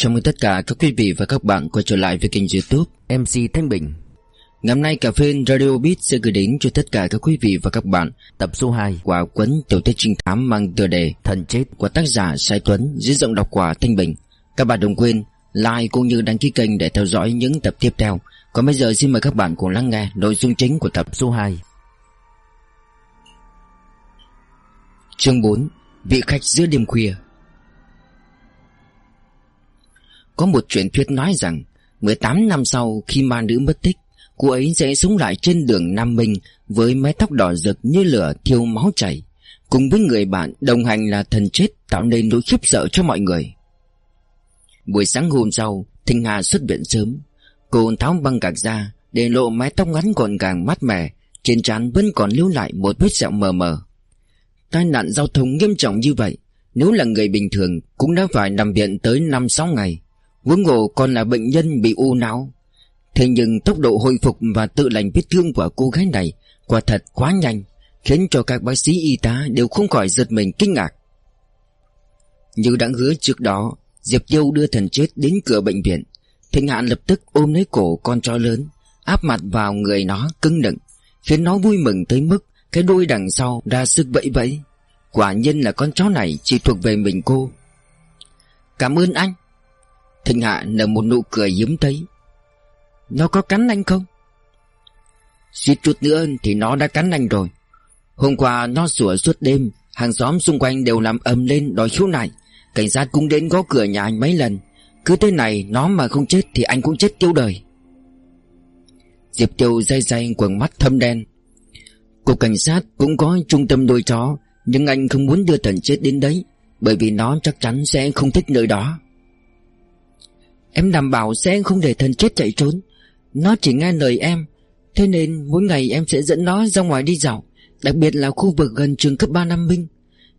Chào mừng tất cả các quý vị và các bạn quay trở lại với kênh youtube MC Thanh Bình. Ngày hôm nay, cà phê Radio Beat sẽ gửi đến cho tất cả các quý vị và các bạn Tập số 2 của cuốn tiểu thuyết trinh thám mang tựa đề Thần Chết của tác giả Sai Tuấn dưới giọng đọc quả Thanh Bình. Các bạn đừng quên like cũng như đăng ký kênh để theo dõi những tập tiếp theo. Còn bây giờ, xin mời các bạn cùng lắng nghe nội dung chính của tập số 2 Chương 4 Vị khách giữa đêm khuya. Có một chuyện thuyết nói rằng 18 năm sau khi ma nữ mất tích, Cô ấy sẽ sống lại trên đường Nam Minh Với mái tóc đỏ rực như lửa thiêu máu chảy. Cùng với người bạn đồng hành là thần chết Tạo nên nỗi khiếp sợ cho mọi người. Buổi sáng hôm sau, Thinh Hà xuất viện sớm. Cô tháo băng gạc ra Để lộ mái tóc ngắn gọn gàng mát mẻ, Trên trán vẫn còn lưu lại một vết sẹo mờ mờ. Tai nạn giao thông nghiêm trọng như vậy, Nếu là người bình thường Cũng đã phải nằm viện tới 5-6 ngày. Huống ngộ còn là bệnh nhân bị u não. Thế nhưng tốc độ hồi phục và tự lành vết thương của cô gái này Quả thật quá nhanh, Khiến cho các bác sĩ y tá đều không khỏi giật mình kinh ngạc. Như đã hứa trước đó, Diệp Tiêu đưa thần chết đến cửa bệnh viện. Thịnh Hạn lập tức ôm lấy cổ con chó lớn, Áp mặt vào người nó cứng nựng Khiến nó vui mừng tới mức Cái đuôi đằng sau ra sức vẫy vẫy Quả nhiên là con chó này chỉ thuộc về mình cô. Cảm ơn anh. Thịnh Hạ nở một nụ cười hiếm thấy. Nó có cắn anh không? Suýt chút nữa thì nó đã cắn anh rồi. Hôm qua nó sủa suốt đêm, Hàng xóm xung quanh đều làm ầm lên đòi khiếu nại. Cảnh sát cũng đến gõ cửa nhà anh mấy lần. Cứ thế này nó mà không chết Thì anh cũng chết tiêu đời. Diệp Tiêu day day quần mắt thâm đen. Cục cảnh sát cũng có trung tâm nuôi chó, Nhưng anh không muốn đưa thần chết đến đấy, Bởi vì nó chắc chắn sẽ không thích nơi đó. Em đảm bảo sẽ không để thần chết chạy trốn. Nó chỉ nghe lời em, Thế nên mỗi ngày em sẽ dẫn nó ra ngoài đi dạo, Đặc biệt là khu vực gần trường cấp 3 Nam Minh.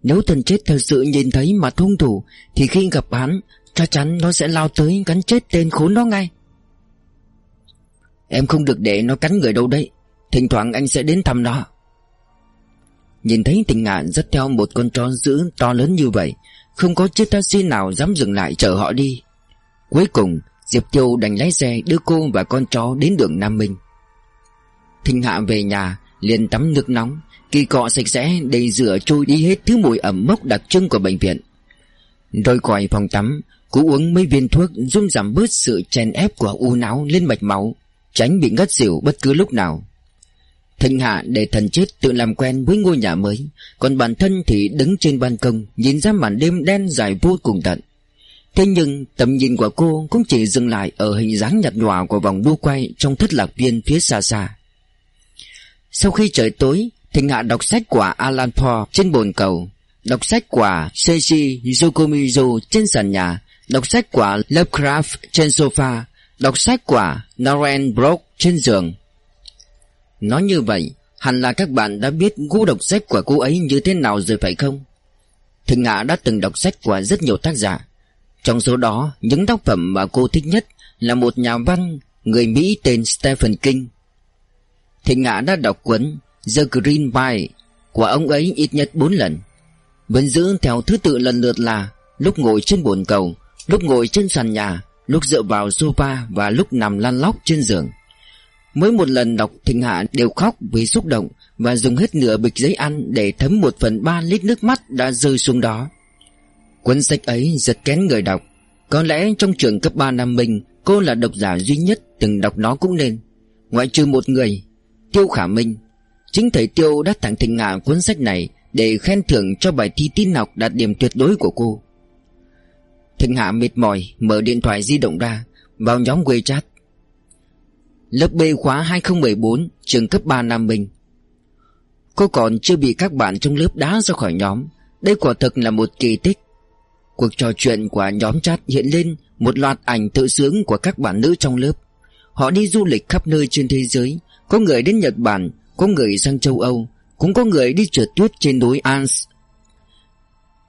Nếu thần chết thật sự nhìn thấy mà hung thủ, Thì khi gặp hắn, Chắc chắn nó sẽ lao tới cắn chết tên khốn đó ngay. Em không được để nó cắn người đâu đấy, Thỉnh thoảng anh sẽ đến thăm nó. Nhìn thấy tình ngạn dắt theo một con chó dữ to lớn như vậy, Không có chiếc taxi nào dám dừng lại chở họ đi. Cuối cùng, Diệp Châu đành lái xe đưa cô và con chó đến đường Nam Minh. Thinh Hạ về nhà, liền tắm nước nóng, Kỳ cọ sạch sẽ để rửa trôi đi hết thứ mùi ẩm mốc đặc trưng của bệnh viện. Rồi khỏi phòng tắm, Cô uống mấy viên thuốc giúp giảm bớt sự chèn ép của u não lên mạch máu, Tránh bị ngất xỉu bất cứ lúc nào. Thịnh Hạ để thần chết tự làm quen với ngôi nhà mới, Còn bản thân thì đứng trên ban công, Nhìn ra màn đêm đen dài vô cùng tận. Thế nhưng tầm nhìn của cô cũng chỉ dừng lại ở hình dáng nhạt nhòa của vòng đu quay trong thất lạc viên phía xa xa. Sau khi trời tối, Thịnh Hạ đọc sách của Alan Poe trên bồn cầu, đọc sách của Seiji Yokomizo trên sàn nhà, đọc sách của Lovecraft trên sofa, đọc sách của Norman Brock trên giường. Nói như vậy, hẳn là các bạn đã biết gu đọc sách của cô ấy như thế nào rồi phải không? Thịnh Hạ đã từng đọc sách của rất nhiều tác giả. Trong số đó, những tác phẩm mà cô thích nhất là một nhà văn người Mỹ tên Stephen King. Thịnh Ngã đã đọc cuốn The Green Mile của ông ấy ít nhất 4 lần. Vẫn giữ theo thứ tự lần lượt là lúc ngồi trên bồn cầu, lúc ngồi trên sàn nhà, lúc dựa vào sofa và lúc nằm lăn lóc trên giường. Mỗi một lần đọc Thịnh Hạ đều khóc vì xúc động và dùng hết nửa bịch giấy ăn để thấm một phần ba lít nước mắt đã rơi xuống đó. Cuốn sách ấy giật kén người đọc. Có lẽ trong trường cấp 3 Nam mình Cô là độc giả duy nhất từng đọc nó cũng nên. Ngoại trừ một người, Tiêu Khả Minh. Chính thầy Tiêu đã tặng thịnh ngạ cuốn sách này Để khen thưởng cho bài thi tin học đạt điểm tuyệt đối của cô. Thịnh Hạ mệt mỏi, Mở điện thoại di động ra, Vào nhóm WeChat Lớp B khóa 2014 Trường cấp 3 Nam Minh. Cô còn chưa bị các bạn trong lớp đá ra khỏi nhóm. Đây quả thực là một kỳ tích. Cuộc trò chuyện của nhóm chat hiện lên một loạt ảnh tự sướng của các bạn nữ trong lớp. Họ đi du lịch khắp nơi trên thế giới, có người đến Nhật Bản, có người sang châu Âu, cũng có người đi trượt tuyết trên núi Alps.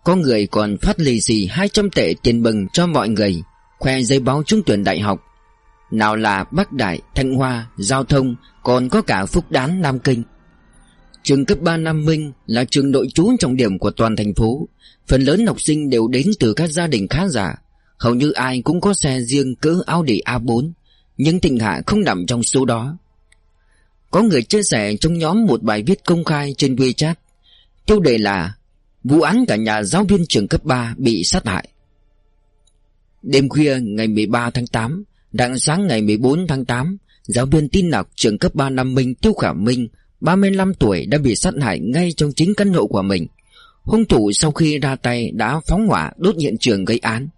Có người còn phát lì xì 200 tệ tiền mừng cho mọi người, khoe giấy báo trúng tuyển đại học. Nào là Bắc Đại, Thanh Hoa, Giao thông, còn có cả Phúc Đán, Nam Kinh. Trường cấp 3 Nam Minh là trường nội trú trọng điểm của toàn thành phố. Phần lớn học sinh đều đến từ các gia đình khá giả. Hầu như ai cũng có xe riêng cỡ Audi A4 Nhưng Thịnh Hạ không nằm trong số đó. Có người chia sẻ trong nhóm một bài viết công khai trên WeChat. Tiêu đề là, Vụ án cả nhà giáo viên trường cấp 3 bị sát hại. Đêm khuya ngày 13 tháng 8 Đặng sáng ngày 14 tháng 8 Giáo viên tin học trường cấp 3 Nam Minh Tiêu Khả Minh 35 tuổi đã bị sát hại ngay trong chính căn hộ của mình. Hung thủ sau khi ra tay đã phóng hỏa đốt hiện trường gây án,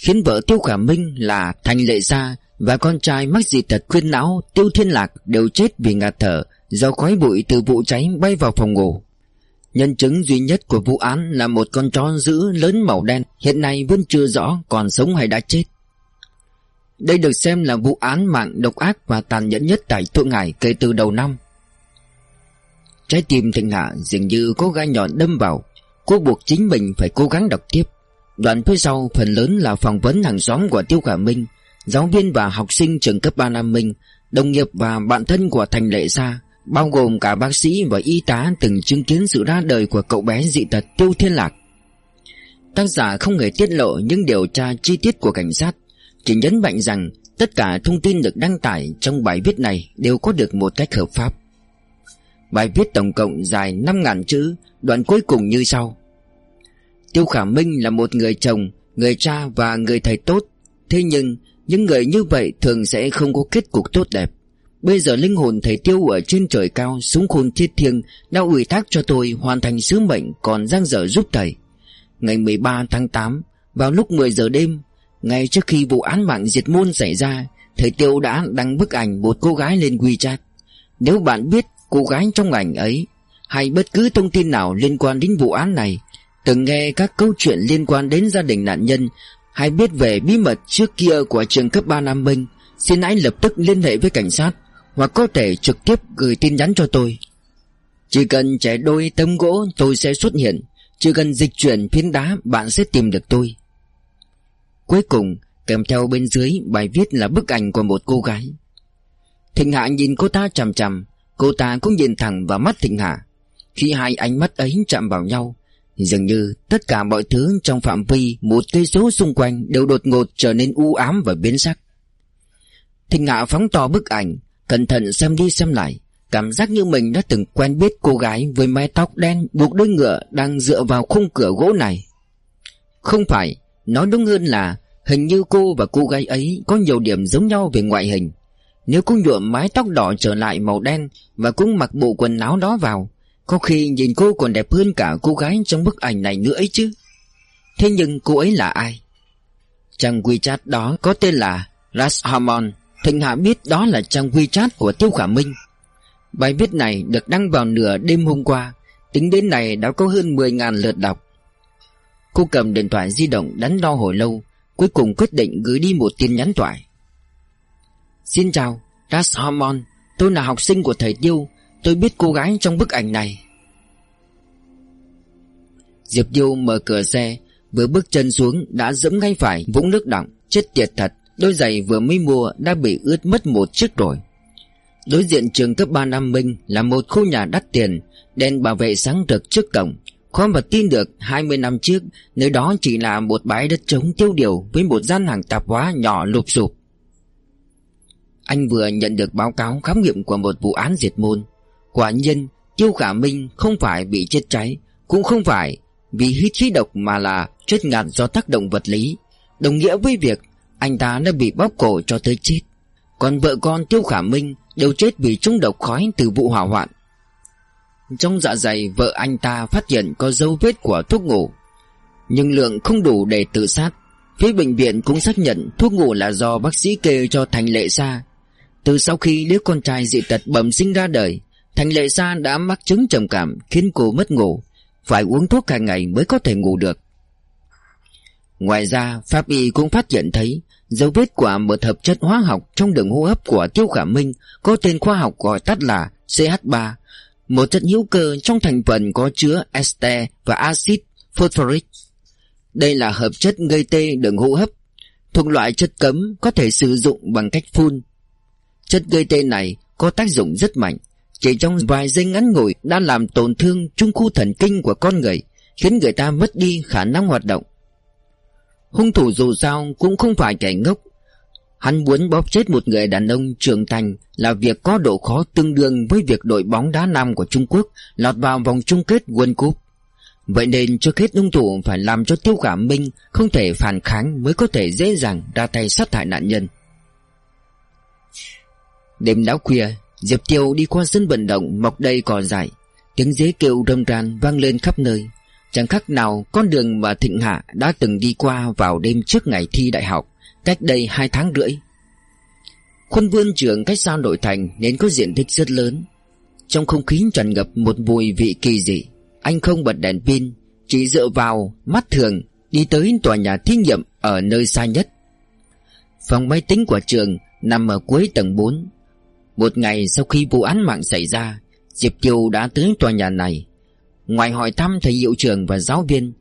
Khiến vợ Tiêu Khả Minh là Thành Lệ Gia Và con trai mắc dị tật khuyên não Tiêu Thiên Lạc đều chết vì ngạt thở Do khói bụi từ vụ cháy bay vào phòng ngủ. Nhân chứng duy nhất của vụ án là một con chó dữ lớn màu đen, Hiện nay vẫn chưa rõ còn sống hay đã chết. Đây được xem là vụ án mạng độc ác và tàn nhẫn nhất tại Thượng Hải kể từ đầu năm. Trái tim Thịnh Hạ dường như có gai nhọn đâm vào. Cô buộc chính mình phải cố gắng đọc tiếp. Đoạn phía sau, phần lớn là phỏng vấn hàng xóm của Tiêu Khả Minh, Giáo viên và học sinh trường cấp 3 Nam Minh, Đồng nghiệp và bạn thân của Thành Lệ Sa, Bao gồm cả bác sĩ và y tá từng chứng kiến sự ra đời của cậu bé dị tật Tiêu Thiên Lạc. Tác giả không hề tiết lộ những điều tra chi tiết của cảnh sát, Chỉ nhấn mạnh rằng tất cả thông tin được đăng tải trong bài viết này đều có được một cách hợp pháp. Bài viết tổng cộng dài 5.000 chữ, Đoạn cuối cùng như sau. Tiêu Khả Minh là một người chồng, Người cha và người thầy tốt. Thế nhưng, những người như vậy thường sẽ không có kết cục tốt đẹp. Bây giờ linh hồn thầy Tiêu ở trên trời cao Súng khôn thiết thiêng Đã ủy thác cho tôi hoàn thành sứ mệnh Còn giang dở giúp thầy. Ngày 13 tháng 8 Vào lúc 10 giờ đêm, Ngay trước khi vụ án mạng diệt môn xảy ra, Thầy Tiêu đã đăng bức ảnh một cô gái lên WeChat Nếu bạn biết cô gái trong ảnh ấy, Hay bất cứ thông tin nào liên quan đến vụ án này, Từng nghe các câu chuyện liên quan đến gia đình nạn nhân, Hay biết về bí mật trước kia của trường cấp 3 Nam Minh, Xin hãy lập tức liên hệ với cảnh sát, Hoặc có thể trực tiếp gửi tin nhắn cho tôi. Chỉ cần trẻ đôi tấm gỗ tôi sẽ xuất hiện, Chỉ cần dịch chuyển phiến đá bạn sẽ tìm được tôi. Cuối cùng, kèm theo bên dưới bài viết là bức ảnh của một cô gái. Thịnh Hạ nhìn cô ta chằm chằm Cô ta cũng nhìn thẳng vào mắt Thịnh hà. Khi hai ánh mắt ấy chạm vào nhau Dường như tất cả mọi thứ trong phạm vi một cây số xung quanh đều đột ngột trở nên u ám và biến sắc. Thịnh Hà phóng to bức ảnh, cẩn thận xem đi xem lại, cảm giác như mình đã từng quen biết cô gái với mái tóc đen buộc đôi ngựa đang dựa vào khung cửa gỗ này. Không phải, nói đúng hơn là hình như cô và cô gái ấy có nhiều điểm giống nhau về ngoại hình. Nếu cô nhuộm mái tóc đỏ trở lại màu đen và cũng mặc bộ quần áo đó vào, có khi nhìn cô còn đẹp hơn cả cô gái trong bức ảnh này nữa ấy chứ. Thế nhưng cô ấy là ai? Trang WeChat đó có tên là Rashomon Thịnh Hạ biết đó là trang WeChat của Tiêu Khả Minh. Bài viết này được đăng vào nửa đêm hôm qua Tính đến này đã có hơn 10.000 lượt đọc. Cô cầm điện thoại di động đắn đo hồi lâu Cuối cùng quyết định gửi đi một tin nhắn thoại. Xin chào Rashomon Tôi là học sinh của thầy Tiêu Tôi biết cô gái trong bức ảnh này. Diệp Diêu mở cửa xe, Vừa bước chân xuống đã dẫm ngay phải vũng nước đọng. Chết tiệt thật, Đôi giày vừa mới mua đã bị ướt mất một chiếc rồi. Đối diện trường cấp 3 Nam Minh Là một khu nhà đắt tiền, Đèn bảo vệ sáng rực trước cổng. Khó mà tin được 20 năm trước, Nơi đó chỉ là một bãi đất trống tiêu điều Với một gian hàng tạp hóa nhỏ lụp sụp. Anh vừa nhận được báo cáo khám nghiệm của một vụ án diệt môn. Quả nhiên, Tiêu Khả Minh không phải bị chết cháy, Cũng không phải vì hít khí độc mà là chết ngạt do tác động vật lý. Đồng nghĩa với việc anh ta đã bị bóp cổ cho tới chết. Còn vợ con Tiêu Khả Minh đều chết vì trúng độc khói từ vụ hỏa hoạn. Trong dạ dày, vợ anh ta phát hiện có dấu vết của thuốc ngủ, Nhưng lượng không đủ để tự sát. Phía bệnh viện cũng xác nhận thuốc ngủ là do bác sĩ kê cho Thành Lệ Sa. Từ sau khi đứa con trai dị tật bẩm sinh ra đời, Thành Lệ Sa đã mắc chứng trầm cảm, khiến cô mất ngủ. Phải uống thuốc hàng ngày mới có thể ngủ được. Ngoài ra, Pháp Y cũng phát hiện thấy, Dấu vết của một hợp chất hóa học trong đường hô hấp của Tiêu Khả Minh Có tên khoa học gọi tắt là CH3 Một chất hữu cơ trong thành phần có chứa este và axit phosphoric. Đây là hợp chất gây tê đường hô hấp, Thuộc loại chất cấm có thể sử dụng bằng cách phun. Chất gây tê này có tác dụng rất mạnh. Chỉ trong vài giây ngắn ngủi đã làm tổn thương trung khu thần kinh của con người, khiến người ta mất đi khả năng hoạt động. Hung thủ dù sao cũng không phải kẻ ngốc. Hắn muốn bóp chết một người đàn ông trưởng thành Là việc có độ khó tương đương với việc đội bóng đá nam của Trung Quốc Lọt vào vòng chung kết World Cup. Vậy nên trước hết hung thủ phải làm cho Tiêu Khả Minh Không thể phản kháng mới có thể dễ dàng ra tay sát hại nạn nhân. Đêm đã khuya, Diệp Tiêu đi qua sân vận động, mọc đầy cỏ dại. Tiếng dế kêu râm ran vang lên khắp nơi. Chẳng khác nào con đường mà Thịnh Hạ đã từng đi qua vào đêm trước ngày thi đại học, Cách đây hai tháng rưỡi. Khuôn vương trường cách xa nội thành nên có diện tích rất lớn. Trong không khí tràn ngập một mùi vị kỳ dị, Anh không bật đèn pin, Chỉ dựa vào mắt thường Đi tới tòa nhà thí nghiệm ở nơi xa nhất. Phòng máy tính của trường nằm ở cuối tầng 4 một ngày sau khi vụ án mạng xảy ra, Diệp Kiều đã tới tòa nhà này. Ngoài hỏi thăm thầy hiệu trưởng và giáo viên,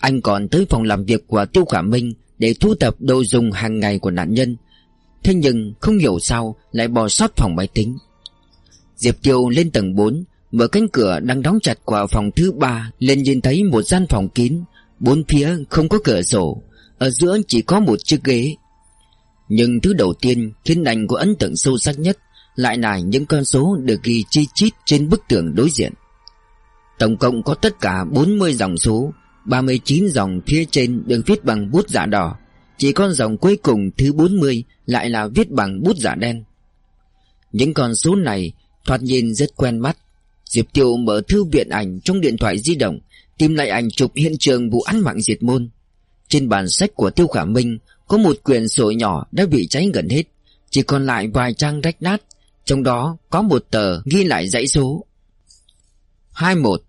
Anh còn tới phòng làm việc của Tiêu Khả Minh Để thu thập đồ dùng hàng ngày của nạn nhân. Thế nhưng không hiểu sao Lại bỏ sót phòng máy tính. Diệp Kiều lên tầng 4 Mở cánh cửa đang đóng chặt qua phòng thứ ba Lên nhìn thấy một gian phòng kín. Bốn phía không có cửa sổ, Ở giữa chỉ có một chiếc ghế. Nhưng thứ đầu tiên khiến anh có ấn tượng sâu sắc nhất lại là những con số được ghi chi chít trên bức tường đối diện. Tổng cộng có tất cả 40 dòng số 39 dòng phía trên được viết bằng bút giả đỏ. Chỉ con dòng cuối cùng thứ 40 lại là viết bằng bút giả đen. Những con số này thoạt nhìn rất quen mắt. Diệp Tiêu mở thư viện ảnh trong điện thoại di động, Tìm lại ảnh chụp hiện trường vụ án mạng diệt môn. Trên bản sách của Tiêu Khả Minh Có một quyển sổ nhỏ đã bị cháy gần hết. Chỉ còn lại vài trang rách nát. Trong đó có một tờ ghi lại dãy số. 21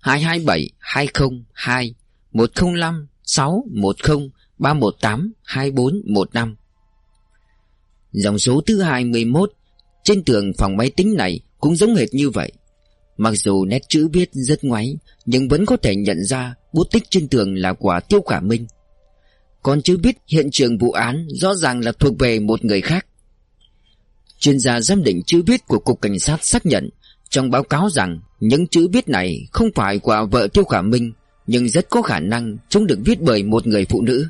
227 202 105 610 318 2415 Dòng số thứ 21 Trên tường phòng máy tính này cũng giống hệt như vậy. Mặc dù nét chữ viết rất ngoáy, Nhưng vẫn có thể nhận ra bút tích trên tường là của Tiêu Khả Minh. Còn chữ viết hiện trường vụ án rõ ràng là thuộc về một người khác. Chuyên gia giám định chữ viết của Cục Cảnh sát xác nhận, Trong báo cáo rằng những chữ viết này không phải của vợ Tiêu Khả Minh, Nhưng rất có khả năng chúng được viết bởi một người phụ nữ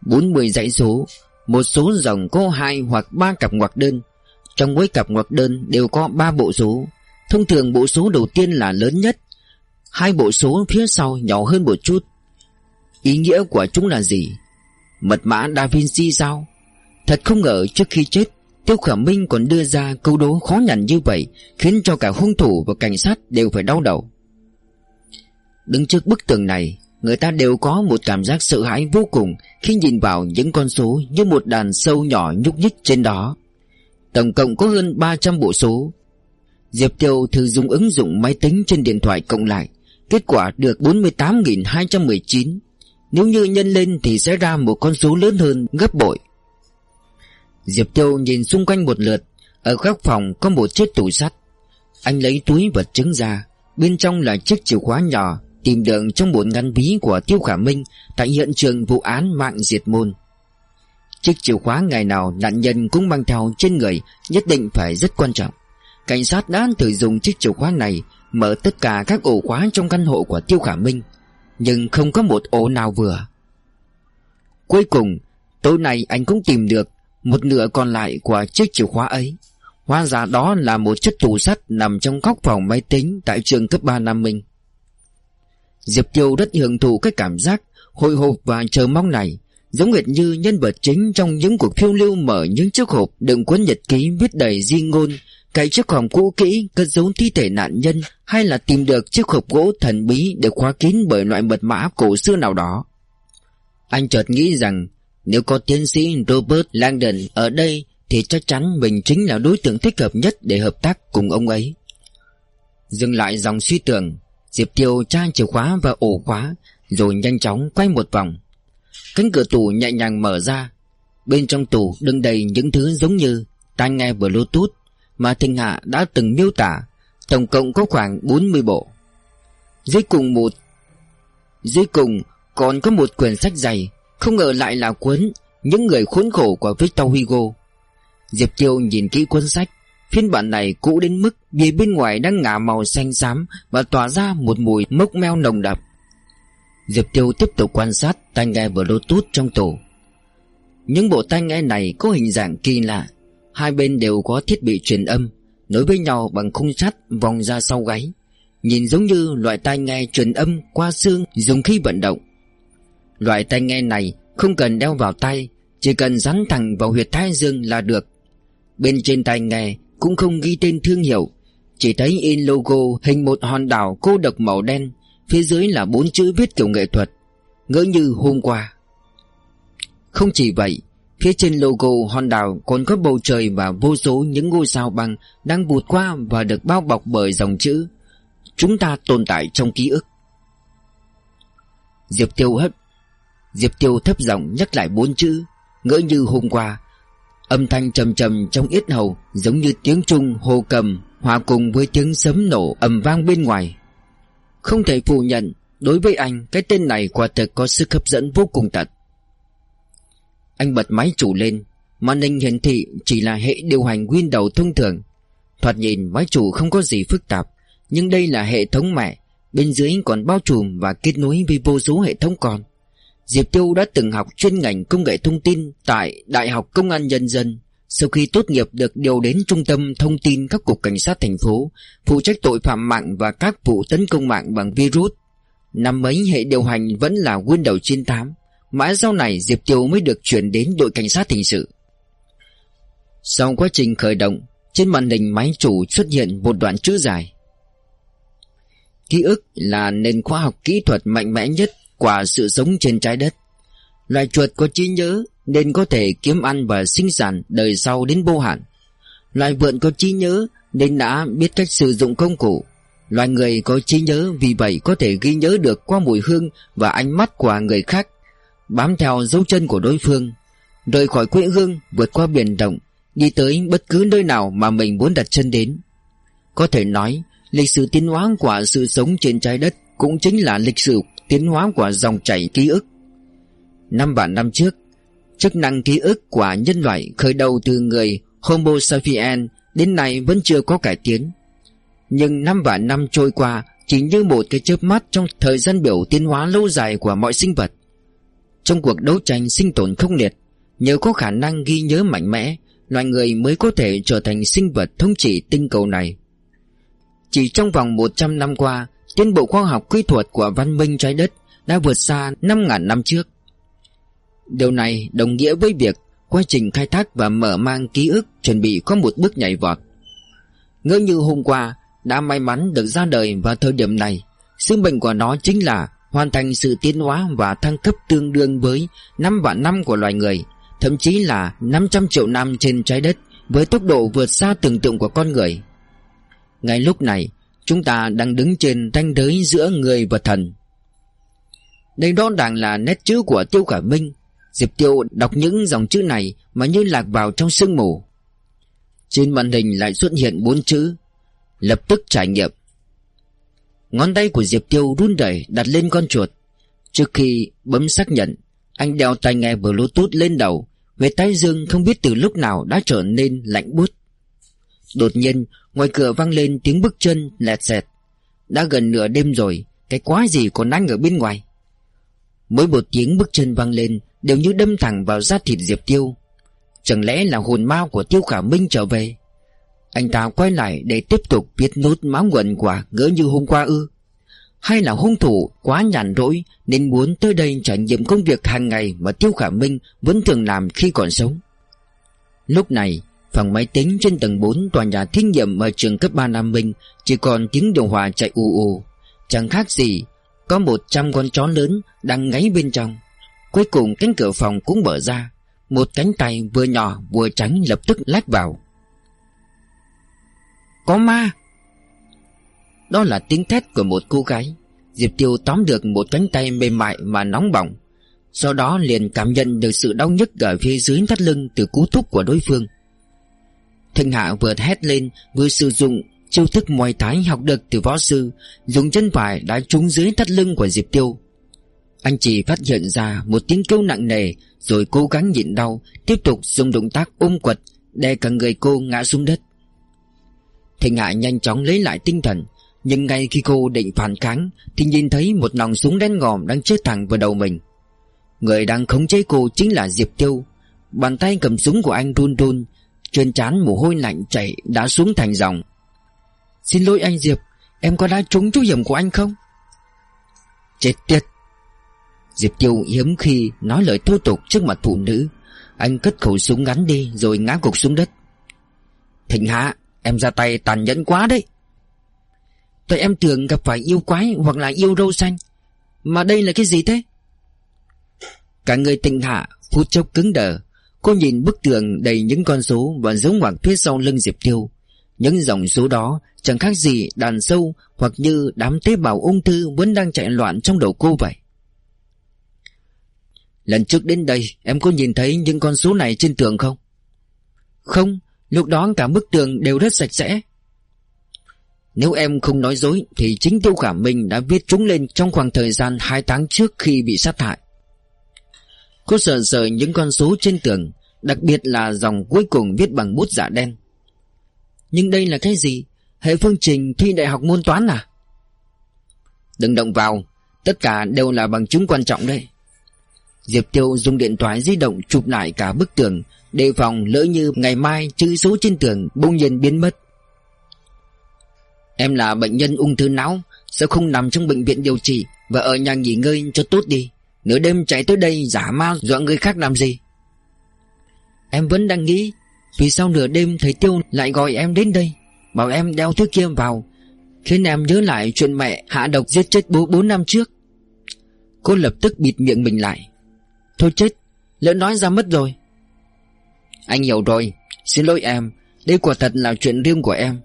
40 dãy số, Một số dòng có hai hoặc ba cặp ngoặc đơn Trong mỗi cặp ngoặc đơn đều có ba bộ số Thông thường bộ số đầu tiên là lớn nhất, Hai bộ số phía sau nhỏ hơn một chút Ý nghĩa của chúng là gì? Mật mã Da Vinci sao? Thật không ngờ trước khi chết Tiêu Khả Minh còn đưa ra câu đố khó nhằn như vậy, Khiến cho cả hung thủ và cảnh sát đều phải đau đầu. Đứng trước bức tường này, Người ta đều có một cảm giác sợ hãi vô cùng Khi nhìn vào những con số như một đàn sâu nhỏ nhúc nhích trên đó. Tổng cộng có hơn 300 bộ số. Diệp Tiêu thử dùng ứng dụng máy tính trên điện thoại cộng lại, Kết quả được 48.219 Nếu như nhân lên thì sẽ ra một con số lớn hơn gấp bội. Diệp Tiêu nhìn xung quanh một lượt, Ở góc phòng có một chiếc tủ sắt. Anh lấy túi vật chứng ra, Bên trong là chiếc chìa khóa nhỏ, Tìm được trong một ngăn bí của Tiêu Khả Minh Tại hiện trường vụ án mạng diệt môn. Chiếc chìa khóa ngày nào nạn nhân cũng mang theo trên người, Nhất định phải rất quan trọng. Cảnh sát đã thử dùng chiếc chìa khóa này, Mở tất cả các ổ khóa trong căn hộ của Tiêu Khả Minh, Nhưng không có một ổ nào vừa. Cuối cùng, Tối nay anh cũng tìm được một nửa còn lại của chiếc chìa khóa ấy. Hóa ra đó là một chiếc tủ sắt Nằm trong góc phòng máy tính Tại trường cấp 3 Nam Minh. Diệp Tiêu rất hưởng thụ cái cảm giác Hồi hộp và chờ mong này, Giống hệt như nhân vật chính trong những cuộc phiêu lưu mở những chiếc hộp đựng cuốn nhật ký viết đầy di ngôn cái chiếc hòm cũ kỹ cất giấu thi thể nạn nhân Hay là tìm được chiếc hộp gỗ thần bí được khóa kín bởi loại mật mã cổ xưa nào đó. Anh chợt nghĩ rằng nếu có tiến sĩ Robert Langdon ở đây, Thì chắc chắn mình chính là đối tượng thích hợp nhất để hợp tác cùng ông ấy. Dừng lại dòng suy tưởng, Diệp Tiêu tra chìa khóa và ổ khóa, Rồi nhanh chóng quay một vòng. Cánh cửa tủ nhẹ nhàng mở ra. Bên trong tủ đựng đầy những thứ giống như Tai nghe bluetooth Mà Thịnh Hạ đã từng miêu tả, Tổng cộng có khoảng 40 bộ. Dưới cùng một, Dưới cùng còn có một quyển sách dày không ngờ lại là cuốn Những người khốn khổ của Victor Hugo. Diệp Tiêu nhìn kỹ cuốn sách, Phiên bản này cũ đến mức bìa bên ngoài đang ngả màu xanh xám và tỏa ra một mùi mốc meo nồng đậm. Diệp Tiêu tiếp tục quan sát tai nghe Bluetooth trong tủ Những bộ tai nghe này có hình dạng kỳ lạ. Hai bên đều có thiết bị truyền âm, Nối với nhau bằng khung sắt vòng ra sau gáy. Nhìn giống như loại tai nghe truyền âm qua xương dùng khi vận động. Loại tai nghe này không cần đeo vào tay Chỉ cần dán thẳng vào huyệt thái dương là được. Bên trên tai nghe cũng không ghi tên thương hiệu, Chỉ thấy in logo hình một hòn đảo cô độc màu đen, Phía dưới là bốn chữ viết kiểu nghệ thuật, Ngỡ như hôm qua. Không chỉ vậy, Phía trên logo hòn đảo còn có bầu trời và vô số những ngôi sao băng đang vụt qua và được bao bọc bởi dòng chữ Chúng ta tồn tại trong ký ức. Diệp Tiêu hất Diệp Tiêu thấp giọng nhắc lại bốn chữ, Ngỡ như hôm qua. Âm thanh trầm trầm trong yết hầu Giống như tiếng trung hồ cầm, Hòa cùng với tiếng sấm nổ ầm vang bên ngoài. Không thể phủ nhận, Đối với anh, Cái tên này quả thực có sức hấp dẫn vô cùng tận Anh bật máy chủ lên Màn hình hiển thị chỉ là hệ điều hành Windows thông thường. Thoạt nhìn, máy chủ không có gì phức tạp, Nhưng đây là hệ thống mẹ, Bên dưới còn bao trùm và kết nối với vô số hệ thống còn. Diệp Tiêu đã từng học chuyên ngành công nghệ thông tin tại Đại học Công an Nhân dân. Sau khi tốt nghiệp được điều đến Trung tâm Thông tin các cục cảnh sát thành phố, phụ trách tội phạm mạng và các vụ tấn công mạng bằng virus. Năm ấy hệ điều hành vẫn là Windows 98. Mãi sau này Diệp Tiêu mới được chuyển đến đội cảnh sát hình sự. Sau quá trình khởi động, trên màn hình máy chủ xuất hiện một đoạn chữ dài. Ký ức là nền khoa học kỹ thuật mạnh mẽ nhất quả sự sống trên trái đất. Loài chuột có trí nhớ nên có thể kiếm ăn và sinh sản đời sau đến vô hạn. Loài vượn có trí nhớ nên đã biết cách sử dụng công cụ. Loài người có trí nhớ vì vậy có thể ghi nhớ được qua mùi hương và ánh mắt của người khác, bám theo dấu chân của đối phương, rời khỏi quê hương vượt qua biển động, đi tới bất cứ nơi nào mà mình muốn đặt chân đến. Có thể nói, lịch sử tiến hóa của sự sống trên trái đất cũng chính là lịch sử tiến hóa của dòng chảy ký ức. Năm vạn năm trước, chức năng ký ức của nhân loại khởi đầu từ người Homo sapiens đến nay vẫn chưa có cải tiến. Nhưng năm vạn năm trôi qua chỉ như một cái chớp mắt trong thời gian biểu tiến hóa lâu dài của mọi sinh vật. Trong cuộc đấu tranh sinh tồn khốc liệt, nhờ có khả năng ghi nhớ mạnh mẽ, loài người mới có thể trở thành sinh vật thống trị tinh cầu này. Chỉ trong vòng 100 năm qua, Tiến bộ khoa học kỹ thuật của văn minh trái đất đã vượt xa 5.000 năm trước. Điều này đồng nghĩa với việc quá trình khai thác và mở mang ký ức chuẩn bị có một bước nhảy vọt. Ngỡ như hôm qua đã may mắn được ra đời vào thời điểm này, sứ mệnh của nó chính là hoàn thành sự tiến hóa và thăng cấp tương đương với 5 vạn năm của loài người, thậm chí là 500 triệu năm trên trái đất với tốc độ vượt xa tưởng tượng của con người. Ngay lúc này, Chúng ta đang đứng trên ranh giới giữa người và thần. Đây rõ ràng là nét chữ của Tiêu Khả Minh. Diệp Tiêu đọc những dòng chữ này Mà như lạc vào trong sương mù. Trên màn hình lại xuất hiện bốn chữ, Lập tức trải nghiệm. Ngón tay của Diệp Tiêu run rẩy đặt lên con chuột. Trước khi bấm xác nhận, Anh đeo tai nghe bluetooth lên đầu, Về tay dương không biết từ lúc nào đã trở nên lạnh buốt. Đột nhiên Ngoài cửa vang lên tiếng bước chân lẹt xẹt. Đã gần nửa đêm rồi, Cái quái gì còn đang ở bên ngoài? Mỗi một tiếng bước chân vang lên, Đều như đâm thẳng vào da thịt Diệp Tiêu. Chẳng lẽ là hồn ma của Tiêu Khả Minh trở về? Anh ta quay lại để tiếp tục viết nốt máu nguồn quả ngỡ như hôm qua ư? Hay là hung thủ quá nhàn rỗi Nên muốn tới đây trải nghiệm công việc hàng ngày Mà Tiêu Khả Minh vẫn thường làm khi còn sống? Lúc này Phòng máy tính trên tầng 4 tòa nhà thí nghiệm ở trường cấp 3 Nam Minh, Chỉ còn tiếng điều hòa chạy ù ù. Chẳng khác gì, Có một trăm con chó lớn đang ngáy bên trong. Cuối cùng cánh cửa phòng cũng mở ra, Một cánh tay vừa nhỏ vừa trắng lập tức lách vào. Có ma! Đó là tiếng thét của một cô gái. Diệp Tiêu tóm được một cánh tay mềm mại mà nóng bỏng. Sau đó liền cảm nhận được sự đau nhức ở phía dưới thắt lưng từ cú thúc của đối phương. Thanh Hạ vừa hét lên, vừa sử dụng chiêu thức mòi thái học được từ võ sư, Dùng chân phải đá trúng dưới thắt lưng của Diệp Tiêu. Anh chỉ phát hiện ra một tiếng kêu nặng nề, Rồi cố gắng nhịn đau, Tiếp tục dùng động tác ôm quật, Đè cả người cô ngã xuống đất. Thanh Hạ nhanh chóng lấy lại tinh thần, Nhưng ngay khi cô định phản kháng, Thì nhìn thấy một nòng súng đen ngòm đang chĩa thẳng vào đầu mình. Người đang khống chế cô chính là Diệp Tiêu. Bàn tay cầm súng của anh run run trên trán mồ hôi lạnh chảy đã xuống thành dòng. Xin lỗi anh Diệp, Em có đã trúng chú hiểm của anh không? Chết tiệt! Diệp Tiêu hiếm khi nói lời thô tục trước mặt phụ nữ. Anh cất khẩu súng ngắn đi Rồi ngã gục xuống đất. Thịnh Hạ, Em ra tay tàn nhẫn quá đấy. Tôi em tưởng gặp phải yêu quái Hoặc là yêu râu xanh. Mà đây là cái gì thế? Cả người Thịnh Hạ phút chốc cứng đờ. Cô nhìn bức tường đầy những con số Và giống ngoặc phía sau lưng Diệp Tiêu. Những dòng số đó chẳng khác gì đàn sâu Hoặc như đám tế bào ung thư Vẫn đang chạy loạn trong đầu cô vậy. Lần trước đến đây, Em có nhìn thấy những con số này trên tường không? Không, Lúc đó cả bức tường đều rất sạch sẽ. Nếu em không nói dối, Thì chính Tiêu Khả Minh đã viết chúng lên Trong khoảng thời gian 2 tháng trước khi bị sát hại. Cô sợ sợ những con số trên tường, Đặc biệt là dòng cuối cùng viết bằng bút giả đen. Nhưng đây là cái gì? Hệ phương trình thi đại học môn toán à? Đừng động vào, Tất cả đều là bằng chứng quan trọng đây Diệp Tiêu dùng điện thoại di động chụp lại cả bức tường, Đề phòng lỡ như ngày mai chữ số trên tường bỗng nhiên biến mất. Em là bệnh nhân ung thư não, sẽ không nằm trong bệnh viện điều trị Và ở nhà nghỉ ngơi cho tốt đi. Nửa đêm chạy tới đây giả ma dọa người khác làm gì? Em vẫn đang nghĩ, Vì sao nửa đêm thầy Tiêu lại gọi em đến đây, Bảo em đeo thứ kia vào, Khiến em nhớ lại chuyện mẹ hạ độc giết chết bố 4 năm trước. Cô lập tức bịt miệng mình lại. Thôi chết, Lỡ nói ra mất rồi. Anh hiểu rồi, Xin lỗi em, Đây quả thật là chuyện riêng của em.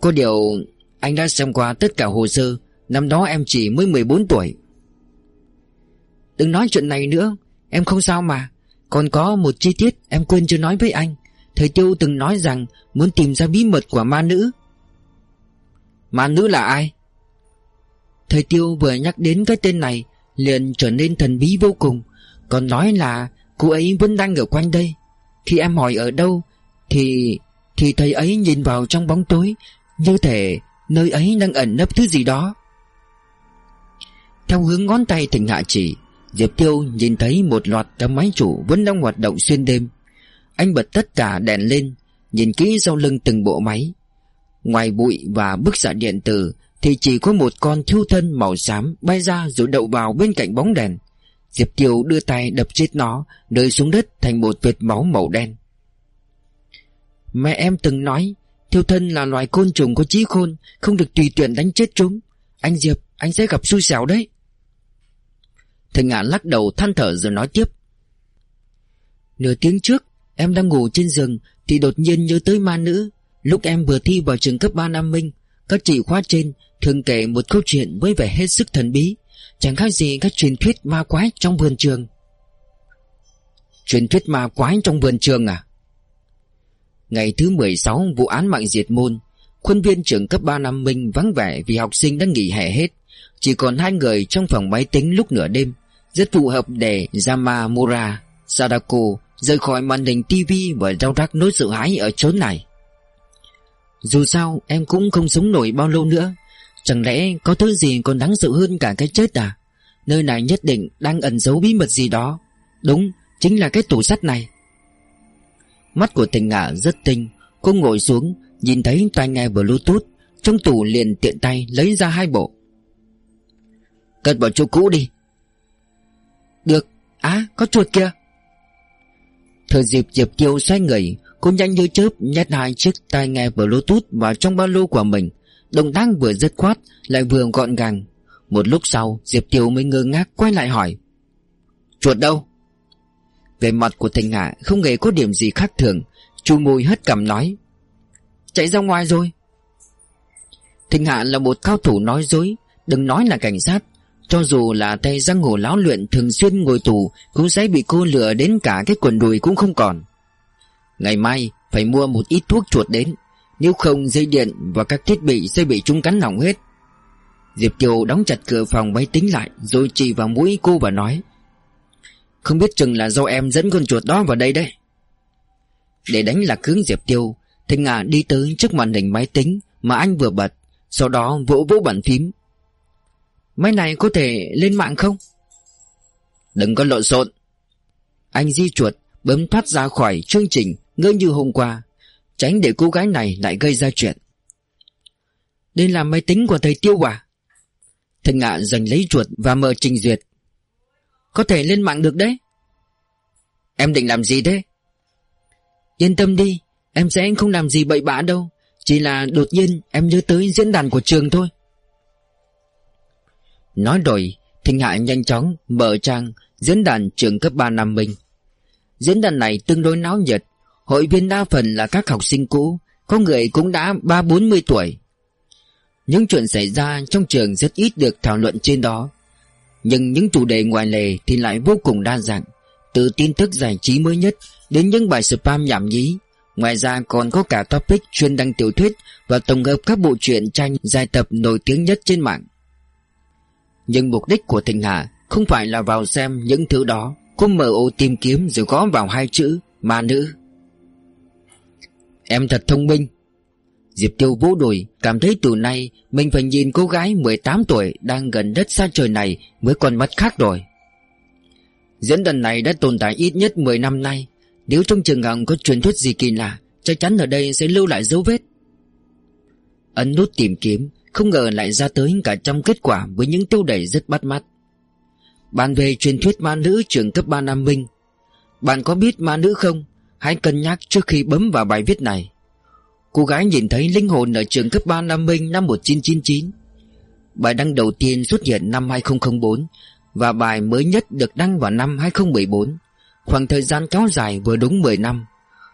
Có điều, Anh đã xem qua tất cả hồ sơ, Năm đó em chỉ mới 14 tuổi. Đừng nói chuyện này nữa. Em không sao mà. Còn có một chi tiết em quên chưa nói với anh. Thầy Tiêu từng nói rằng Muốn tìm ra bí mật của ma nữ. Ma nữ là ai? Thầy Tiêu vừa nhắc đến cái tên này, Liền trở nên thần bí vô cùng. Còn nói là Cô ấy vẫn đang ở quanh đây. Khi em hỏi ở đâu, Thì Thì thầy ấy nhìn vào trong bóng tối, Như thể nơi ấy đang ẩn nấp thứ gì đó. Theo hướng ngón tay thịnh hạ chỉ Diệp Tiêu nhìn thấy một loạt các máy chủ vẫn đang hoạt động xuyên đêm. Anh bật tất cả đèn lên, Nhìn kỹ sau lưng từng bộ máy. Ngoài bụi và bức xạ điện tử Thì chỉ có một con thiêu thân màu xám Bay ra rồi đậu vào bên cạnh bóng đèn. Diệp Tiêu đưa tay đập chết nó, Rơi xuống đất thành một vệt máu màu đen. Mẹ em từng nói, Thiêu thân là loài côn trùng có trí khôn, Không được tùy tiện đánh chết chúng. Anh Diệp, anh sẽ gặp xui xẻo đấy. Thầy ngạn lắc đầu than thở rồi nói tiếp. Nửa tiếng trước, Em đang ngủ trên giường Thì đột nhiên nhớ tới ma nữ. Lúc em vừa thi vào trường cấp 3 Nam Minh, Các chị khóa trên thường kể một câu chuyện với vẻ hết sức thần bí. Chẳng khác gì các truyền thuyết ma quái trong vườn trường. Truyền thuyết ma quái trong vườn trường à? Ngày thứ 16 vụ án mạng diệt môn. Khuôn viên trường cấp 3 Nam Minh vắng vẻ vì học sinh đã nghỉ hè hết. Chỉ còn hai người trong phòng máy tính lúc nửa đêm. Rất phù hợp để Yamamura, Sadako rời khỏi màn hình tivi và rau rắc nỗi sợ hãi ở chốn này. Dù sao em cũng không sống nổi bao lâu nữa. Chẳng lẽ có thứ gì còn đáng sợ hơn cả cái chết à? Nơi này nhất định đang ẩn giấu bí mật gì đó. Đúng Chính là cái tủ sắt này. Mắt của tình ngả rất tinh. Cô ngồi xuống Nhìn thấy tai nghe bluetooth. Trong tủ liền tiện tay lấy ra hai bộ. Cất vào chỗ cũ đi. Được. Á, có chuột kia Thời dịp Diệp Kiều xoay người, Cô nhanh như chớp nhét hai chiếc tai nghe bluetooth vào trong ba lô của mình. Động tác vừa dứt khoát, Lại vừa gọn gàng. Một lúc sau, Diệp Kiều mới ngơ ngác quay lại hỏi. Chuột đâu? Về mặt của Thành Hạ, không hề có điểm gì khác thường. Chu mùi hất cằm nói. Chạy ra ngoài rồi. Thịnh Hạ là một cao thủ nói dối, Đừng nói là cảnh sát cho dù là tay giang hồ láo luyện thường xuyên ngồi tù Cũng sẽ bị cô lừa đến cả cái quần đùi cũng không còn. Ngày mai, phải mua một ít thuốc chuột đến. Nếu không, dây điện và các thiết bị sẽ bị chúng cắn hỏng hết. Diệp Kiều đóng chặt cửa phòng máy tính lại, Rồi chỉ vào mũi cô và nói, Không biết chừng là do em dẫn con chuột đó vào đây đấy. Để đánh lạc hướng Diệp Tiêu Thanh Ngà đi tới trước màn hình máy tính Mà anh vừa bật, Sau đó vỗ vỗ bàn phím. Máy này có thể lên mạng không? Đừng có lộn xộn Anh di chuột bấm thoát ra khỏi chương trình ngỡ như hôm qua Tránh để cô gái này lại gây ra chuyện Đây là máy tính của thầy Tiêu à? Thần ngạ giành lấy chuột và mở trình duyệt Có thể lên mạng được đấy Em định làm gì thế? Yên tâm đi Em sẽ không làm gì bậy bạ đâu Chỉ là đột nhiên em nhớ tới diễn đàn của trường thôi Nói rồi, Thịnh Hạ nhanh chóng mở trang Diễn đàn trường cấp 3 Nam Minh. Diễn đàn này tương đối náo nhiệt, Hội viên đa phần là các học sinh cũ, Có người cũng đã ba bốn mươi tuổi. Những chuyện xảy ra trong trường rất ít được thảo luận trên đó. Nhưng những chủ đề ngoài lề thì lại vô cùng đa dạng, Từ tin tức giải trí mới nhất Đến những bài spam nhảm nhí. Ngoài ra còn có cả topic chuyên đăng tiểu thuyết Và tổng hợp các bộ truyện tranh dài tập nổi tiếng nhất trên mạng. Nhưng mục đích của Thịnh Hà Không phải là vào xem những thứ đó. Cô mở ô tìm kiếm rồi gõ vào hai chữ, Ma nữ. Em thật thông minh. Diệp Tiêu vỗ đùi Cảm thấy từ nay Mình phải nhìn cô gái 18 tuổi Đang gần đất xa trời này Với con mắt khác rồi. Diễn đàn này đã tồn tại ít nhất 10 năm nay. Nếu trong trường học có truyền thuyết gì kỳ lạ, Chắc chắn ở đây sẽ lưu lại dấu vết. Ấn nút tìm kiếm. Không ngờ lại ra tới cả trăm kết quả Với những tiêu đề rất bắt mắt. Bàn về truyền thuyết ma nữ trường cấp 3 Nam Minh. Bạn có biết ma nữ không? Hãy cân nhắc trước khi bấm vào bài viết này. Cô gái nhìn thấy linh hồn ở trường cấp 3 Nam Minh năm 1999 Bài đăng đầu tiên xuất hiện năm 2004 Và bài mới nhất được đăng vào năm 2014 Khoảng thời gian kéo dài vừa đúng 10 năm.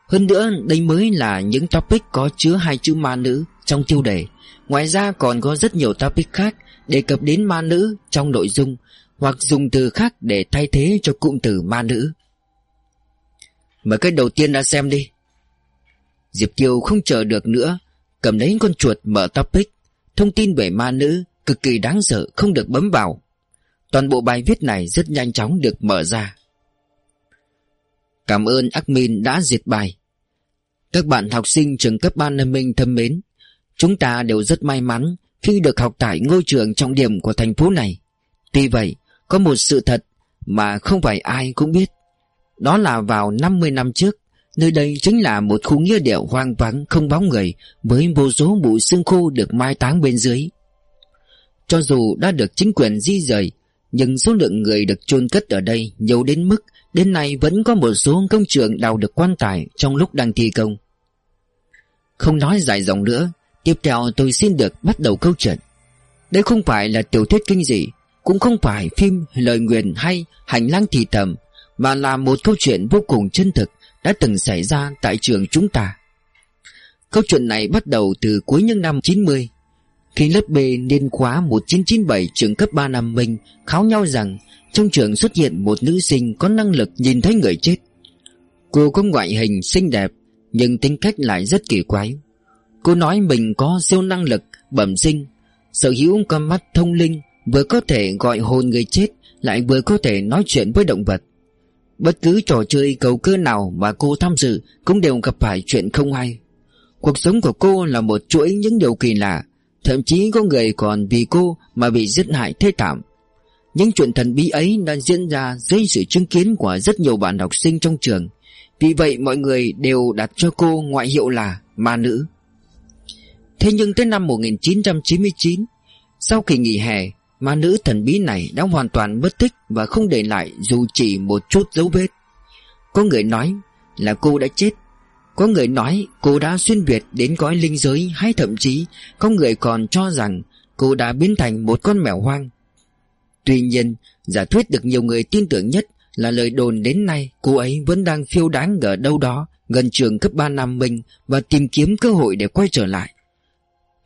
Hơn nữa đây mới là những topic có chứa hai chữ ma nữ trong tiêu đề. Ngoài ra còn có rất nhiều topic khác đề cập đến ma nữ trong nội dung, Hoặc dùng từ khác để thay thế cho cụm từ ma nữ. Mở cái đầu tiên ra xem đi. Diệp Kiều không chờ được nữa, Cầm lấy con chuột mở topic. Thông tin về ma nữ Cực kỳ đáng sợ, không được bấm vào. Toàn bộ bài viết này rất nhanh chóng được mở ra. Cảm ơn admin đã diệt bài. Các bạn học sinh trường cấp 3 Nam Minh thân mến Chúng ta đều rất may mắn Khi được học tại ngôi trường trọng điểm của thành phố này. Tuy vậy, Có một sự thật Mà không phải ai cũng biết. Đó là vào 50 năm trước, Nơi đây chính là một khu nghĩa địa hoang vắng không bóng người Với vô số bụi xương khô được mai táng bên dưới. Cho dù đã được chính quyền di rời, Nhưng số lượng người được chôn cất ở đây nhiều đến mức Đến nay vẫn có một số công trường đào được quan tài trong lúc đang thi công. Không nói dài dòng nữa Tiếp theo tôi xin được bắt đầu câu chuyện Đây không phải là tiểu thuyết kinh dị, Cũng không phải phim lời nguyền hay hành lang thì thầm, Mà là một câu chuyện vô cùng chân thực đã từng xảy ra tại trường chúng ta. Câu chuyện này bắt đầu từ cuối những năm 90 Khi lớp B niên khóa 1997 trường cấp 3 năm mình kháo nhau rằng trong trường xuất hiện một nữ sinh có năng lực nhìn thấy người chết. Cô có ngoại hình xinh đẹp, nhưng tính cách lại rất kỳ quái. Cô nói mình có siêu năng lực bẩm sinh, sở hữu con mắt thông linh vừa có thể gọi hồn người chết lại vừa có thể nói chuyện với động vật. Bất cứ trò chơi cầu cơ nào mà cô tham dự Cũng đều gặp phải chuyện không hay. Cuộc sống của cô là một chuỗi những điều kỳ lạ Thậm chí có người còn vì cô mà bị giết hại thê thảm. Những chuyện thần bí ấy đang diễn ra dưới sự chứng kiến của rất nhiều bạn học sinh trong trường. Vì vậy mọi người đều đặt cho cô ngoại hiệu là ma nữ. Thế nhưng tới năm 1999 Sau kỳ nghỉ hè, Ma nữ thần bí này đã hoàn toàn mất tích Và không để lại dù chỉ một chút dấu vết. Có người nói là cô đã chết. Có người nói cô đã xuyên Việt đến cõi linh giới, Hay thậm chí có người còn cho rằng Cô đã biến thành một con mèo hoang. Tuy nhiên, Giả thuyết được nhiều người tin tưởng nhất Là lời đồn đến nay Cô ấy vẫn đang phiêu đáng ở đâu đó Gần trường cấp 3 Nam Minh Và tìm kiếm cơ hội để quay trở lại.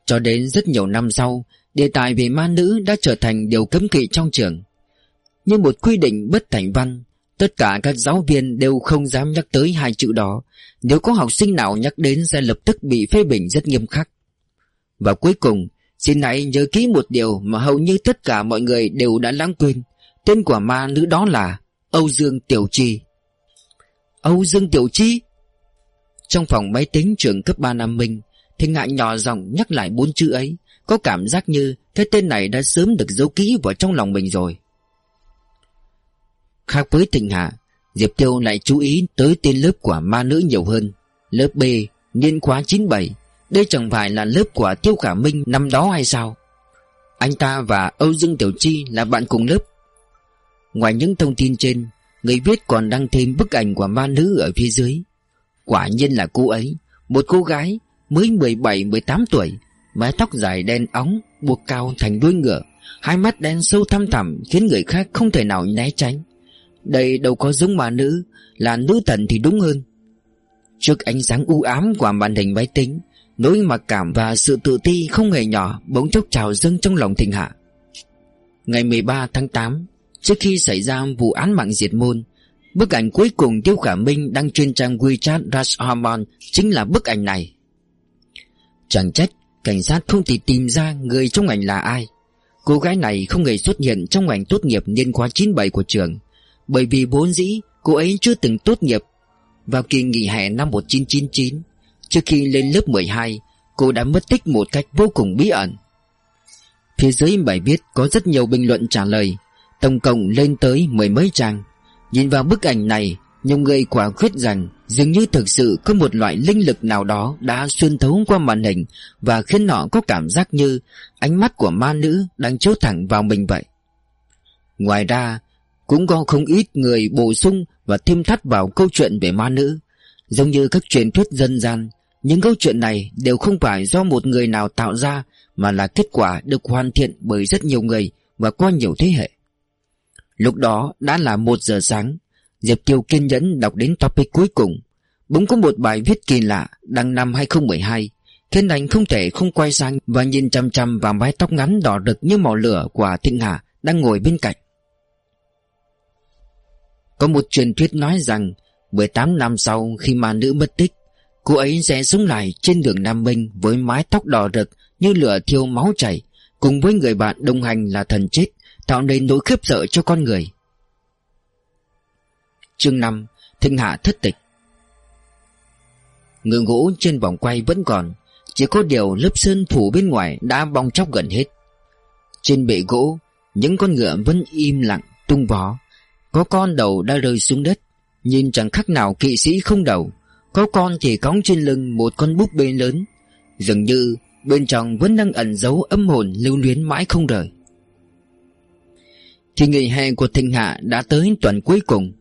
Cho đến rất nhiều năm sau, Đề tài về ma nữ đã trở thành điều cấm kỵ trong trường. Như một quy định bất thành văn, Tất cả các giáo viên đều không dám nhắc tới hai chữ đó. Nếu có học sinh nào nhắc đến sẽ lập tức bị phê bình rất nghiêm khắc. Và cuối cùng, Xin hãy nhớ kỹ một điều mà hầu như tất cả mọi người đều đã lãng quên. Tên của ma nữ đó là Âu Dương Tiểu Chi. Âu Dương Tiểu Chi? Trong phòng máy tính trường cấp 3 Nam Minh thì ngại nhỏ giọng nhắc lại bốn chữ ấy, Có cảm giác như Cái tên này đã sớm được giấu kỹ vào trong lòng mình rồi. Khác với Thịnh Hạ, Diệp Tiêu lại chú ý tới tên lớp của ma nữ nhiều hơn, Lớp B, Niên khóa 97 Đây chẳng phải là lớp của Tiêu Khả Minh năm đó hay sao? Anh ta và Âu Dương Tiểu Chi là bạn cùng lớp. Ngoài những thông tin trên, Người viết còn đăng thêm bức ảnh của ma nữ ở phía dưới. Quả nhiên là cô ấy, Một cô gái mới 17-18 tuổi, Mái tóc dài đen óng, Buộc cao thành đuôi ngựa, Hai mắt đen sâu thăm thẳm Khiến người khác không thể nào né tránh. Đây đâu có giống mà nữ, Là nữ thần thì đúng hơn. Trước ánh sáng u ám của màn hình máy tính, Nỗi mặc cảm và sự tự ti không hề nhỏ Bỗng chốc trào dâng trong lòng thịnh hạ. Ngày 13 tháng 8 Trước khi xảy ra vụ án mạng diệt môn, Bức ảnh cuối cùng Tiêu Khả Minh đăng trên trang WeChat Rashomon Chính là bức ảnh này. Chẳng trách, Cảnh sát không thể tìm ra người trong ảnh là ai. Cô gái này không hề xuất hiện trong ảnh tốt nghiệp niên khóa 97 của trường. Bởi vì vốn dĩ, cô ấy chưa từng tốt nghiệp. Vào kỳ nghỉ hè năm 1999 Trước khi lên lớp 12 Cô đã mất tích một cách vô cùng bí ẩn. Phía dưới bài viết có rất nhiều bình luận trả lời. Tổng cộng lên tới mười mấy trang. Nhìn vào bức ảnh này nhưng người quả quyết rằng Dường như thực sự có một loại linh lực nào đó Đã xuyên thấu qua màn hình Và khiến họ có cảm giác như Ánh mắt của ma nữ đang chiếu thẳng vào mình vậy. Ngoài ra, Cũng có không ít người bổ sung Và thêm thắt vào câu chuyện về ma nữ. Giống như các truyền thuyết dân gian, Những câu chuyện này đều không phải do một người nào tạo ra Mà là kết quả được hoàn thiện bởi rất nhiều người Và qua nhiều thế hệ. Lúc đó đã là một giờ sáng Diệp Tiêu kiên nhẫn đọc đến topic cuối cùng. Bỗng có một bài viết kỳ lạ Đăng năm 2012 Khiến anh không thể không quay sang Và nhìn chăm chăm vào mái tóc ngắn đỏ rực như màu lửa Của Thịnh Hà đang ngồi bên cạnh. Có một truyền thuyết nói rằng 18 năm sau khi mà nữ mất tích, Cô ấy sẽ sống lại trên đường Nam Minh Với mái tóc đỏ rực như lửa thiêu máu chảy, Cùng với người bạn đồng hành là thần chết, Tạo nên nỗi khiếp sợ cho con người. Chương 5 Thịnh hạ thất tịch. Ngựa gỗ trên vòng quay vẫn còn, Chỉ có điều lớp sơn phủ bên ngoài đã bong chóc gần hết. Trên bệ gỗ, Những con ngựa vẫn im lặng, tung vó. Có con đầu đã rơi xuống đất, Nhìn chẳng khác nào kỵ sĩ không đầu. Có con thì cõng trên lưng một con búp bê lớn. Dường như bên trong vẫn đang ẩn giấu âm hồn lưu luyến mãi không rời. Thì nghỉ hè của Thịnh Hạ đã tới tuần cuối cùng.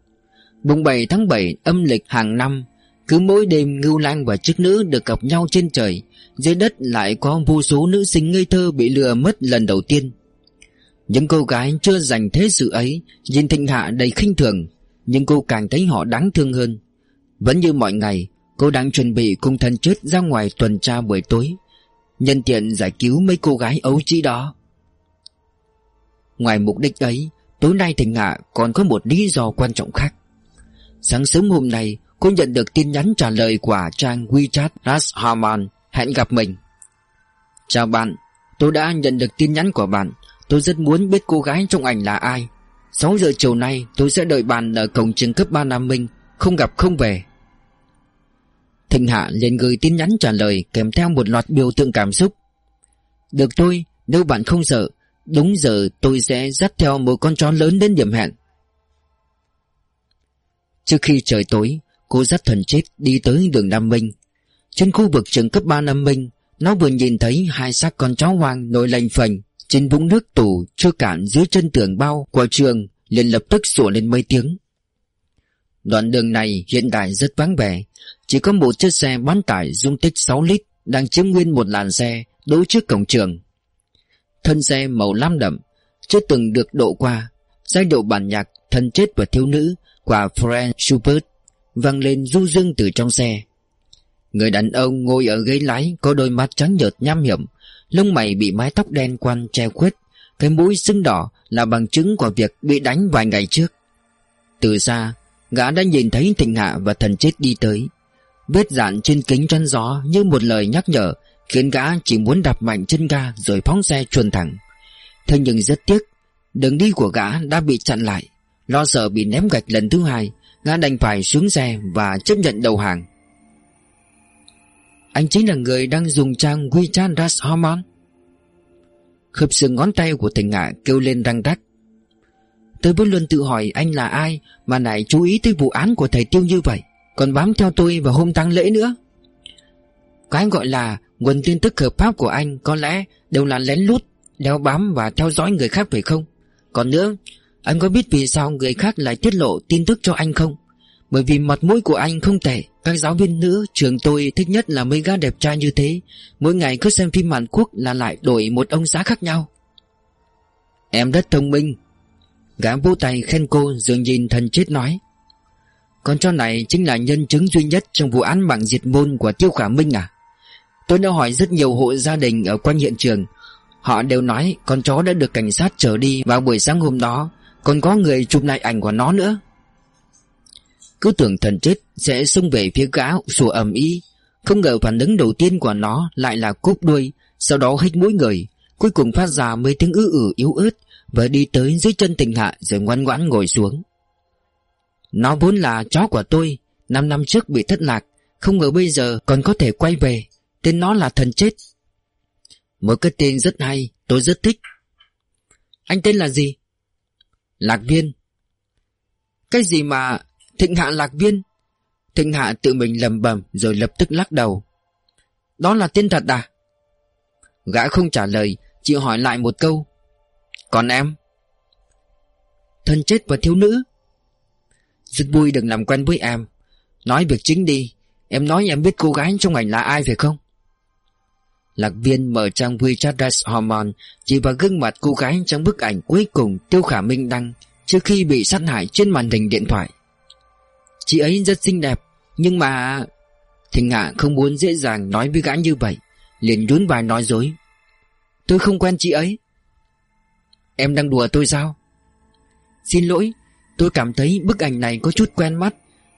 Mùng 7 tháng 7 âm lịch hàng năm, Cứ mỗi đêm Ngưu Lang và chức nữ được gặp nhau trên trời. Dưới đất lại có vô số nữ sinh ngây thơ bị lừa mất lần đầu tiên. Những cô gái chưa dành thế sự ấy Nhìn thịnh hạ đầy khinh thường, Nhưng cô càng thấy họ đáng thương hơn. Vẫn như mọi ngày, Cô đang chuẩn bị cùng thần chết ra ngoài tuần tra buổi tối, Nhân tiện giải cứu mấy cô gái ấu trí đó. Ngoài mục đích ấy, Tối nay Thịnh Hạ còn có một lý do quan trọng khác. Sáng sớm hôm nay, Cô nhận được tin nhắn trả lời của trang WeChat Rashomon Hẹn gặp mình. Chào bạn, Tôi đã nhận được tin nhắn của bạn. Tôi rất muốn biết cô gái trong ảnh là ai. 6 giờ chiều nay, tôi sẽ đợi bạn ở cổng trường cấp 3 Nam Minh, Không gặp không về. Thịnh Hạ liền gửi tin nhắn trả lời Kèm theo một loạt biểu tượng cảm xúc. Được tôi Nếu bạn không sợ, Đúng giờ tôi sẽ dắt theo một con chó lớn đến điểm hẹn. Trước khi trời tối, Cô dắt thần chết đi tới đường Nam Minh. Trên khu vực trường cấp 3 Nam Minh, Nó vừa nhìn thấy hai xác con chó hoang nổi lành phành Trên vũng nước tủ chưa cạn dưới chân tường bao của trường liền lập tức sủa lên mấy tiếng. Đoạn đường này hiện tại rất vắng vẻ, Chỉ có một chiếc xe bán tải dung tích 6 lít Đang chiếm nguyên một làn xe đỗ trước cổng trường. Thân xe màu lam đậm, Chưa từng được độ qua, Giai độ bản nhạc thân chết và thiếu nữ quả Frank Schubert vang lên du dương từ trong xe. Người đàn ông ngồi ở ghế lái Có đôi mắt trắng nhợt nham hiểm, Lông mày bị mái tóc đen quăn che khuất, Cái mũi sưng đỏ là bằng chứng của việc bị đánh vài ngày trước. Từ xa, Gã đã nhìn thấy thịnh hạ và thần chết đi tới. Vết dạn trên kính chắn gió Như một lời nhắc nhở, Khiến gã chỉ muốn đạp mạnh chân ga Rồi phóng xe chuồn thẳng. Thế nhưng rất tiếc, Đường đi của gã đã bị chặn lại. Lo sợ bị ném gạch lần thứ hai Gã đành phải xuống xe và chấp nhận đầu hàng. Anh chính là người đang dùng trang WeChat Rashomon Khớp xương ngón tay của thành ngạ kêu lên răng rắc. Tôi vẫn luôn tự hỏi anh là ai Mà lại chú ý tới vụ án của thầy Tiêu như vậy, Còn bám theo tôi vào hôm tang lễ nữa. Cái gọi là nguồn tin tức hợp pháp của anh Có lẽ đều là lén lút Đeo bám và theo dõi người khác phải không? Còn nữa anh có biết vì sao người khác lại tiết lộ tin tức cho anh không? Bởi vì mặt mũi của anh không tệ. Các giáo viên nữ, trường tôi thích nhất là mấy gã đẹp trai như thế. Mỗi ngày cứ xem phim Hàn Quốc là lại đổi một ông xã khác nhau. Em rất thông minh. Gã vô tay khen cô dường nhìn thần chết nói. Con chó này chính là nhân chứng duy nhất Trong vụ án mạng diệt môn của Tiêu Khả Minh à? Tôi đã hỏi rất nhiều hộ gia đình Ở quanh hiện trường. Họ đều nói con chó đã được cảnh sát trở đi Vào buổi sáng hôm đó. Còn có người chụp lại ảnh của nó nữa. Cứ tưởng thần chết Sẽ xông về phía gã sủa ầm y Không ngờ phản ứng đầu tiên của nó Lại là cúp đuôi, Sau đó hít mũi người, Cuối cùng phát ra mấy tiếng ư ử yếu ớt và đi tới dưới chân tình hạ Rồi ngoan ngoãn ngồi xuống. Nó vốn là chó của tôi, Năm năm trước bị thất lạc, Không ngờ bây giờ còn có thể quay về, Tên nó là thần chết. Một cái tên rất hay, Tôi rất thích. Anh tên là gì? Lạc viên. Cái gì mà Thịnh hạ lạc viên? Thịnh hạ tự mình lầm bầm Rồi lập tức lắc đầu. Đó là tên thật à? Gã không trả lời, Chỉ hỏi lại một câu. Còn em? Thân chết và thiếu nữ. Rất vui được làm quen với em. Nói việc chính đi. Em nói em biết cô gái trong ảnh là ai phải không? Lạc viên mở trang WeChat Dash Hormone, Chỉ vào gương mặt cô gái trong bức ảnh cuối cùng Tiêu Khả Minh đăng Trước khi bị sát hại trên màn hình điện thoại. Chị ấy rất xinh đẹp, Nhưng mà Thịnh Hạ không muốn dễ dàng nói với gã như vậy, liền nhún vai nói dối. Tôi không quen chị ấy. Em đang đùa tôi sao? Xin lỗi, Tôi cảm thấy bức ảnh này có chút quen mắt,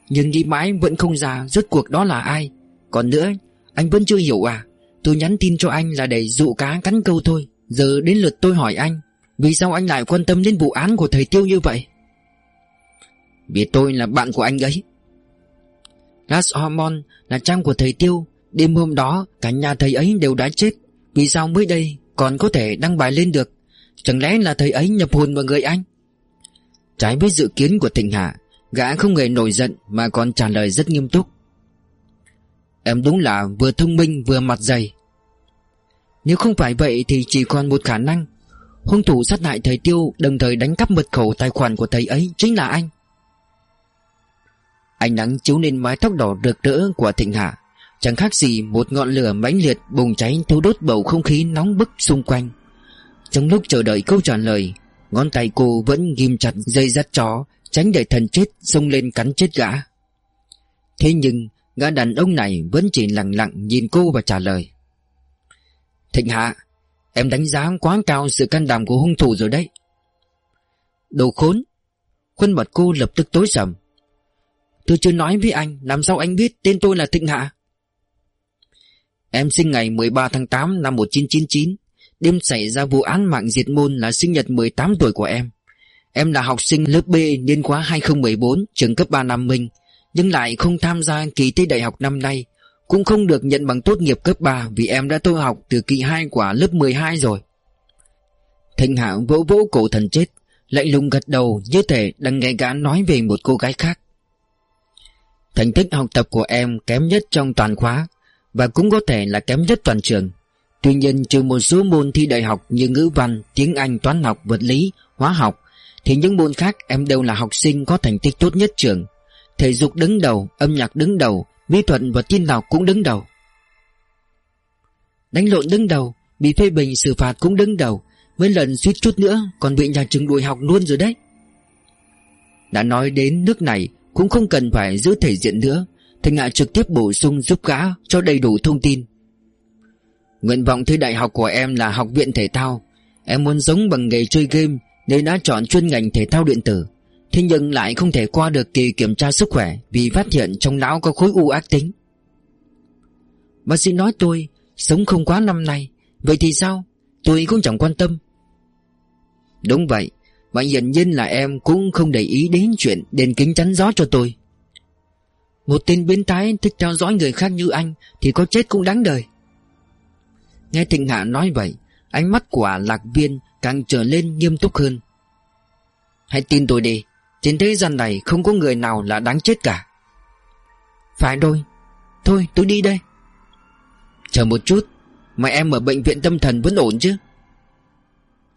Nhưng nghĩ mãi vẫn không ra Rốt cuộc đó là ai. Còn nữa, Anh vẫn chưa hiểu à? Tôi nhắn tin cho anh là để dụ cá cắn câu thôi. Giờ đến lượt tôi hỏi anh, Vì sao anh lại quan tâm đến vụ án của thầy Tiêu như vậy? Vì tôi là bạn của anh ấy. Last Hormone là trang của thầy Tiêu. Đêm hôm đó, cả nhà thầy ấy đều đã chết. Vì sao mới đây còn có thể đăng bài lên được? Chẳng lẽ là thầy ấy nhập hồn vào người anh? Trái với dự kiến của Thịnh Hạ, Gã không hề nổi giận Mà còn trả lời rất nghiêm túc. Em đúng là vừa thông minh vừa mặt dày. Nếu không phải vậy Thì chỉ còn một khả năng. Hung thủ sát hại thầy Tiêu, Đồng thời đánh cắp mật khẩu tài khoản của thầy ấy Chính là anh. Ánh nắng chiếu lên mái tóc đỏ rực rỡ của Thịnh Hạ. Chẳng khác gì một ngọn lửa mãnh liệt bùng cháy thiêu đốt bầu không khí nóng bức xung quanh. Trong lúc chờ đợi câu trả lời, Ngón tay cô vẫn ghim chặt dây dắt chó, Tránh để thần chết xông lên cắn chết gã. Thế nhưng Gã đàn ông này vẫn chỉ lặng lặng nhìn cô và trả lời. Thịnh Hạ, Em đánh giá quá cao sự can đảm của hung thủ rồi đấy. Đồ khốn, Khuôn mặt cô lập tức tối sầm. Tôi chưa nói với anh, Làm sao anh biết tên tôi là Thịnh Hạ? Em sinh ngày 13 tháng 8 năm 1999 Đêm xảy ra vụ án mạng diệt môn là sinh nhật 18 tuổi của em. Em là học sinh lớp B niên khóa 2014 trường cấp 3 Nam Minh nhưng lại không tham gia kỳ thi đại học năm nay Cũng không được nhận bằng tốt nghiệp cấp 3 Vì em đã tôi học từ kỳ 2 của lớp 12 rồi. Thanh Hạ vỗ vỗ cổ thần chết Lạnh lùng gật đầu như thể đang nghe gã nói về một cô gái khác. Thành tích học tập của em kém nhất trong toàn khóa Và cũng có thể là kém nhất toàn trường. Tuy nhiên trừ một số môn thi đại học như ngữ văn, tiếng Anh, toán học, vật lý, hóa học Thì những môn khác em đều là học sinh có thành tích tốt nhất trường. Thể dục đứng đầu, âm nhạc đứng đầu, mỹ thuật và tin học cũng đứng đầu. Đánh lộn đứng đầu, bị phê bình xử phạt cũng đứng đầu. Mấy lần suýt chút nữa còn bị nhà trường đuổi học luôn rồi đấy. Đã nói đến nước này cũng không cần phải giữ thể diện nữa. Thành Ngạ trực tiếp bổ sung giúp gã cho đầy đủ thông tin. Nguyện vọng thi đại học của em là học viện thể thao. Em muốn giống bằng nghề chơi game Nên đã chọn chuyên ngành thể thao điện tử. Thế nhưng lại không thể qua được kỳ kiểm tra sức khỏe Vì phát hiện trong não có khối u ác tính. Bác sĩ nói tôi Sống không quá năm nay, Vậy thì sao? Tôi cũng chẳng quan tâm. Đúng vậy, Và hiển nhiên là em cũng không để ý đến chuyện đền kính chắn gió cho tôi. Một tên biến thái thích theo dõi người khác như anh Thì có chết cũng đáng đời. Nghe Thịnh Hạ nói vậy, Ánh mắt của lạc viên càng trở lên nghiêm túc hơn. Hãy tin tôi đi trên thế gian này không có người nào là đáng chết cả. Phải rồi Thôi tôi đi đây. Chờ một chút Mà em ở bệnh viện tâm thần vẫn ổn chứ?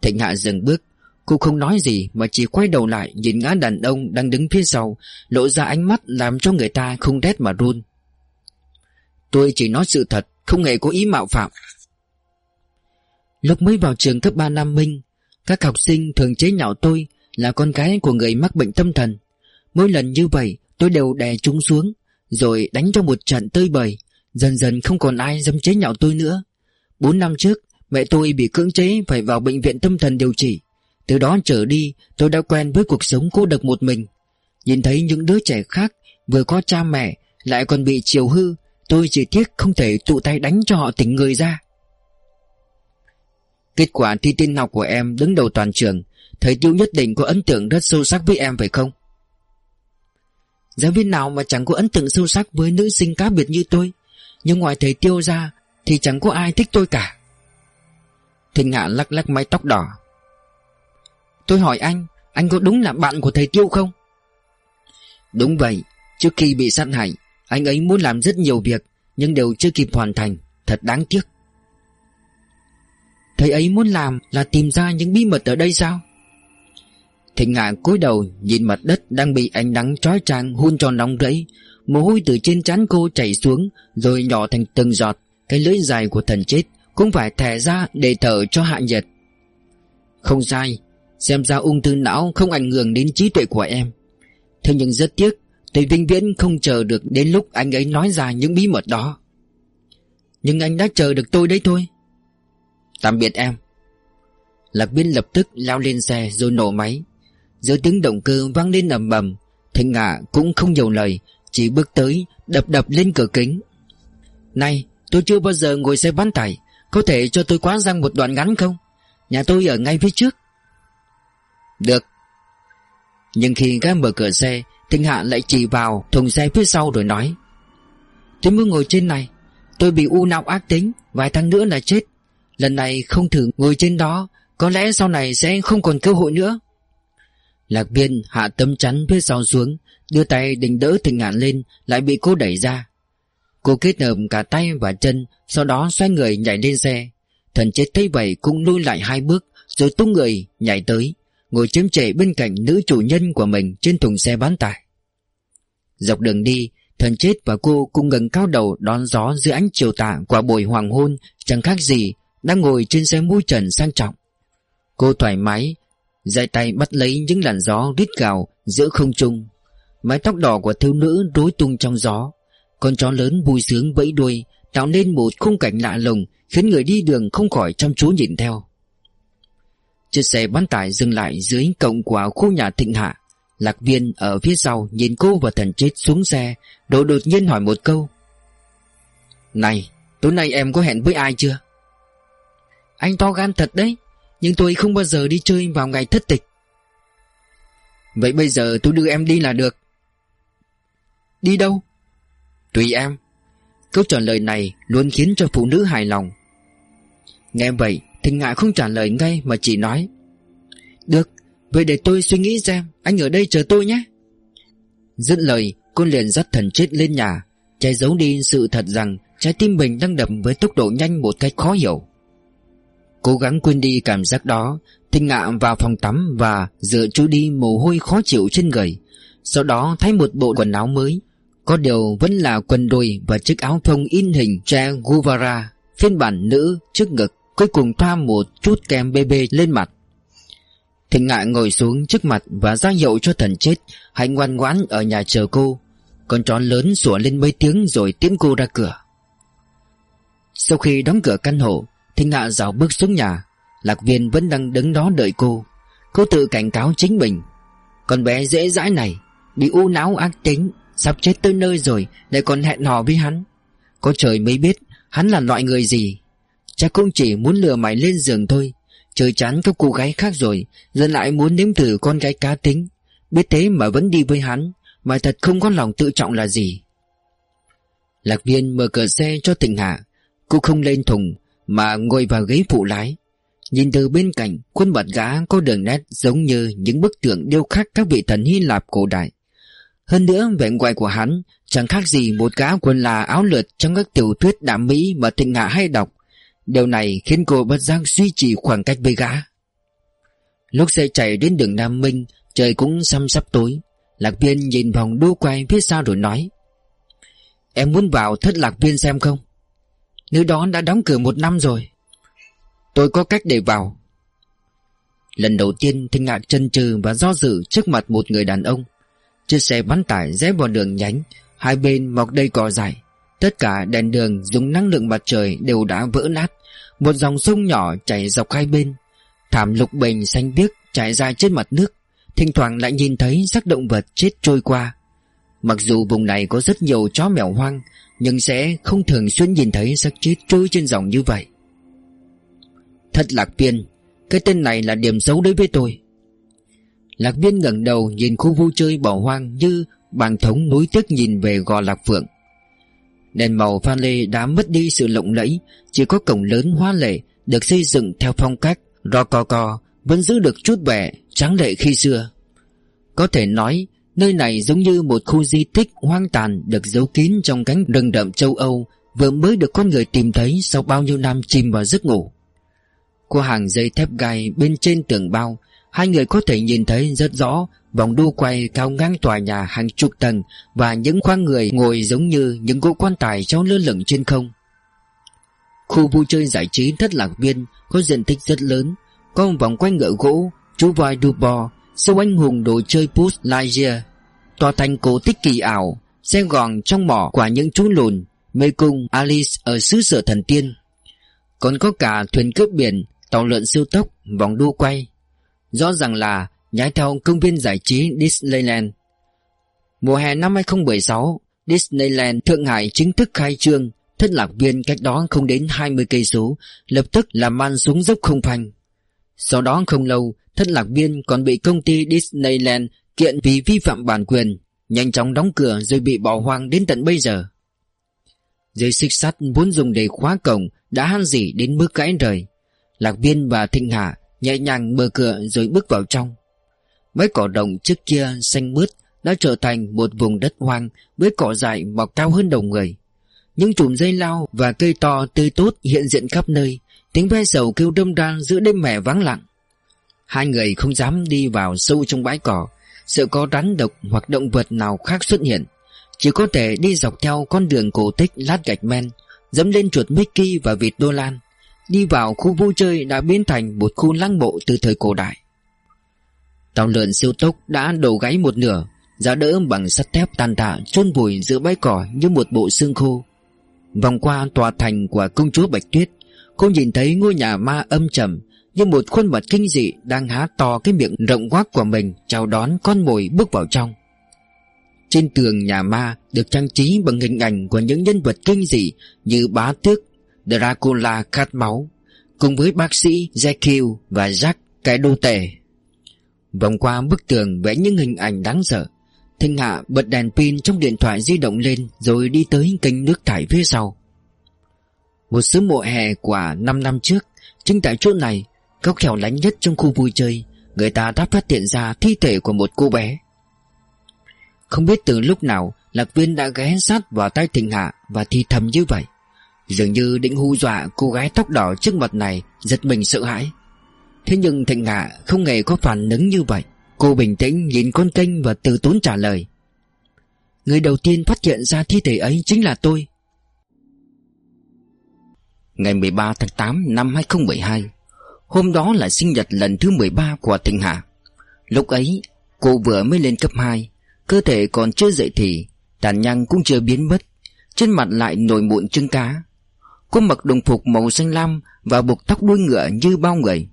Thịnh Hạ dừng bước, Cô không nói gì mà chỉ quay đầu lại Nhìn ngã đàn ông đang đứng phía sau, Lộ ra ánh mắt làm cho người ta không rét mà run. Tôi chỉ nói sự thật, Không hề có ý mạo phạm. Lúc mới vào trường cấp 3 Nam Minh, Các học sinh thường chế nhạo tôi là con gái của người mắc bệnh tâm thần. Mỗi lần như vậy, tôi đều đè chúng xuống, Rồi đánh cho một trận tơi bời. Dần dần không còn ai dám chế nhạo tôi nữa. Bốn năm trước, Mẹ tôi bị cưỡng chế phải vào bệnh viện tâm thần điều trị. Từ đó trở đi, Tôi đã quen với cuộc sống cô độc một mình. Nhìn thấy những đứa trẻ khác, Vừa có cha mẹ, Lại còn bị chiều hư, Tôi chỉ tiếc không thể tụ tay đánh cho họ tỉnh người ra. Kết quả thi tin học của em đứng đầu toàn trường Thầy Tiêu nhất định có ấn tượng rất sâu sắc với em phải không? Giáo viên nào mà chẳng có ấn tượng sâu sắc với nữ sinh cá biệt như tôi, Nhưng ngoài thầy Tiêu ra Thì chẳng có ai thích tôi cả Thịnh Hạ lắc lắc mái tóc đỏ Tôi hỏi anh Anh có đúng là bạn của thầy Tiêu không? Đúng vậy, Trước khi bị sát hại, Anh ấy muốn làm rất nhiều việc, Nhưng đều chưa kịp hoàn thành, Thật đáng tiếc Thầy ấy muốn làm là tìm ra những bí mật ở đây sao Thịnh Hạ cúi đầu nhìn mặt đất đang bị ánh nắng trói trang hun tròn nóng rẫy. Mồ hôi từ trên trán cô chảy xuống, Rồi nhỏ thành từng giọt. Cái lưỡi dài của thần chết Cũng phải thẻ ra để thở cho hạ nhiệt. Không sai, Xem ra ung thư não không ảnh hưởng đến trí tuệ của em. Thế nhưng rất tiếc Tôi vinh viễn không chờ được đến lúc anh ấy nói ra những bí mật đó. Nhưng anh đã chờ được tôi đấy thôi. Tạm biệt em. Lạc Biên lập tức lao lên xe rồi nổ máy. Giữa tiếng động cơ vang lên ầm ầm, Thịnh Ngạ cũng không nhiều lời, Chỉ bước tới, đập đập lên cửa kính. Này, tôi chưa bao giờ ngồi xe bán tải, Có thể cho tôi quá răng một đoạn ngắn không? Nhà tôi ở ngay phía trước. Được. Nhưng khi gã mở cửa xe, Thịnh Hạ lại chỉ vào thùng xe phía sau rồi nói, Tôi muốn ngồi trên này, Tôi bị u não ác tính, Vài tháng nữa là chết. Lần này không thử ngồi trên đó, Có lẽ sau này sẽ không còn cơ hội nữa. Lạc viên hạ tấm chắn phía sau xuống, Đưa tay định đỡ thịnh ngạn lên, Lại bị cô đẩy ra. Cô kết hợp cả tay và chân, Sau đó xoay người nhảy lên xe. Thần chết thấy vậy cũng lui lại hai bước, Rồi tung người nhảy tới, Ngồi chiếm trệ bên cạnh nữ chủ nhân của mình Trên thùng xe bán tải. Dọc đường đi, Thần chết và cô cùng ngẩng cao đầu đón gió giữa ánh chiều tà quả buổi hoàng hôn, Chẳng khác gì đang ngồi trên xe mui trần sang trọng. Cô thoải mái Dài tay bắt lấy những làn gió rít gào giữa không trung. Mái tóc đỏ của thiếu nữ rối tung trong gió. Con chó lớn vui sướng vẫy đuôi Tạo nên một khung cảnh lạ lùng Khiến người đi đường không khỏi chăm chú nhìn theo. Chiếc xe bán tải dừng lại dưới cổng của khu nhà thịnh hạ. Lạc viên ở phía sau nhìn cô và thần chết xuống xe Đồ đột nhiên hỏi một câu. Này, tối nay em có hẹn với ai chưa? Anh to gan thật đấy. Nhưng tôi không bao giờ đi chơi vào ngày thất tịch. Vậy bây giờ tôi đưa em đi là được. Đi đâu? Tùy em. Câu trả lời này luôn khiến cho phụ nữ hài lòng. Nghe vậy Thịnh Ngại không trả lời ngay mà chỉ nói, Được, Vậy để tôi suy nghĩ xem, Anh ở đây chờ tôi nhé. Dứt lời cô liền dắt thần chết lên nhà, Che giấu đi sự thật rằng Trái tim mình đang đập với tốc độ nhanh một cách khó hiểu. Cố gắng quên đi cảm giác đó, Thinh ngạ vào phòng tắm và dựa chú đi mồ hôi khó chịu trên người. Sau đó thay một bộ quần áo mới. Có điều vẫn là quần đùi và chiếc áo phông in hình Che Guevara, Phiên bản nữ trước ngực, Cuối cùng thoa một chút kem BB lên mặt. Thịnh ngại ngồi xuống trước mặt Và ra hiệu cho thần chết, Hãy ngoan ngoãn ở nhà chờ cô. Con chó lớn sủa lên mấy tiếng Rồi tiễn cô ra cửa. Sau khi đóng cửa căn hộ Thinh Hạ dạo bước xuống nhà, Lạc viên vẫn đang đứng đó đợi cô. Cô tự cảnh cáo chính mình, Con bé dễ dãi này, Bị u não ác tính, Sắp chết tới nơi rồi Lại còn hẹn hò với hắn. Có trời mới biết Hắn là loại người gì. Chắc cũng chỉ muốn lừa mày lên giường thôi Trời chán các cô gái khác rồi, Giờ lại muốn nếm thử con gái cá tính. Biết thế mà vẫn đi với hắn, Mà thật không có lòng tự trọng là gì. Lạc viên mở cửa xe cho Thịnh Hạ. Cô không lên thùng mà ngồi vào ghế phụ lái. Nhìn từ bên cạnh, Khuôn mặt gã có đường nét giống như Những bức tượng điêu khắc các vị thần Hy Lạp cổ đại. Hơn nữa, vẻ ngoài của hắn Chẳng khác gì một gã quần là áo lượt Trong các tiểu thuyết đạm mỹ Mà Thịnh Hạ hay đọc. Điều này khiến cô bất giác duy trì khoảng cách với gã. Lúc xe chạy đến đường Nam Minh, Trời cũng xăm sắp tối. Lạc viên nhìn vòng đu quay phía sau rồi nói, Em muốn vào thất lạc viên xem không? Nơi đó đã đóng cửa một năm rồi. Tôi có cách để vào. Lần đầu tiên Thanh Ngạc chân trừ và do dự trước mặt một người đàn ông. Chiếc xe bắn tải rẽ vào đường nhánh, Hai bên mọc đầy cỏ dại. Tất cả đèn đường dùng năng lượng mặt trời đều đã vỡ nát. Một dòng sông nhỏ chảy dọc hai bên. Thảm lục bình xanh biếc chảy dài trên mặt nước. Thỉnh thoảng lại nhìn thấy xác động vật chết trôi qua. Mặc dù vùng này có rất nhiều chó mèo hoang nhưng sẽ không thường xuyên nhìn thấy xác chết trôi trên dòng như vậy. Thật lạc viên, Cái tên này là điểm xấu đối với tôi. Lạc viên ngẩng đầu nhìn khu vui chơi bỏ hoang như bàn thống núi tiếc nhìn về gò lạc phượng. Đèn màu pha lê đã mất đi sự lộng lẫy, Chỉ có cổng lớn hoa lệ Được xây dựng theo phong cách Rococo Vẫn giữ được chút vẻ tráng lệ khi xưa. Có thể nói Nơi này giống như một khu di tích hoang tàn Được giấu kín trong cánh rừng rậm châu Âu, Vừa mới được con người tìm thấy Sau bao nhiêu năm chìm vào giấc ngủ. Qua hàng dây thép gai bên trên tường bao, Hai người có thể nhìn thấy rất rõ Vòng đu quay cao ngang tòa nhà hàng chục tầng Và những khoang người ngồi giống như những cỗ quan tài treo lơ lửng trên không. Khu vui chơi giải trí thất lạc viên Có diện tích rất lớn, Có một vòng quanh ngựa gỗ, Chú voi đu bò Siêu anh hùng đồ chơi Push Lightyear Tòa thành cổ tích kỳ ảo Xe gòn trong mỏ quả những chú lùn Mê cung Alice ở xứ sở thần tiên Còn có cả thuyền cướp biển Tàu lượn siêu tốc Vòng đu quay Rõ ràng là nhái theo công viên giải trí Disneyland. Mùa hè năm 2016, Disneyland Thượng Hải chính thức khai trương, thất lạc viên cách đó không đến 20 cây số, lập tức làm man xuống dốc không phanh. Sau đó không lâu, thất lạc viên còn bị công ty Disneyland kiện vì vi phạm bản quyền, nhanh chóng đóng cửa rồi bị bỏ hoang đến tận bây giờ. Dây xích sắt vốn dùng để khóa cổng đã han dỉ đến mức gãy rời. Lạc viên và Thịnh Hạ nhẹ nhàng mở cửa rồi bước vào trong. Mấy cỏ đồng trước kia xanh mướt đã trở thành một vùng đất hoang với cỏ dại mọc cao hơn đầu người. Những chùm dây lao và cây to tươi tốt hiện diện khắp nơi, tiếng ve sầu kêu đâm đan giữa đêm mẻ vắng lặng. Hai người không dám đi vào sâu trong bãi cỏ, sợ có rắn độc hoặc động vật nào khác xuất hiện. Chỉ có thể đi dọc theo con đường cổ tích lát gạch men, dẫm lên chuột Mickey và vịt Đô Lan. Đi vào khu vui chơi đã biến thành một khu lăng mộ từ thời cổ đại. Tàu lượn siêu tốc đã đổ gáy một nửa Giá đỡ bằng sắt thép tàn tạ chôn vùi giữa bãi cỏ như một bộ xương khô Vòng qua tòa thành của công chúa Bạch Tuyết Cô nhìn thấy ngôi nhà ma âm trầm như một khuôn mặt kinh dị đang há to cái miệng rộng quát của mình Chào đón con mồi bước vào trong. Trên tường nhà ma được trang trí bằng hình ảnh của những nhân vật kinh dị Như bá tước, Dracula khát máu Cùng với bác sĩ Jekyll và Jack cái đô tể. Vòng qua bức tường vẽ những hình ảnh đáng sợ Thanh Hạ bật đèn pin trong điện thoại di động lên Rồi đi tới kênh nước thải phía sau. Một sớm mùa hè của 5 năm trước Chính tại chỗ này Góc hẻo lánh nhất trong khu vui chơi, Người ta đã phát hiện ra thi thể của một cô bé. Không biết từ lúc nào, Lạc viên đã ghé sát vào tay Thịnh Hạ Và thi thầm như vậy. Dường như định hù dọa cô gái tóc đỏ trước mặt này, Giật mình sợ hãi. Thế nhưng Thịnh Hạ không hề có phản ứng như vậy. Cô bình tĩnh nhìn con kênh và từ tốn trả lời. Người đầu tiên phát hiện ra thi thể ấy chính là tôi. Ngày 13 tháng 8 năm 2012 Hôm đó là sinh nhật lần thứ 13 của Thịnh Hạ Lúc ấy cô vừa mới lên cấp 2 Cơ thể còn chưa dậy thì Tàn nhang cũng chưa biến mất Trên mặt lại nổi mụn trứng cá Cô mặc đồng phục màu xanh lam Và buộc tóc đuôi ngựa như bao người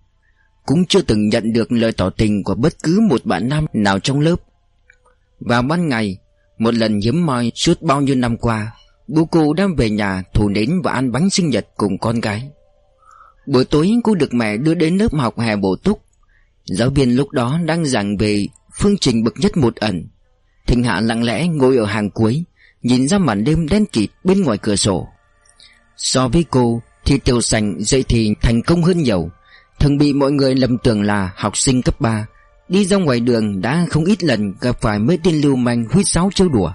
cũng chưa từng nhận được lời tỏ tình của bất cứ một bạn nam nào trong lớp. Vào ban ngày, một lần hiếm moi suốt bao nhiêu năm qua, bố cô đang về nhà thủ nến và ăn bánh sinh nhật cùng con gái. Buổi tối cô được mẹ đưa đến lớp học hè bổ túc. Giáo viên lúc đó đang giảng về phương trình bậc nhất một ẩn. Thịnh Hạ lặng lẽ ngồi ở hàng cuối, nhìn ra màn đêm đen kịt bên ngoài cửa sổ. So với cô thì tiểu sành dậy thì thành công hơn nhiều Thường bị mọi người lầm tưởng là học sinh cấp 3 Đi ra ngoài đường đã không ít lần gặp phải mấy tên lưu manh huyết sáo trêu đùa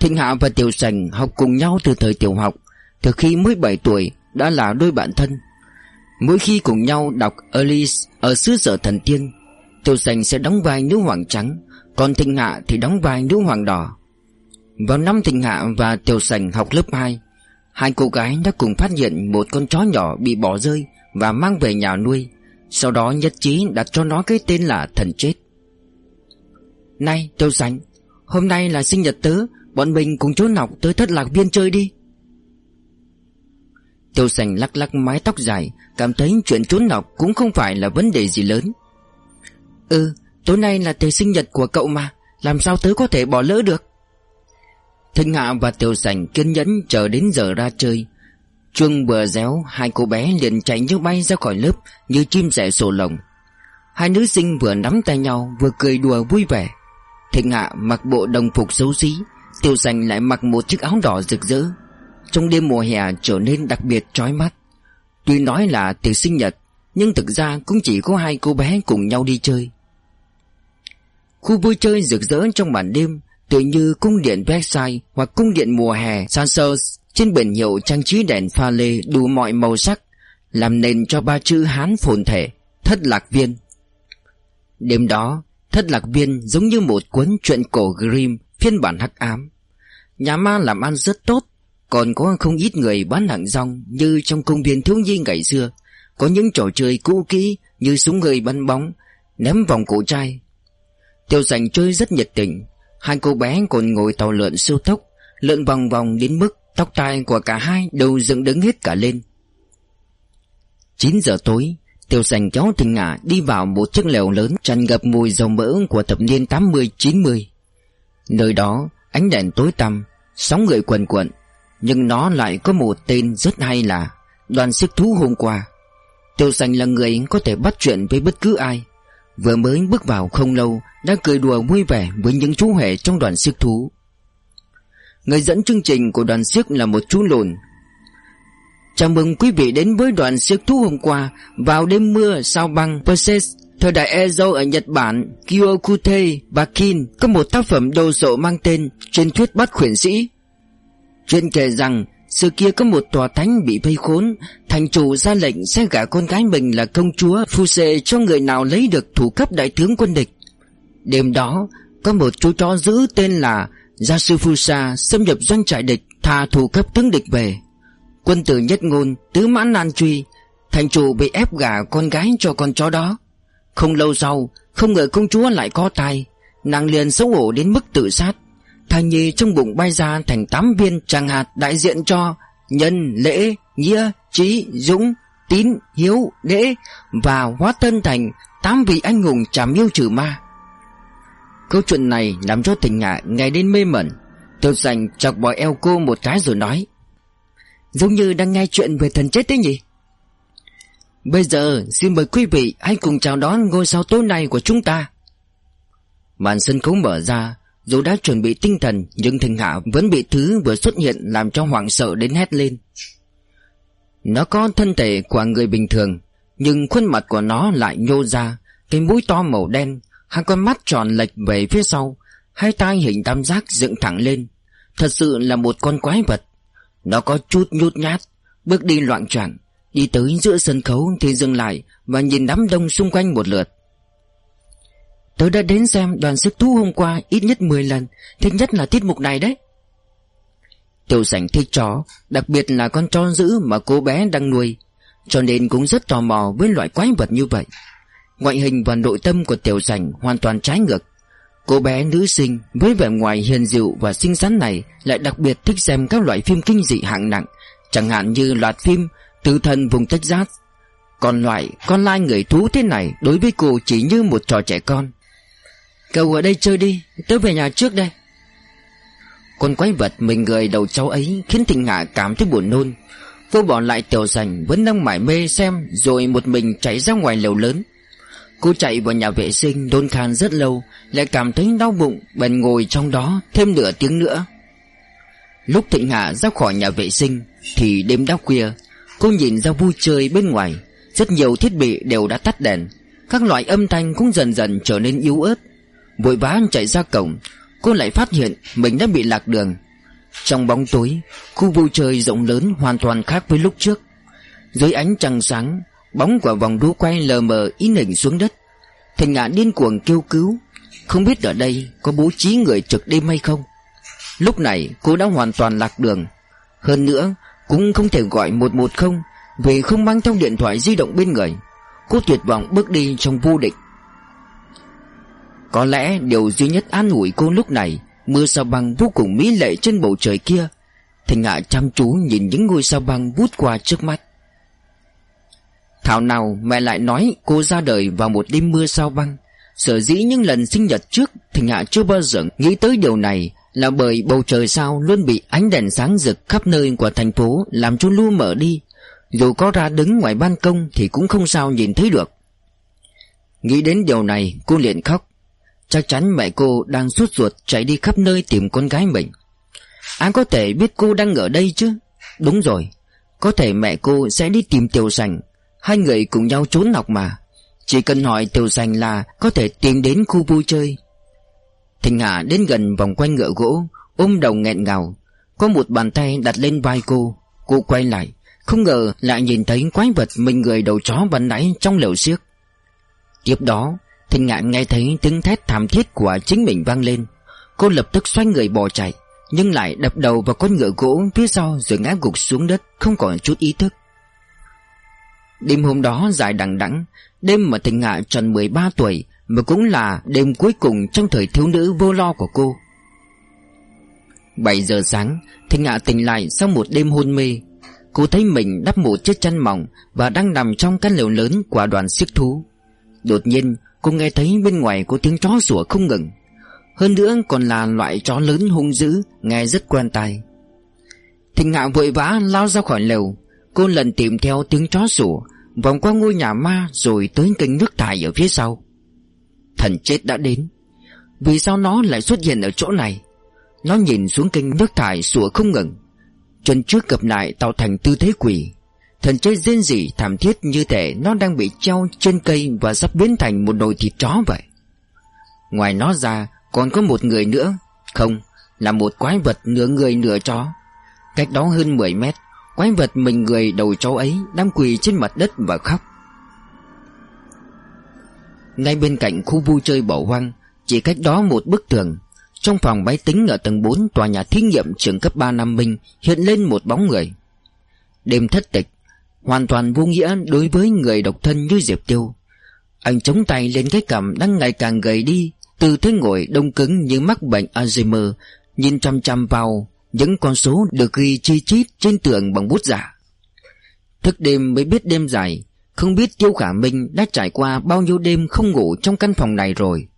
Thịnh Hạ và Tiểu Sành học cùng nhau từ thời tiểu học Từ khi mới 7 tuổi đã là đôi bạn thân Mỗi khi cùng nhau đọc Alice ở xứ sở thần tiên, Tiểu Sành sẽ đóng vai nữ hoàng trắng, Còn Thịnh Hạ thì đóng vai nữ hoàng đỏ. Vào năm Thịnh Hạ và Tiểu Sành học lớp 2 Hai cô gái đã cùng phát hiện một con chó nhỏ bị bỏ rơi Và mang về nhà nuôi, Sau đó nhất trí đặt cho nó cái tên là thần chết. Này, Tiểu Sành, Hôm nay là sinh nhật tớ, Bọn mình cùng trốn học tới thất lạc viên chơi đi. Tiêu sành lắc lắc mái tóc dài, Cảm thấy chuyện trốn học cũng không phải là vấn đề gì lớn. Ừ Tối nay là thời sinh nhật của cậu mà, Làm sao tớ có thể bỏ lỡ được? Thịnh Hạ và Tiểu Sành kiên nhẫn chờ đến giờ ra chơi. Chuông vừa réo, Hai cô bé liền chạy như bay ra khỏi lớp Như chim sẻ sổ lồng. Hai nữ sinh vừa nắm tay nhau, Vừa cười đùa vui vẻ. Thịnh Hạ mặc bộ đồng phục xấu xí Tiểu Sành lại mặc một chiếc áo đỏ rực rỡ. Trong đêm mùa hè trở nên đặc biệt chói mắt. Tuy nói là tiệc sinh nhật, Nhưng thực ra cũng chỉ có hai cô bé cùng nhau đi chơi. Khu vui chơi rực rỡ trong màn đêm Tự như cung điện Versailles hoặc cung điện mùa hè Sansos Trên biển hiệu trang trí đèn pha lê đủ mọi màu sắc, Làm nền cho ba chữ Hán phồn thể, Thất lạc viên. Đêm đó, Thất lạc viên giống như một cuốn truyện cổ Grimm, phiên bản hắc ám. Nhà ma làm ăn rất tốt còn có không ít người bán hàng rong Như trong công viên thiếu nhi ngày xưa. Có những trò chơi cũ kỹ Như súng hơi bắn bóng, Ném vòng cổ trai Tiêu sành chơi rất nhiệt tình. Hai cô bé còn ngồi tàu lượn siêu tốc, Lượn vòng vòng đến mức Tóc tai của cả hai đều dựng đứng hết cả lên. 9 giờ tối, Tiêu sành kéo thình ngả đi vào một chiếc lều lớn tràn ngập mùi dầu mỡ của thập niên 80-90 Nơi đó, ánh đèn tối tăm, Sóng người quần quận nhưng nó lại có một tên rất hay là Đoàn siếc thú hôm qua. Tiêu sành là người có thể bắt chuyện với bất cứ ai. Vừa mới bước vào không lâu, Đã cười đùa vui vẻ với những chú hề trong đoàn siếc thú. Người dẫn chương trình của đoàn siếc là một chú lùn. Chào mừng quý vị đến với đoàn siếc thú hôm qua, Vào đêm mưa sao băng, Perseus, Thời đại Ezo ở Nhật Bản, Kyokute Bakin có một tác phẩm đồ sộ mang tên Truyền thuyết bắt khuyển sĩ. Chuyện kể rằng, Xưa kia có một tòa thánh bị vây khốn. Thành chủ ra lệnh sẽ gả con gái mình là công chúa Phuse cho người nào lấy được thủ cấp đại tướng quân địch. Đêm đó, Có một chú chó giữ tên là Yasufusa xâm nhập doanh trại địch Thà thủ cấp tướng địch về. Quân tử nhất ngôn, Tứ mãn nan truy, Thành chủ bị ép gả con gái cho con chó đó. Không lâu sau, Không ngờ công chúa lại có tai Nàng liền xấu hổ đến mức tự sát. Thai nhi trong bụng bay ra thành 8 viên tràng hạt đại diện cho Nhân, lễ, nghĩa, trí, dũng, tín, hiếu, lễ Và hóa thân thành 8 vị anh hùng trả miêu trừ ma. Câu chuyện này làm cho tình ngạ ngày đến mê mẩn Tiêu sành chọc bỏ eo cô một cái rồi nói Giống như đang nghe chuyện về thần chết đấy nhỉ? Bây giờ xin mời quý vị hãy cùng chào đón ngôi sao tối nay của chúng ta. Màn sân khấu mở ra dù đã chuẩn bị tinh thần, Nhưng Thành Hạ vẫn bị thứ vừa xuất hiện Làm cho hoảng sợ đến hét lên. Nó có thân thể của người bình thường, Nhưng khuôn mặt của nó lại nhô ra, Cái mũi to màu đen, Hai con mắt tròn lệch về phía sau, Hai tay hình tam giác dựng thẳng lên. Thật sự là một con quái vật. Nó có chút nhút nhát, Bước đi loạn choạng, Đi tới giữa sân khấu thì dừng lại Và nhìn đám đông xung quanh một lượt. Tôi đã đến xem đoàn sức thú hôm qua ít nhất 10 lần, Thích nhất là tiết mục này đấy. Tiểu sảnh thích chó, Đặc biệt là con chó dữ mà cô bé đang nuôi, Cho nên cũng rất tò mò với loại quái vật như vậy. Ngoại hình và nội tâm của tiểu sảnh hoàn toàn trái ngược. Cô bé nữ sinh với vẻ ngoài hiền dịu và xinh xắn này Lại đặc biệt thích xem các loại phim kinh dị hạng nặng, Chẳng hạn như loạt phim Tử thần vùng Texas. Còn loại con lai người thú thế này Đối với cô chỉ như một trò trẻ con. Cậu ở đây chơi đi, Tớ về nhà trước đây. Con quái vật mình người đầu cháu ấy Khiến Thịnh Hạ cảm thấy buồn nôn. Cô bỏ lại tiểu sành Vẫn đang mải mê xem, Rồi một mình chạy ra ngoài lều lớn. Cô chạy vào nhà vệ sinh, đôn khan rất lâu, Lại cảm thấy đau bụng, Bèn ngồi trong đó thêm nửa tiếng nữa. Lúc Thịnh Hạ ra khỏi nhà vệ sinh, Thì đêm đã khuya, Cô nhìn ra vui chơi bên ngoài. Rất nhiều thiết bị đều đã tắt đèn. Các loại âm thanh cũng dần dần trở nên yếu ớt. Vội vã chạy ra cổng. Cô lại phát hiện mình đã bị lạc đường. Trong bóng tối, Khu vui chơi rộng lớn hoàn toàn khác với lúc trước. Dưới ánh trăng sáng, Bóng của vòng đu quay lờ mờ in hình xuống đất. Thành ngã điên cuồng kêu cứu. Không biết ở đây có bố trí người trực đêm hay không. Lúc này, cô đã hoàn toàn lạc đường. Hơn nữa, cũng không thể gọi 110 Vì không mang theo điện thoại di động bên người. Cô tuyệt vọng bước đi trong vô định có lẽ điều duy nhất an ủi cô lúc này, Mưa sao băng vô cùng mỹ lệ trên bầu trời kia. Thịnh Hạ chăm chú nhìn những ngôi sao băng vút qua trước mắt. Thảo nào mẹ lại nói cô ra đời vào một đêm mưa sao băng. Sở dĩ những lần sinh nhật trước, Thịnh Hạ chưa bao giờ nghĩ tới điều này Là bởi bầu trời sao luôn bị ánh đèn sáng rực khắp nơi của thành phố Làm cho lu mở đi. Dù có ra đứng ngoài ban công thì cũng không sao nhìn thấy được. Nghĩ đến điều này, cô liền khóc. Chắc chắn mẹ cô đang suốt ruột chạy đi khắp nơi tìm con gái mình. Ai có thể biết cô đang ở đây chứ? Đúng rồi. Có thể mẹ cô sẽ đi tìm Tiểu Sành. Hai người cùng nhau trốn học mà. Chỉ cần hỏi Tiểu Sành là Có thể tìm đến khu vui chơi. Thịnh Hạ đến gần vòng quanh ngựa gỗ, Ôm đầu nghẹn ngào. Có một bàn tay đặt lên vai cô. Cô quay lại, Không ngờ lại nhìn thấy quái vật mình người đầu chó ban nãy trong lều xiếc. Tiếp đó Thịnh ngạn nghe thấy tiếng thét thảm thiết của chính mình vang lên. Cô lập tức xoay người bỏ chạy, Nhưng lại đập đầu vào con ngựa gỗ phía sau Rồi ngã gục xuống đất, Không còn chút ý thức. Đêm hôm đó dài đằng đẵng, Đêm mà Thịnh Hạ tròn 13 tuổi Mà cũng là đêm cuối cùng trong thời thiếu nữ vô lo của cô. 7 giờ sáng Thịnh ngạn tỉnh lại sau một đêm hôn mê. Cô thấy mình đắp một chiếc chăn mỏng Và đang nằm trong căn lều lớn của đoàn siếc thú. Đột nhiên cô nghe thấy bên ngoài có tiếng chó sủa không ngừng. Hơn nữa còn là loại chó lớn hung dữ, Nghe rất quen tai. Thịnh Hạ vội vã lao ra khỏi lều. Cô lần tìm theo tiếng chó sủa, Vòng qua ngôi nhà ma Rồi tới kênh nước thải ở phía sau. Thần chết đã đến. Vì sao nó lại xuất hiện ở chỗ này? Nó nhìn xuống kênh nước thải sủa không ngừng. Chân trước gặp lại tạo thành tư thế quỷ. Thần chết riêng rỉ, thảm thiết như thể Nó đang bị treo trên cây Và sắp biến thành một nồi thịt chó vậy. Ngoài nó ra, Còn có một người nữa. Không, Là một quái vật nửa người nửa chó. Cách đó hơn 10 mét, Quái vật mình người đầu chó ấy Đang quỳ trên mặt đất và khóc. Ngay bên cạnh khu vui chơi bỏ hoang, Chỉ cách đó một bức tường. Trong phòng máy tính ở tầng 4 Tòa nhà thí nghiệm trường cấp 3 Nam Minh Hiện lên một bóng người. Đêm thất tịch Hoàn toàn vô nghĩa đối với người độc thân như Diệp Tiêu. Anh chống tay lên cái cằm đang ngày càng gầy đi Từ thế ngồi đông cứng như mắc bệnh Alzheimer, Nhìn chăm chăm vào những con số được ghi chi chít trên tường bằng bút giả. Thức đêm mới biết đêm dài, Không biết Tiêu Khả Minh đã trải qua bao nhiêu đêm không ngủ trong căn phòng này rồi.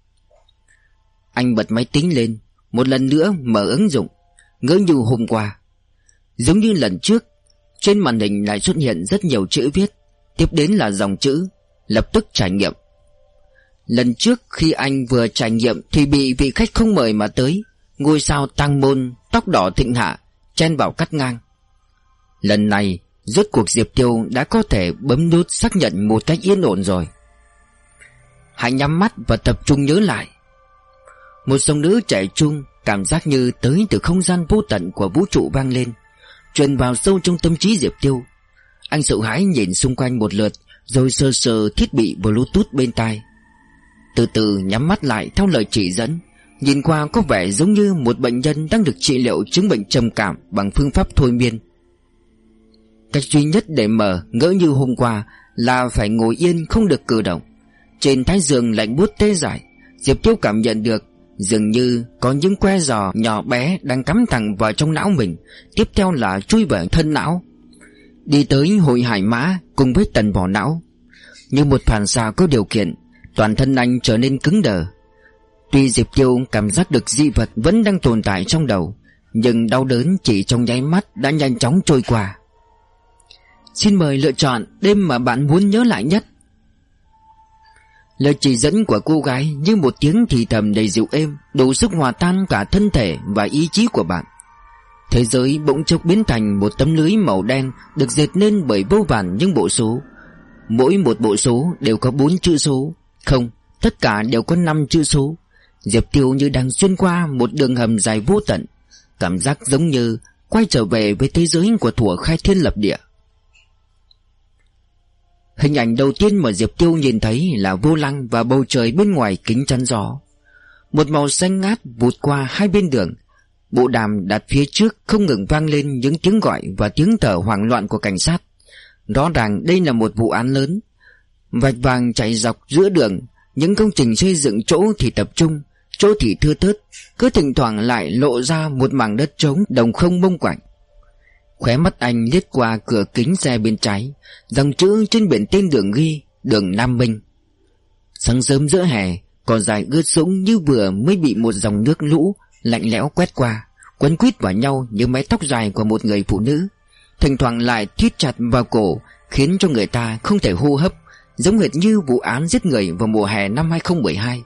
Anh bật máy tính lên, Một lần nữa mở ứng dụng, Ngỡ như hôm qua. Giống như lần trước trên màn hình lại xuất hiện rất nhiều chữ viết, Tiếp đến là dòng chữ, Lập tức trải nghiệm. Lần trước khi anh vừa trải nghiệm Thì bị vị khách không mời mà tới, Ngôi sao tăng môn, Tóc đỏ thịnh hạ, Chen vào cắt ngang. Lần này, Rốt cuộc Diệp Tiêu đã có thể bấm nút xác nhận một cách yên ổn rồi. Hãy nhắm mắt và tập trung nhớ lại. Một dòng nữ chạy chung Cảm giác như tới từ không gian vô tận của vũ trụ vang lên. Truyền vào sâu trong tâm trí Diệp Tiêu. Anh sợ hãi nhìn xung quanh một lượt, Rồi sờ sờ thiết bị bluetooth bên tai. Từ từ nhắm mắt lại theo lời chỉ dẫn, Nhìn qua có vẻ giống như một bệnh nhân đang được trị liệu chứng bệnh trầm cảm bằng phương pháp thôi miên. Cách duy nhất để mở ngỡ như hôm qua là phải ngồi yên không được cử động. Trên thái giường lạnh buốt tê dại, Diệp Tiêu cảm nhận được Dường như có những que giò nhỏ bé đang cắm thẳng vào trong não mình, Tiếp theo là chui vào thân não. Đi tới hội hải mã cùng với tần vỏ não. Như một phản xạ có điều kiện, Toàn thân anh trở nên cứng đờ. Tuy Diệp Tiêu cảm giác được dị vật vẫn đang tồn tại trong đầu, Nhưng đau đớn chỉ trong nháy mắt đã nhanh chóng trôi qua. Xin mời lựa chọn đêm mà bạn muốn nhớ lại nhất. Lời chỉ dẫn của cô gái như một tiếng thì thầm đầy dịu êm Đủ sức hòa tan cả thân thể và ý chí của bạn. Thế giới bỗng chốc biến thành một tấm lưới màu đen Được dệt nên bởi vô vàn những bộ số. Mỗi một bộ số đều có bốn chữ số. Không, tất cả đều có năm chữ số. Diệp Tiêu như đang xuyên qua một đường hầm dài vô tận. Cảm giác giống như quay trở về với thế giới của thủa khai thiên lập địa. Hình ảnh đầu tiên mà Diệp Tiêu nhìn thấy là vô lăng và bầu trời bên ngoài kính chắn gió. Một màu xanh ngát vụt qua hai bên đường. Bộ đàm đặt phía trước không ngừng vang lên những tiếng gọi và tiếng thở hoảng loạn của cảnh sát. Rõ ràng đây là một vụ án lớn. Vạch vàng chạy dọc giữa đường, Những công trình xây dựng chỗ thì tập trung, Chỗ thì thưa thớt, Cứ thỉnh thoảng lại lộ ra một mảng đất trống Đồng không bông quạnh. Khóe mắt anh liếc qua cửa kính xe bên trái, Dòng chữ trên biển tên đường ghi, Đường Nam Minh. Sáng sớm giữa hè, Cỏ dài ướt sũng như vừa mới bị một dòng nước lũ Lạnh lẽo quét qua, Quấn quýt vào nhau như mái tóc dài của một người phụ nữ. Thỉnh thoảng lại thít chặt vào cổ, Khiến cho người ta không thể hô hấp, Giống hệt như vụ án giết người vào mùa hè năm 2012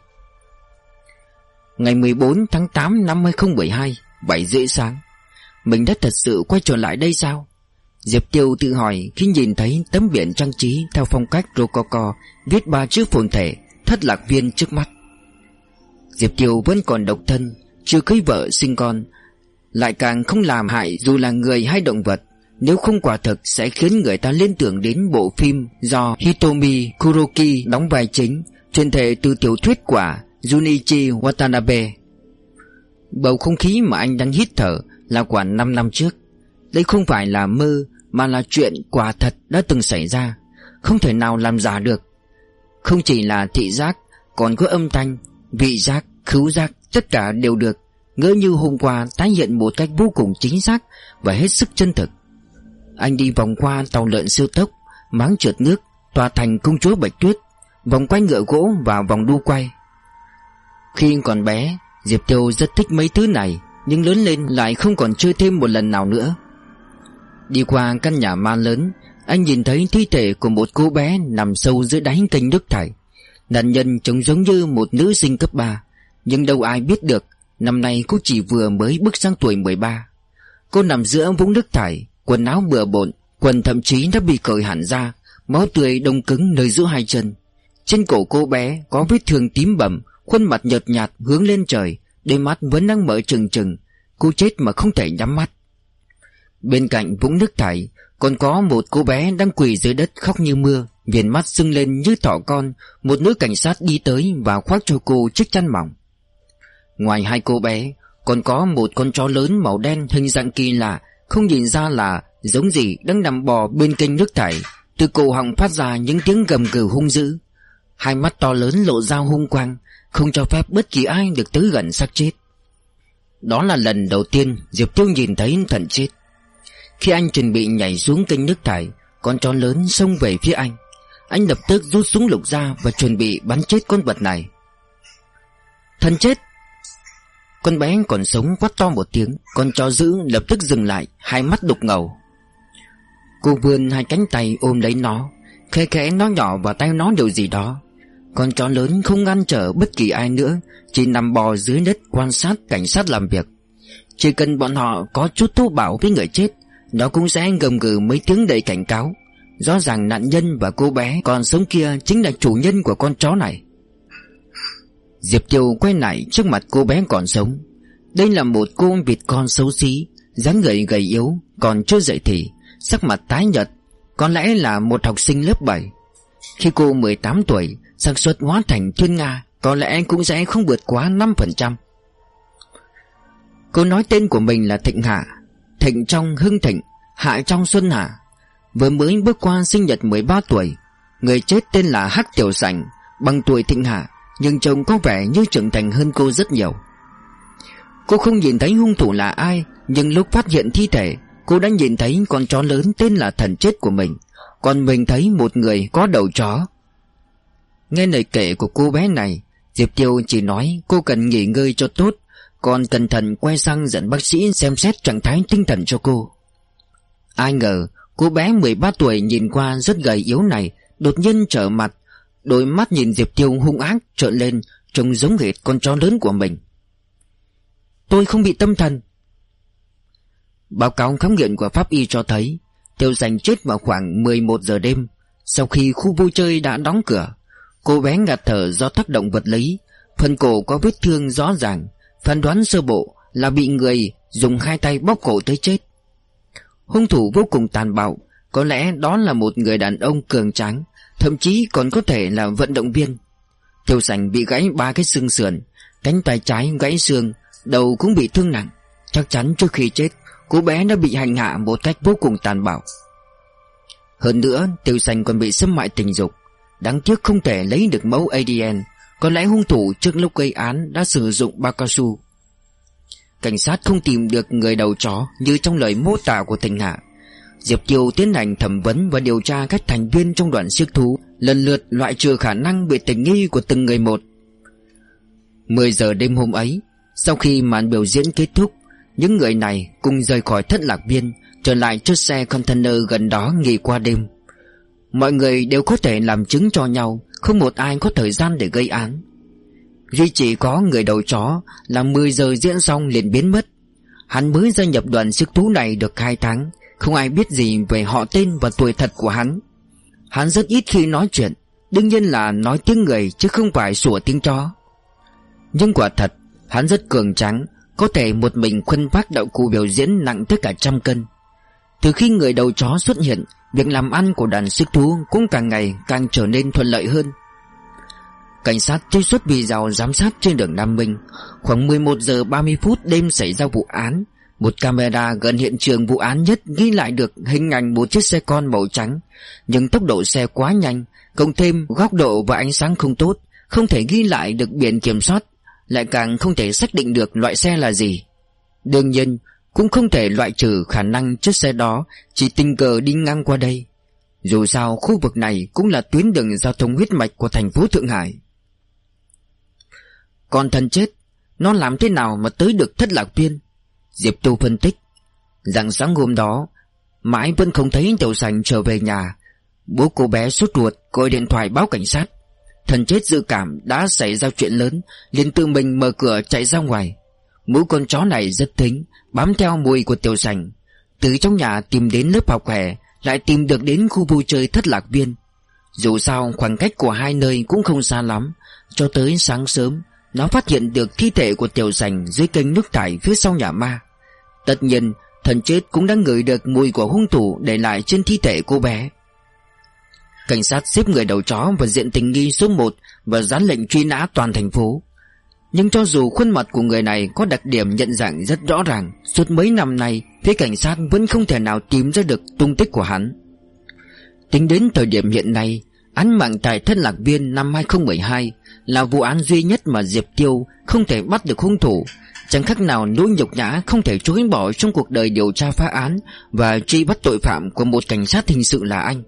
Ngày 14 tháng 8 năm 2012 7 rưỡi sáng mình đã thật sự quay trở lại đây sao Diệp Tiêu tự hỏi khi nhìn thấy tấm biển trang trí theo phong cách Rococo viết ba chữ phồn thể thất lạc viên trước mắt. Diệp Tiêu vẫn còn độc thân, chưa cưới vợ sinh con, lại càng không làm hại dù là người hay động vật. Nếu không quả thực sẽ khiến người ta liên tưởng đến bộ phim do Hitomi Kuroki đóng vai chính, truyền thể từ tiểu thuyết của Junichi Watanabe. Bầu không khí mà anh đang hít thở là quả 5 năm trước. Đây không phải là mơ mà là chuyện quả thật đã từng xảy ra, không thể nào làm giả được. Không chỉ là thị giác, còn có âm thanh, vị giác, khứu giác, tất cả đều được, ngỡ như hôm qua tái hiện một cách vô cùng chính xác và hết sức chân thực. Anh đi vòng qua tàu lợn siêu tốc, máng trượt nước, tòa thành công chúa Bạch Tuyết, vòng quay ngựa gỗ và vòng đu quay. Khi còn bé, Diệp Tiêu rất thích mấy thứ này, nhưng lớn lên lại không còn chơi thêm một lần nào nữa. Đi qua căn nhà ma lớn, anh nhìn thấy thi thể của một cô bé nằm sâu dưới đáy kênh nước thải. Nạn nhân trông giống như một nữ sinh cấp 3, nhưng đâu ai biết được năm nay cô chỉ vừa mới bước sang tuổi 13. Cô nằm giữa vũng nước thải, quần áo bừa bộn, quần thậm chí đã bị cởi hẳn ra, máu tươi đông cứng nơi giữa hai chân. Trên cổ cô bé có vết thương tím bầm, khuôn mặt nhợt nhạt hướng lên trời, đôi mắt vẫn đang mở trừng trừng. Cô chết mà không thể nhắm mắt. Bên cạnh vũng nước thải, Còn có một cô bé đang quỳ dưới đất khóc như mưa, Viền mắt sưng lên như thỏ con, Một nữ cảnh sát đi tới Và khoác cho cô chiếc chăn mỏng Ngoài hai cô bé, Còn có một con chó lớn màu đen Hình dạng kỳ lạ, Không nhìn ra là giống gì đang nằm bò bên kênh nước thải Từ cổ họng phát ra những tiếng gầm gừ hung dữ Hai mắt to lớn lộ ra hung quang không cho phép bất kỳ ai được tới gần xác chết. Đó là lần đầu tiên Diệp Tiêu nhìn thấy thần chết. Khi anh chuẩn bị nhảy xuống kênh nước thải, Con chó lớn xông về phía anh. Anh lập tức rút súng lục ra Và chuẩn bị bắn chết con vật này. Thân chết! Con bé còn sống quát to một tiếng, Con chó dữ lập tức dừng lại, Hai mắt đục ngầu. Cô vươn hai cánh tay ôm lấy nó Khẽ khẽ nó nhỏ vào tay nó điều gì đó. Con chó lớn không ngăn trở bất kỳ ai nữa, Chỉ nằm bò dưới đất quan sát cảnh sát làm việc. Chỉ cần bọn họ có chút thô bảo với người chết, nó cũng sẽ gầm gừ mấy tiếng đầy cảnh cáo. Rõ ràng nạn nhân và cô bé còn sống kia Chính là chủ nhân của con chó này. Diệp Tiêu quay lại trước mặt cô bé còn sống. Đây là một cô vịt con xấu xí, dáng người gầy yếu, Còn chưa dậy thì, Sắc mặt tái nhợt, Có lẽ là một học sinh lớp 7 Khi cô 18 tuổi xác suất hóa thành thiên Nga Có lẽ cũng sẽ không vượt quá 5% Cô nói tên của mình là Thịnh Hạ, Thịnh trong hưng thịnh, Hạ trong xuân hạ. Vừa mới bước qua sinh nhật 13 tuổi, Người chết tên là Hắc Tiểu Sảnh, Bằng tuổi thịnh hạ, Nhưng trông có vẻ như trưởng thành hơn cô rất nhiều. Cô không nhìn thấy hung thủ là ai, Nhưng lúc phát hiện thi thể, Cô đã nhìn thấy con chó lớn tên là thần chết của mình. Còn mình thấy một người có đầu chó Nghe lời kể của cô bé này, Diệp Tiêu chỉ nói cô cần nghỉ ngơi cho tốt, còn cẩn thận quay sang dẫn bác sĩ xem xét trạng thái tinh thần cho cô. Ai ngờ, cô bé 13 tuổi nhìn qua rất gầy yếu này, Đột nhiên trở mặt, Đôi mắt nhìn Diệp Tiêu hung ác trợn lên, Trông giống hệt con chó lớn của mình. Tôi không bị tâm thần. Báo cáo khám nghiệm của pháp y cho thấy, Tiêu Sành chết vào khoảng 11 giờ đêm, Sau khi khu vui chơi đã đóng cửa. Cô bé ngạt thở do tác động vật lý. Phần cổ có vết thương rõ ràng. Phán đoán sơ bộ là bị người dùng hai tay bóp cổ tới chết. Hung thủ vô cùng tàn bạo. Có lẽ đó là một người đàn ông cường tráng. Thậm chí còn có thể là vận động viên. Tiêu sành bị gãy ba cái xương sườn. Cánh tay trái gãy xương, Đầu cũng bị thương nặng. Chắc chắn trước khi chết, Cô bé đã bị hành hạ một cách vô cùng tàn bạo. Hơn nữa Tiêu sành còn bị xâm hại tình dục. Đáng tiếc không thể lấy được mẫu ADN Có lẽ hung thủ trước lúc gây án Đã sử dụng bao cao su Cảnh sát không tìm được người đầu chó Như trong lời mô tả của Thành Hạ. Diệp Tiêu tiến hành thẩm vấn Và điều tra các thành viên trong đoàn siếc thú, Lần lượt loại trừ khả năng bị tình nghi của từng người một. 10 giờ đêm hôm ấy, Sau khi màn biểu diễn kết thúc, Những người này cùng rời khỏi thất lạc viên, Trở lại chiếc xe container gần đó nghỉ qua đêm. Mọi người đều có thể làm chứng cho nhau, Không một ai có thời gian để gây án. Duy chỉ có người đầu chó Là 10 giờ diễn xong liền biến mất. Hắn mới gia nhập đoàn sức thú này được 2 tháng, Không ai biết gì về họ tên và tuổi thật của hắn. Hắn rất ít khi nói chuyện, Đương nhiên là nói tiếng người chứ không phải sủa tiếng chó. Nhưng quả thật, Hắn rất cường tráng, Có thể một mình khuân phát đạo cụ biểu diễn nặng tới cả trăm cân. Từ khi người đầu chó xuất hiện Việc làm ăn của đàn sức thú cũng càng ngày càng trở nên thuận lợi hơn. Cảnh sát trích xuất video giám sát trên đường Nam Minh. Khoảng 11 giờ 30 phút đêm xảy ra vụ án, Một camera gần hiện trường vụ án nhất ghi lại được hình ảnh một chiếc xe con màu trắng. Nhưng tốc độ xe quá nhanh, Cộng thêm góc độ và ánh sáng không tốt, Không thể ghi lại được biển kiểm soát, Lại càng không thể xác định được loại xe là gì. Đương nhiên cũng không thể loại trừ khả năng chiếc xe đó, Chỉ tình cờ đi ngang qua đây. Dù sao, khu vực này cũng là tuyến đường giao thông huyết mạch của thành phố Thượng Hải. Còn thần chết, Nó làm thế nào mà tới được thất lạc viên? Diệp Tu phân tích. Rằng sáng hôm đó, Mãi vẫn không thấy Tiểu Sành trở về nhà. Bố cô bé sốt ruột, gọi điện thoại báo cảnh sát. Thần chết dự cảm đã xảy ra chuyện lớn, liền tự mình mở cửa chạy ra ngoài. Mũi con chó này rất thính, Bám theo mùi của tiểu sành Từ trong nhà tìm đến lớp học hè Lại tìm được đến khu vui chơi thất lạc viên. Dù sao khoảng cách của hai nơi cũng không xa lắm. Cho tới sáng sớm Nó phát hiện được thi thể của tiểu sành Dưới kênh nước thải phía sau nhà ma. Tất nhiên Thần chết cũng đã ngửi được mùi của hung thủ Để lại trên thi thể cô bé. Cảnh sát xếp người đầu chó vào diện tình nghi số 1 Và dán lệnh truy nã toàn thành phố nhưng cho dù khuôn mặt của người này có đặc điểm nhận dạng rất rõ ràng, Suốt mấy năm nay, Phía cảnh sát vẫn không thể nào tìm ra được tung tích của hắn. Tính đến thời điểm hiện nay, Án mạng tại thân lạc viên năm 2012 Là vụ án duy nhất mà Diệp Tiêu Không thể bắt được hung thủ. Chẳng khác nào nỗi nhục nhã không thể chối bỏ Trong cuộc đời điều tra phá án Và truy bắt tội phạm của một cảnh sát hình sự là anh.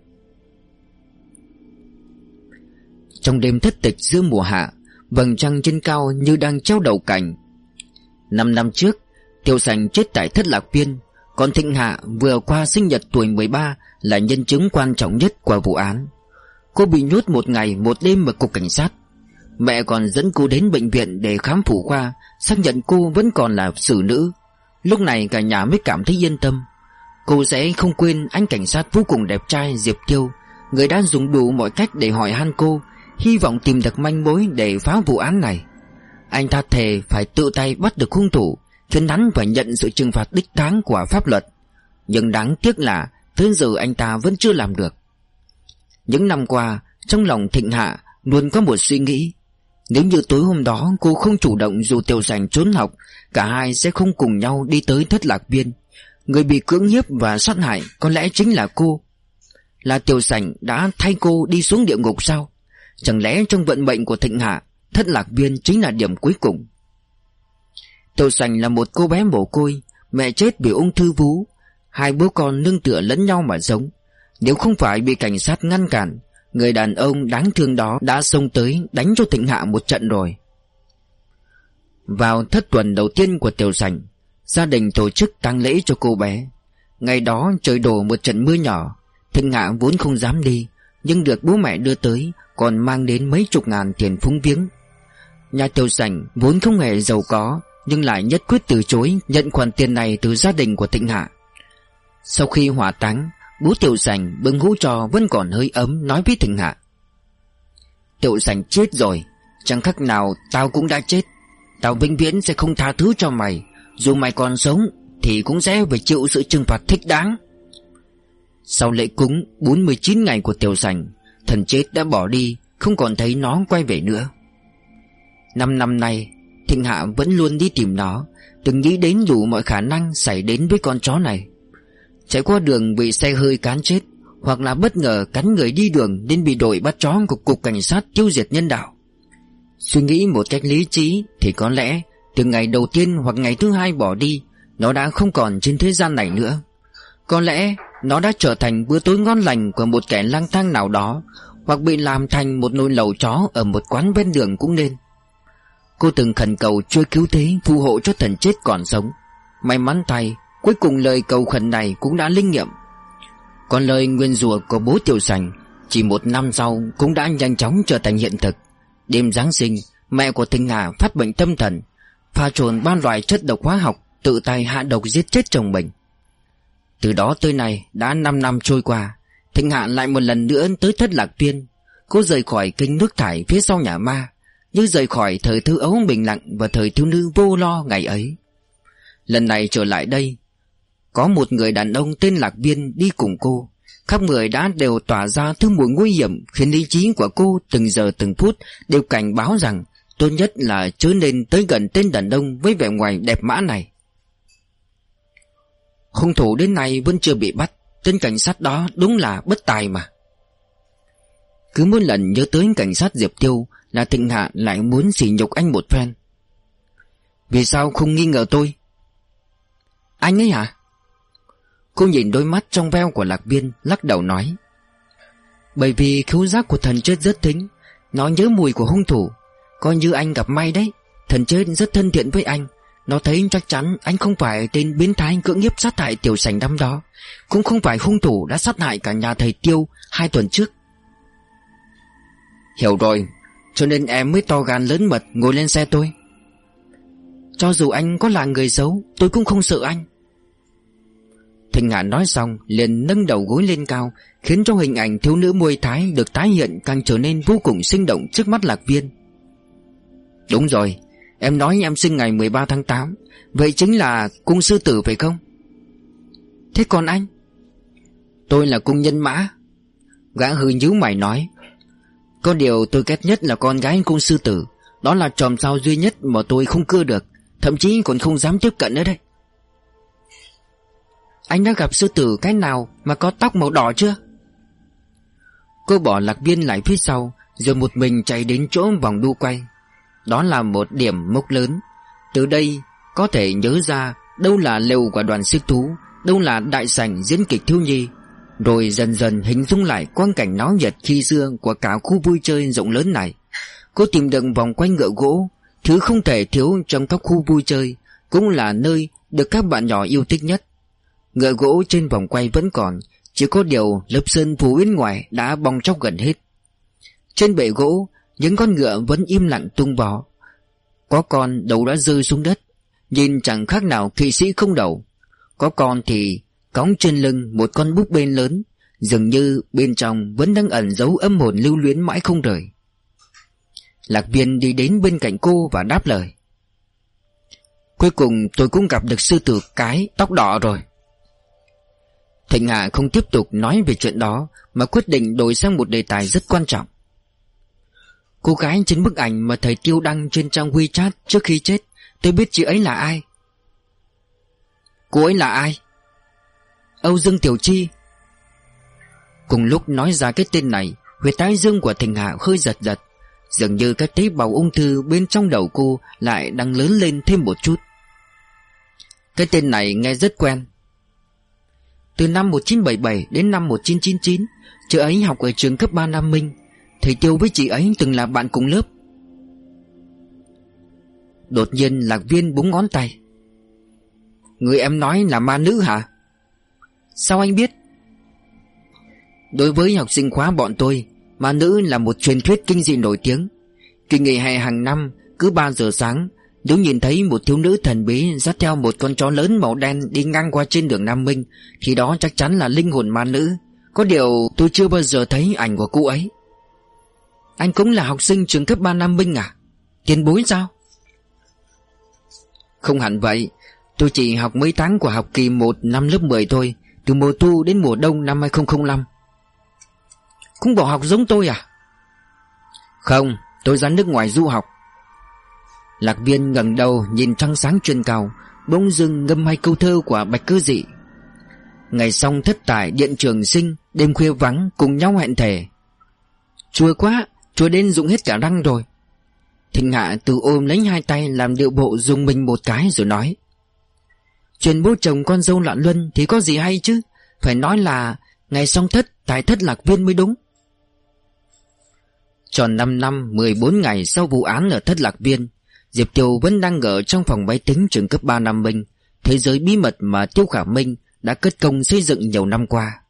Trong đêm thất tịch giữa mùa hạ Vầng trăng trên cao như đang treo đầu cảnh Năm năm trước, Tiêu sành chết tại thất lạc viên, Còn Thịnh Hạ vừa qua sinh nhật tuổi 13 Là nhân chứng quan trọng nhất của vụ án. Cô bị nhốt một ngày một đêm ở cục cảnh sát. Mẹ còn dẫn cô đến bệnh viện để khám phụ khoa, Xác nhận cô vẫn còn là xử nữ. Lúc này cả nhà mới cảm thấy yên tâm. Cô sẽ không quên anh cảnh sát vô cùng đẹp trai Diệp Tiêu. Người đã dùng đủ mọi cách để hỏi han cô Hy vọng tìm được manh mối để phá vụ án này. Anh ta thề phải tự tay bắt được hung thủ Khiến hắn phải nhận sự trừng phạt đích đáng của pháp luật. Nhưng đáng tiếc là Tới giờ anh ta vẫn chưa làm được. Những năm qua Trong lòng thịnh hạ Luôn có một suy nghĩ. Nếu như tối hôm đó cô không chủ động dù tiểu sành trốn học Cả hai sẽ không cùng nhau đi tới thất lạc biên, Người bị cưỡng hiếp và sát hại Có lẽ chính là cô. Là tiểu sành đã thay cô đi xuống địa ngục sao? Chẳng lẽ trong vận mệnh của Thịnh Hạ, Thất lạc viên chính là điểm cuối cùng? Tiểu sành là một cô bé mồ côi, Mẹ chết vì ung thư vú. Hai bố con nương tựa lẫn nhau mà sống. Nếu không phải bị cảnh sát ngăn cản, Người đàn ông đáng thương đó đã xông tới đánh cho Thịnh Hạ một trận rồi. Vào thất tuần đầu tiên của tiểu sành, Gia đình tổ chức tang lễ cho cô bé. Ngày đó trời đổ một trận mưa nhỏ, Thịnh Hạ vốn không dám đi, Nhưng được bố mẹ đưa tới còn mang đến mấy chục ngàn tiền phúng viếng. Nhà tiêu sảnh vốn không hề giàu có, Nhưng lại nhất quyết từ chối Nhận khoản tiền này từ gia đình của Tịnh Hạ. Sau khi hỏa táng, Bố Tiểu Sành bưng hũ trò vẫn còn hơi ấm Nói với Thịnh Hạ. Tiểu Sành chết rồi, Chẳng khác nào tao cũng đã chết. Tao vĩnh viễn sẽ không tha thứ cho mày. Dù mày còn sống, Thì cũng sẽ phải chịu sự trừng phạt thích đáng. Sau lễ cúng 49 ngày của Tiểu Sành Thần chết đã bỏ đi, Không còn thấy nó quay về nữa. Năm năm nay, Thịnh Hạ vẫn luôn đi tìm nó, Từng nghĩ đến đủ mọi khả năng xảy đến với con chó này. Chạy qua đường bị xe hơi cán chết, Hoặc là bất ngờ cắn người đi đường Nên bị đội bắt chó của cục cảnh sát tiêu diệt nhân đạo. Suy nghĩ một cách lý trí Thì có lẽ từ ngày đầu tiên hoặc ngày thứ hai bỏ đi, Nó đã không còn trên thế gian này nữa. Có lẽ nó đã trở thành bữa tối ngon lành Của một kẻ lang thang nào đó, Hoặc bị làm thành một nồi lẩu chó Ở một quán bên đường cũng nên. Cô từng khẩn cầu chưa cứu thế, Phù hộ cho thần chết còn sống. May mắn thay, Cuối cùng lời cầu khẩn này cũng đã linh nghiệm. Còn lời nguyên rùa của bố Tiểu Sành, Chỉ một năm sau Cũng đã nhanh chóng trở thành hiện thực. Đêm Giáng sinh, Mẹ của Thịnh Hà phát bệnh tâm thần, Pha trộn ba loại chất độc hóa học, Tự tay hạ độc giết chết chồng mình. Từ đó tới nay Đã 5 năm trôi qua, Thịnh Hạ lại một lần nữa tới thất lạc tiên. Cô rời khỏi kinh nước thải phía sau nhà ma, Như rời khỏi thời thư ấu bình lặng Và thời thiếu nữ vô lo ngày ấy. Lần này trở lại đây, Có một người đàn ông tên Lạc Viên đi cùng cô. Khắp người đã đều tỏa ra thứ mùi nguy hiểm Khiến lý trí của cô từng giờ từng phút Đều cảnh báo rằng Tốt nhất là chớ nên tới gần tên đàn ông Với vẻ ngoài đẹp mã này. Hung thủ đến nay vẫn chưa bị bắt. Tên cảnh sát đó đúng là bất tài mà. Cứ mỗi lần nhớ tới cảnh sát Diệp Tiêu Là Thịnh Hạ lại muốn xỉ nhục anh một phen. Vì sao không nghi ngờ tôi? Anh ấy hả? Cô nhìn đôi mắt trong veo của lạc viên, Lắc đầu nói. Bởi vì khiếu giác của thần chết rất thính, Nó nhớ mùi của hung thủ. Coi như anh gặp may đấy, Thần chết rất thân thiện với anh. Nó thấy chắc chắn anh không phải tên biến thái cưỡng hiếp sát hại tiểu sành năm đó, Cũng không phải hung thủ đã sát hại cả nhà thầy Tiêu Hai tuần trước. Hiểu rồi, Cho nên em mới to gan lớn mật ngồi lên xe tôi. Cho dù anh có là người xấu, Tôi cũng không sợ anh. Thịnh Hạ nói xong, liền nâng đầu gối lên cao, Khiến cho hình ảnh thiếu nữ môi thái Được tái hiện càng trở nên vô cùng sinh động Trước mắt lạc viên. Đúng rồi Em nói em sinh ngày 13 tháng 8 Vậy chính là cung sư tử phải không? Thế còn anh? Tôi là cung nhân mã. Gã hư nhíu mày nói. Có điều tôi ghét nhất là con gái cung sư tử. Đó là tròm sao duy nhất mà tôi không cưa được. Thậm chí còn không dám tiếp cận nữa đây. Anh đã gặp sư tử cái nào Mà có tóc màu đỏ chưa? Cô bỏ lạc viên lại phía sau, Rồi một mình chạy đến chỗ vòng đu quay đó là một điểm mốc lớn. Từ đây, có thể nhớ ra Đâu là lều của đoàn sư thú, Đâu là đại sảnh diễn kịch thiếu nhi. Rồi dần dần hình dung lại quang cảnh náo nhiệt khi xưa Của cả khu vui chơi rộng lớn này. Cô tìm được vòng quanh ngựa gỗ, Thứ không thể thiếu trong các khu vui chơi, Cũng là nơi được các bạn nhỏ yêu thích nhất. Ngựa gỗ trên vòng quay vẫn còn, Chỉ có điều lớp sơn phủ bên ngoài đã bong chóc gần hết. Trên bệ gỗ những con ngựa vẫn im lặng tung vó Có con đầu đã rơi xuống đất. Nhìn chẳng khác nào kỵ sĩ không đầu. Có con thì cõng trên lưng một con búp bê lớn. Dường như bên trong vẫn đang ẩn giấu âm hồn lưu luyến mãi không rời. Lạc viên đi đến bên cạnh cô và đáp lời. Cuối cùng tôi cũng gặp được sư tử cái tóc đỏ rồi. Thịnh Hạ không tiếp tục nói về chuyện đó, Mà quyết định đổi sang một đề tài rất quan trọng. Cô gái trên bức ảnh mà thầy Tiêu đăng trên trang WeChat trước khi chết, Tôi biết chị ấy là ai. Cô ấy là ai? Âu Dương Tiểu Chi. Cùng lúc nói ra cái tên này, Huyệt tái dương của Thịnh Hạ hơi giật giật. Dường như các tế bào ung thư bên trong đầu cô Lại đang lớn lên thêm một chút. Cái tên này nghe rất quen. Từ năm 1977 đến năm 1999 Chị ấy học ở trường cấp 3 Nam Minh. Thầy Tiêu với chị ấy từng là bạn cùng lớp. Đột nhiên lạc viên búng ngón tay. Người em nói là ma nữ hả? Sao anh biết? Đối với học sinh khóa bọn tôi, Ma nữ là một truyền thuyết kinh dị nổi tiếng. Kỳ nghỉ hè hàng năm, Cứ 3 giờ sáng, Nếu nhìn thấy một thiếu nữ thần bí dắt theo một con chó lớn màu đen đi ngang qua trên đường Nam Minh, Thì đó chắc chắn là linh hồn ma nữ. Có điều tôi chưa bao giờ thấy ảnh của cô ấy. Anh cũng là học sinh trường cấp 3 Nam Minh à? Tiền bối sao? Không hẳn vậy Tôi chỉ học mấy tháng của học kỳ 1 năm lớp 10 thôi Từ mùa thu đến mùa đông năm 2005 Cũng bỏ học giống tôi à? Không, tôi ra nước ngoài du học Lạc viên ngẩng đầu nhìn trăng sáng trên cao Bỗng dưng ngâm hai câu thơ của Bạch Cư Dị Ngày xong thất tại điện trường sinh Đêm khuya vắng cùng nhau hẹn thề Chua quá Chúa đến dụng hết cả răng rồi. Thịnh Hạ từ ôm lấy hai tay Làm điệu bộ dùng mình một cái rồi nói, Chuyện bố chồng con dâu loạn luân Thì có gì hay chứ? Phải nói là Ngày song thất, tài thất lạc viên mới đúng. Tròn 5 năm 14 ngày sau vụ án ở thất lạc viên, Diệp Tiêu vẫn đang ở trong phòng máy tính trường cấp 3 Nam Minh, Thế giới bí mật mà Tiêu Khả Minh đã cất công xây dựng nhiều năm qua.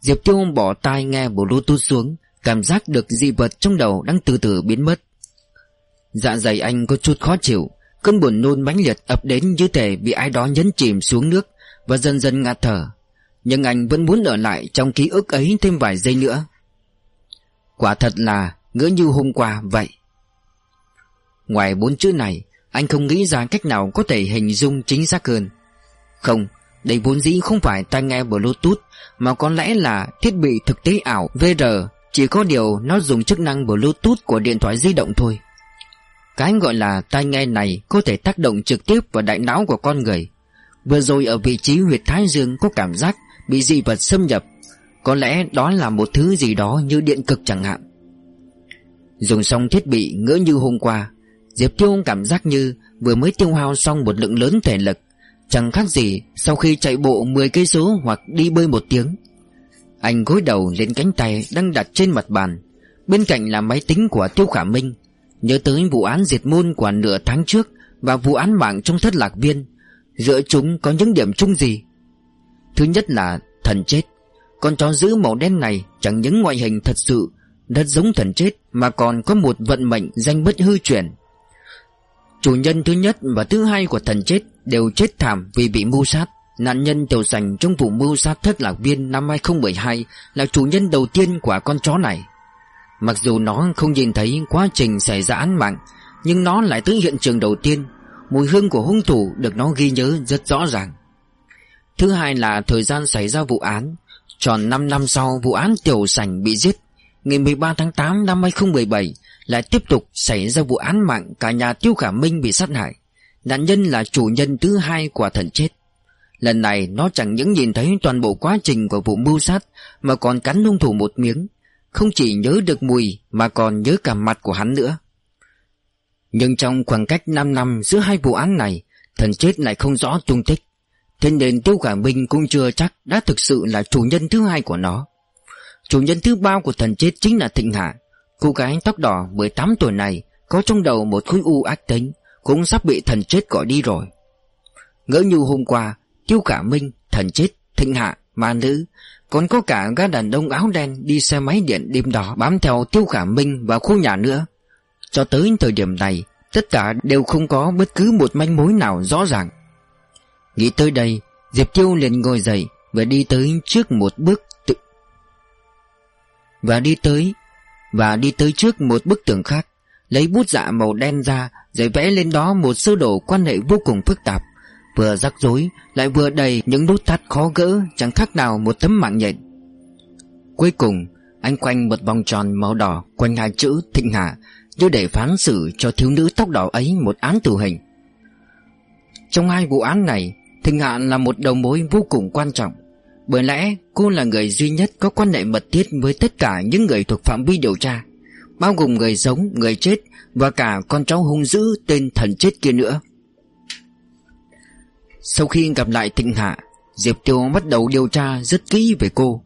Diệp Tiêu bỏ tai nghe bluetooth xuống Cảm giác được dị vật trong đầu đang từ từ biến mất. Dạ dày anh có chút khó chịu, Cơn buồn nôn mãnh liệt ập đến như thể bị ai đó nhấn chìm xuống nước Và dần dần ngạt thở. Nhưng anh vẫn muốn ở lại trong ký ức ấy thêm vài giây nữa. Quả thật là ngỡ như hôm qua vậy. Ngoài bốn chữ này, Anh không nghĩ ra cách nào có thể hình dung chính xác hơn. Không, Đây vốn dĩ không phải tai nghe Bluetooth, Mà có lẽ là thiết bị thực tế ảo VR chỉ có điều nó dùng chức năng Bluetooth của điện thoại di động thôi. Cái gọi là tai nghe này có thể tác động trực tiếp vào đại não của con người. Vừa rồi ở vị trí huyệt thái dương có cảm giác bị dị vật xâm nhập. Có lẽ đó là một thứ gì đó như điện cực chẳng hạn. Dùng xong thiết bị ngỡ như hôm qua, Diệp Tiêu cảm giác như vừa mới tiêu hao xong một lượng lớn thể lực. Chẳng khác gì sau khi chạy bộ 10 cây số hoặc đi bơi một tiếng. Anh gối đầu lên cánh tay đang đặt trên mặt bàn. Bên cạnh là máy tính của Tiêu Khả Minh. Nhớ tới vụ án diệt môn của nửa tháng trước Và vụ án mạng trong thất lạc viên, Giữa chúng có những điểm chung gì? Thứ nhất là thần chết. Con chó giữ màu đen này chẳng những ngoại hình thật sự, Rất giống thần chết, Mà còn có một vận mệnh danh bất hư chuyển Chủ nhân thứ nhất và thứ hai của thần chết Đều chết thảm vì bị mưu sát. Nạn nhân tiểu sành trong vụ mưu sát thất lạc viên năm 2012 Là chủ nhân đầu tiên của con chó này Mặc dù nó không nhìn thấy quá trình xảy ra án mạng, Nhưng nó lại tới hiện trường đầu tiên Mùi hương của hung thủ được nó ghi nhớ rất rõ ràng Thứ hai là thời gian xảy ra vụ án Tròn 5 năm sau vụ án tiểu sành bị giết, Ngày 13 tháng 8 năm 2017 lại tiếp tục xảy ra vụ án mạng cả nhà Tiêu Khả Minh bị sát hại. Nạn nhân là chủ nhân thứ hai của thần chết. Lần này nó chẳng những nhìn thấy toàn bộ quá trình của vụ mưu sát mà còn cắn hung thủ một miếng. Không chỉ nhớ được mùi mà còn nhớ cả mặt của hắn nữa. Nhưng trong khoảng cách 5 năm giữa hai vụ án này, thần chết lại không rõ tung tích. Thế nên Tiêu Khả Minh cũng chưa chắc đã thực sự là chủ nhân thứ hai của nó. Chủ nhân thứ ba của thần chết chính là Thịnh Hạ Cô gái tóc đỏ 18 tuổi này Có trong đầu một khối u ác tính Cũng sắp bị thần chết gọi đi rồi Ngỡ như hôm qua Tiêu Khả Minh, thần chết, thịnh hạ, ma nữ. Còn có cả gã đàn ông áo đen Đi xe máy điện đêm đó Bám theo Tiêu Khả Minh vào khu nhà nữa. Cho tới thời điểm này Tất cả đều không có bất cứ một manh mối nào rõ ràng. Nghĩ tới đây Diệp Tiêu liền ngồi dậy Và đi tới trước một bước tự... Và đi tới và đi tới trước một bức tường khác Lấy bút dạ màu đen ra Rồi vẽ lên đó một sơ đồ quan hệ vô cùng phức tạp. Vừa rắc rối Lại vừa đầy những nút thắt khó gỡ Chẳng khác nào một tấm mạng nhện. Cuối cùng Anh quanh một vòng tròn màu đỏ Quanh hai chữ thịnh hạ Như để phán xử cho thiếu nữ tóc đỏ ấy Một án tử hình. Trong hai vụ án này Thịnh hạ là một đầu mối vô cùng quan trọng. Bởi lẽ cô là người duy nhất có quan hệ mật thiết với tất cả những người thuộc phạm vi điều tra Bao gồm người sống, người chết Và cả con cháu hung dữ tên thần chết kia nữa. Sau khi gặp lại Thịnh Hạ Diệp Tiêu bắt đầu điều tra rất kỹ về cô.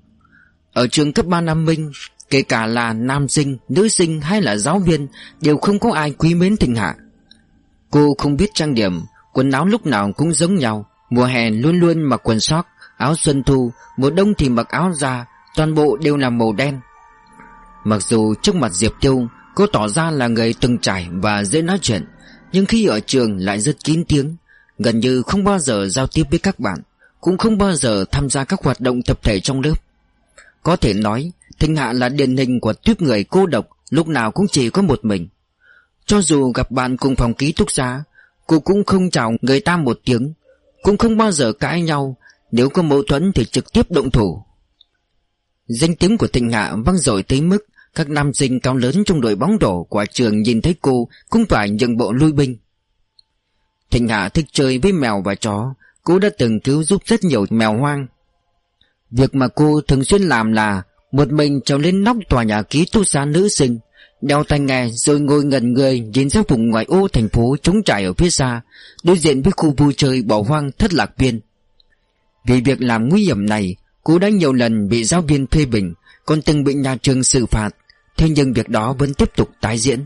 Ở trường cấp 3 Nam Minh Kể cả là nam sinh, nữ sinh hay là giáo viên Đều không có ai quý mến Thịnh Hạ. Cô không biết trang điểm Quần áo lúc nào cũng giống nhau. Mùa hè luôn luôn mặc quần sóc áo xuân thu, mùa đông thì mặc áo da, toàn bộ đều là màu đen. Mặc dù trước mặt Diệp Tiêu, cô tỏ ra là người từng trải và dễ nói chuyện, Nhưng khi ở trường lại rất kín tiếng. Gần như không bao giờ giao tiếp với các bạn, Cũng không bao giờ tham gia các hoạt động tập thể trong lớp. Có thể nói, Thịnh Hạ là điển hình của tuyếp người cô độc, Lúc nào cũng chỉ có một mình. Cho dù gặp bạn cùng phòng ký túc xá, Cô cũng không chào người ta một tiếng, Cũng không bao giờ cãi nhau, Nếu có mâu thuẫn thì trực tiếp động thủ. Danh tiếng của Thịnh Hạ vang dội tới mức Các nam sinh cao lớn trong đội bóng đổ của trường nhìn thấy cô Cũng phải nhận bộ lui binh. Thịnh Hạ thích chơi với mèo và chó. Cô đã từng cứu giúp rất nhiều mèo hoang. Việc mà cô thường xuyên làm là Một mình trèo lên nóc tòa nhà ký túc xá nữ sinh. Đeo tai nghe rồi ngồi ngần người Nhìn ra vùng ngoại ô thành phố trống trải ở phía xa, Đối diện với khu vui chơi bỏ hoang thất lạc viên. Vì việc làm nguy hiểm này, Cô đã nhiều lần bị giáo viên phê bình, Còn từng bị nhà trường xử phạt. Thế nhưng việc đó vẫn tiếp tục tái diễn.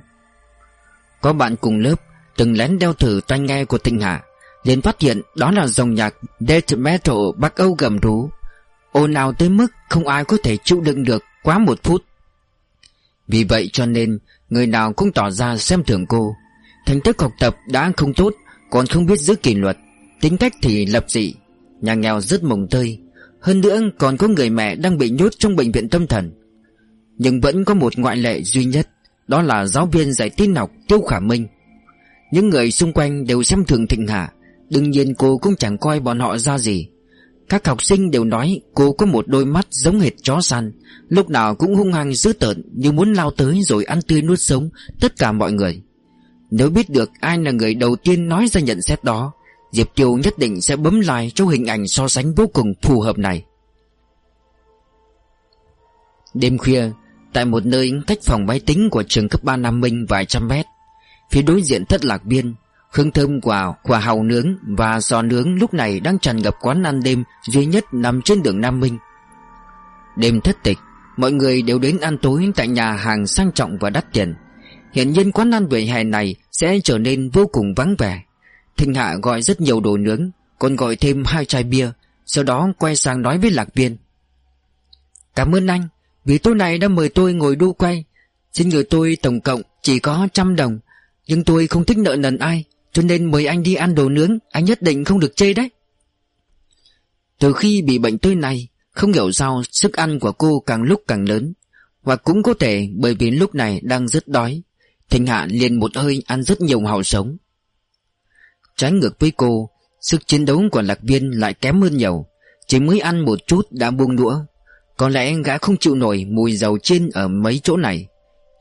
Có bạn cùng lớp Từng lén đeo thử tai nghe của Thịnh Hạ, liền phát hiện đó là dòng nhạc Death Metal Bắc Âu gầm rú. Ồn ào tới mức không ai có thể chịu đựng được quá một phút. Vì vậy cho nên, Người nào cũng tỏ ra xem thường cô. Thành tích học tập đã không tốt, Còn không biết giữ kỷ luật. Tính cách thì lập dị, Nhà nghèo rất mồng tơi. Hơn nữa còn có người mẹ đang bị nhốt trong bệnh viện tâm thần. Nhưng vẫn có một ngoại lệ duy nhất, Đó là giáo viên dạy tin học Tiêu Khả Minh. Những người xung quanh đều xem thường Thịnh hà, Đương nhiên cô cũng chẳng coi bọn họ ra gì. Các học sinh đều nói cô có một đôi mắt giống hệt chó săn. Lúc nào cũng hung hăng dữ tợn Như muốn lao tới rồi ăn tươi nuốt sống Tất cả mọi người. Nếu biết được ai là người đầu tiên nói ra nhận xét đó Diệp Tiêu nhất định sẽ bấm like cho hình ảnh so sánh vô cùng phù hợp này. Đêm khuya Tại một nơi cách phòng máy tính của trường cấp 3 Nam Minh vài trăm mét Phía đối diện thất lạc biên Hương thơm quả quả hàu nướng và giò nướng lúc này đang tràn ngập quán ăn đêm duy nhất nằm trên đường Nam Minh. Đêm thất tịch, mọi người đều đến ăn tối tại nhà hàng sang trọng và đắt tiền. Hiện nhiên quán ăn về hè này sẽ trở nên vô cùng vắng vẻ. Thịnh Hạ gọi rất nhiều đồ nướng, còn gọi thêm hai chai bia, sau đó quay sang nói với Lạc Viên. Cảm ơn anh, vì tối nay đã mời tôi ngồi đu quay. Xin người tôi tổng cộng chỉ có trăm đồng, nhưng tôi không thích nợ nần ai, cho nên mời anh đi ăn đồ nướng Anh nhất định không được chê đấy. Từ khi bị bệnh tôi này Không hiểu sao sức ăn của cô càng lúc càng lớn. Và cũng có thể bởi vì lúc này đang rất đói Thịnh Hạ liền một hơi ăn rất nhiều hào sống. Trái ngược với cô Sức chiến đấu của lạc viên lại kém hơn nhiều Chỉ mới ăn một chút đã buông đũa. Có lẽ gã không chịu nổi mùi dầu chiên ở mấy chỗ này.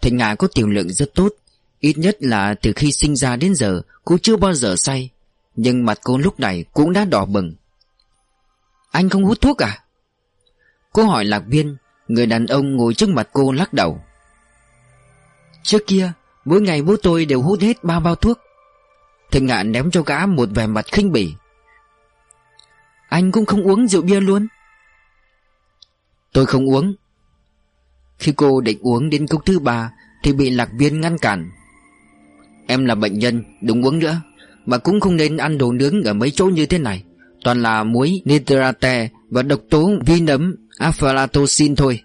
Thịnh Hạ có tiểu lượng rất tốt Ít nhất là từ khi sinh ra đến giờ, Cô chưa bao giờ say. Nhưng mặt cô lúc này cũng đã đỏ bừng. Anh không hút thuốc à? Cô hỏi lạc viên, Người đàn ông ngồi trước mặt cô lắc đầu. Trước kia, Mỗi ngày bố tôi đều hút hết ba bao thuốc. Thịnh ngạn ném cho gã một vẻ mặt khinh bỉ. Anh cũng không uống rượu bia luôn. Tôi không uống. Khi cô định uống đến cốc thứ ba, Thì bị lạc viên ngăn cản. Em là bệnh nhân, Đừng uống nữa. Mà cũng không nên ăn đồ nướng ở mấy chỗ như thế này. Toàn là muối, nitrate Và độc tố vi nấm, aflatoxin thôi.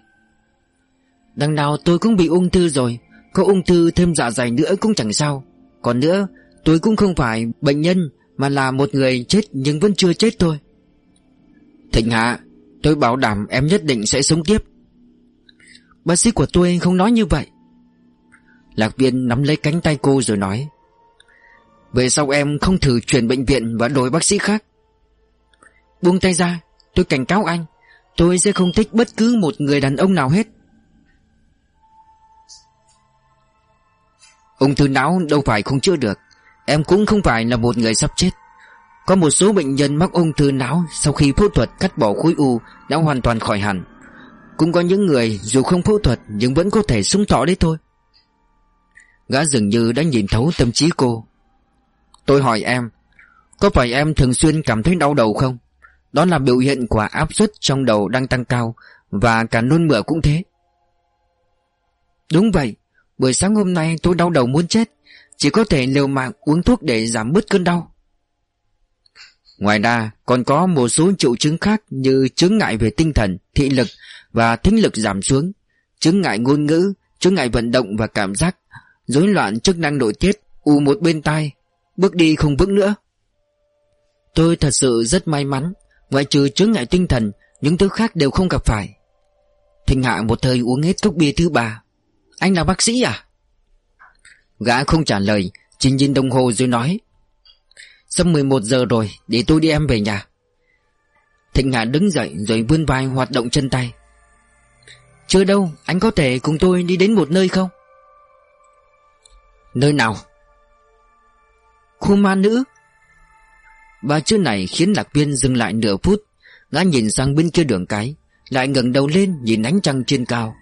Đằng nào tôi cũng bị ung thư rồi. Có ung thư thêm dạ dày nữa cũng chẳng sao. Còn nữa, Tôi cũng không phải bệnh nhân, Mà là một người chết nhưng vẫn chưa chết thôi. Thịnh Hạ, Tôi bảo đảm em nhất định sẽ sống tiếp. Bác sĩ của tôi không nói như vậy. Lạc viên nắm lấy cánh tay cô rồi nói, Về sau em không thử chuyển bệnh viện và đổi bác sĩ khác. Buông tay ra, Tôi cảnh cáo anh, Tôi sẽ không thích bất cứ một người đàn ông nào hết. Ung thư não đâu phải không chữa được, Em cũng không phải là một người sắp chết. Có một số bệnh nhân mắc ung thư não Sau khi phẫu thuật cắt bỏ khối u Đã hoàn toàn khỏi hẳn. Cũng có những người dù không phẫu thuật Nhưng vẫn có thể sống thọ đấy thôi. Gã dường như đã nhìn thấu tâm trí cô. Tôi hỏi em Có phải em thường xuyên cảm thấy đau đầu không? Đó là biểu hiện của áp suất trong đầu đang tăng cao Và cả nôn mửa cũng thế. Đúng vậy Buổi sáng hôm nay tôi đau đầu muốn chết Chỉ có thể liều mạng uống thuốc để giảm bớt cơn đau. Ngoài ra còn có một số triệu chứng khác như chứng ngại về tinh thần, thị lực và thính lực giảm xuống, chứng ngại ngôn ngữ, chứng ngại vận động và cảm giác, rối loạn chức năng nội tiết, u một bên tai, Bước đi không vững nữa. Tôi thật sự rất may mắn Ngoại trừ chướng ngại tinh thần Những thứ khác đều không gặp phải. Thịnh Hạ một thời uống hết cốc bia thứ ba. Anh là bác sĩ à? Gã không trả lời Chỉ nhìn đồng hồ rồi nói. Sắp 11 giờ rồi Để tôi đi em về nhà. Thịnh Hạ đứng dậy rồi vươn vai hoạt động chân tay. Chưa đâu Anh có thể cùng tôi đi đến một nơi không? Nơi nào? Khu ma nữ. Ba chữ này khiến lạc viên dừng lại nửa phút Gã nhìn sang bên kia đường cái, Lại ngẩng đầu lên nhìn ánh trăng trên cao.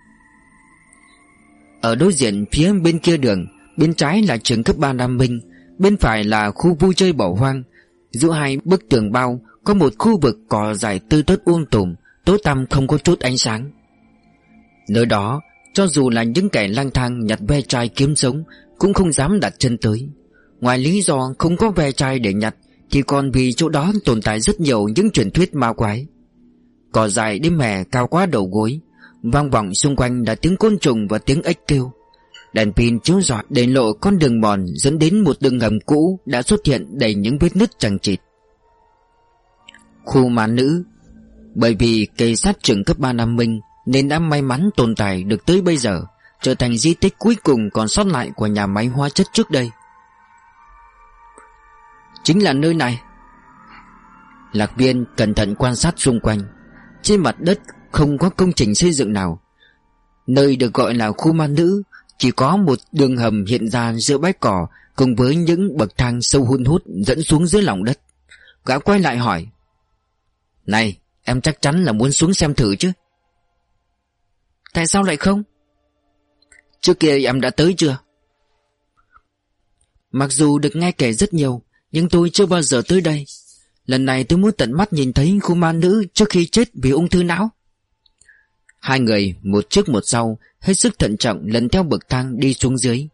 Ở đối diện phía bên kia đường, Bên trái là trường cấp 3 Nam Minh, Bên phải là khu vui chơi bỏ hoang. Giữa hai bức tường bao, Có một khu vực cỏ dài tư tốt uông tùm, Tối tăm không có chút ánh sáng. Nơi đó, Cho dù là những kẻ lang thang nhặt ve chai kiếm sống cũng không dám đặt chân tới. Ngoài lý do không có ve chai để nhặt, Thì còn vì chỗ đó tồn tại rất nhiều những truyền thuyết ma quái. Cỏ dài đêm hè cao quá đầu gối, Vang vọng xung quanh là tiếng côn trùng và tiếng ếch kêu. Đèn pin chiếu rọi để lộ con đường mòn dẫn đến một đường ngầm cũ đã xuất hiện đầy những vết nứt chẳng chịt. Khu ma nữ, Bởi vì cây sát trường cấp 3 Nam Minh nên đã may mắn tồn tại được tới bây giờ trở thành di tích cuối cùng còn sót lại của nhà máy hóa chất trước đây. Chính là nơi này. Lạc viên cẩn thận quan sát xung quanh. Trên mặt đất không có công trình xây dựng nào. Nơi được gọi là khu ma nữ, chỉ có một đường hầm hiện ra giữa bãi cỏ Cùng với những bậc thang sâu hun hút dẫn xuống dưới lòng đất Gã quay lại hỏi, Này, em chắc chắn là muốn xuống xem thử chứ Tại sao lại không Trước kia em đã tới chưa? Mặc dù được nghe kể rất nhiều, Nhưng tôi chưa bao giờ tới đây. Lần này tôi muốn tận mắt nhìn thấy khu ma nữ trước khi chết vì ung thư não. Hai người, một trước một sau, Hết sức thận trọng lần theo bậc thang đi xuống dưới.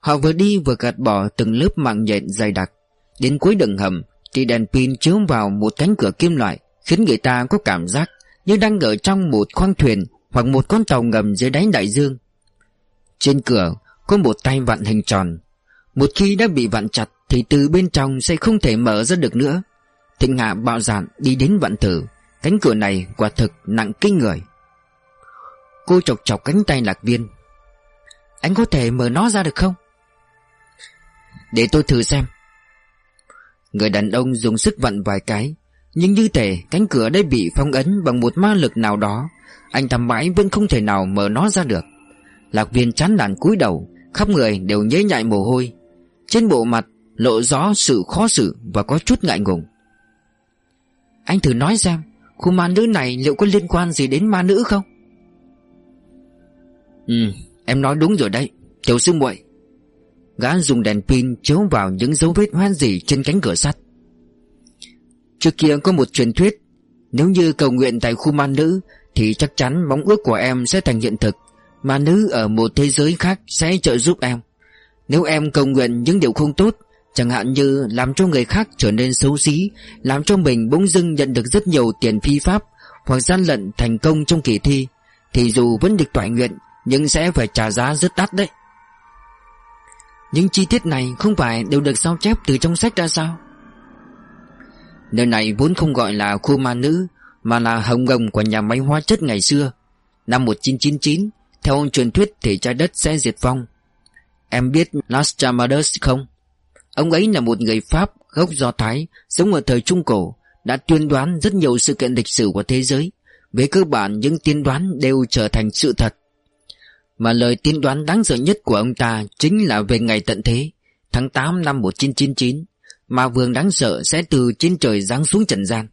Họ vừa đi vừa gạt bỏ từng lớp mạng nhện dày đặc. Đến cuối đường hầm, Thì đèn pin chiếu vào một cánh cửa kim loại, Khiến người ta có cảm giác Như đang ở trong một khoang thuyền Hoặc một con tàu ngầm dưới đáy đại dương. Trên cửa có một tay vặn hình tròn. Một khi đã bị vặn chặt Thì từ bên trong sẽ không thể mở ra được nữa. Thịnh Hạ bạo dạn đi đến vặn thử. Cánh cửa này quả thực nặng kinh người. Cô chọc chọc cánh tay lạc viên. Anh có thể mở nó ra được không? Để tôi thử xem. Người đàn ông dùng sức vặn vài cái, Nhưng như thể cánh cửa đã bị phong ấn Bằng một ma lực nào đó. Anh thầm mãi vẫn không thể nào mở nó ra được. Lạc viên chán nản cúi đầu, Khắp người đều nhễ nhại mồ hôi. Trên bộ mặt lộ rõ sự khó xử Và có chút ngại ngùng. Anh thử nói xem, Khu ma nữ này liệu có liên quan gì đến ma nữ không? Ừ em nói đúng rồi đấy, Tiểu sư muội. Gã dùng đèn pin chiếu vào những dấu vết hoen gì trên cánh cửa sắt. Trước kia có một truyền thuyết, Nếu như cầu nguyện tại khu ma nữ Thì chắc chắn mong ước của em sẽ thành hiện thực. Ma nữ ở một thế giới khác sẽ trợ giúp em. Nếu em cầu nguyện những điều không tốt, Chẳng hạn như làm cho người khác trở nên xấu xí, Làm cho mình bỗng dưng nhận được rất nhiều tiền phi pháp, Hoặc gian lận thành công trong kỳ thi, Thì dù vẫn được toại nguyện, nhưng sẽ phải trả giá rất đắt đấy. Những chi tiết này không phải đều được sao chép từ trong sách ra sao? Nơi này vốn không gọi là khu ma nữ, Mà là hồng ngồng của nhà máy hóa chất ngày xưa. Năm 1999 theo ông truyền thuyết thì trái đất sẽ diệt vong. Em biết Nostradamus không? Ông ấy là một người Pháp gốc Do Thái, Sống ở thời Trung Cổ, Đã tuyên đoán rất nhiều sự kiện lịch sử của thế giới. Về cơ bản, những tiên đoán đều trở thành sự thật. Mà lời tiên đoán đáng sợ nhất của ông ta Chính là về ngày tận thế, Tháng 8 năm 1999 Mà vương đáng sợ sẽ từ trên trời giáng xuống trần gian.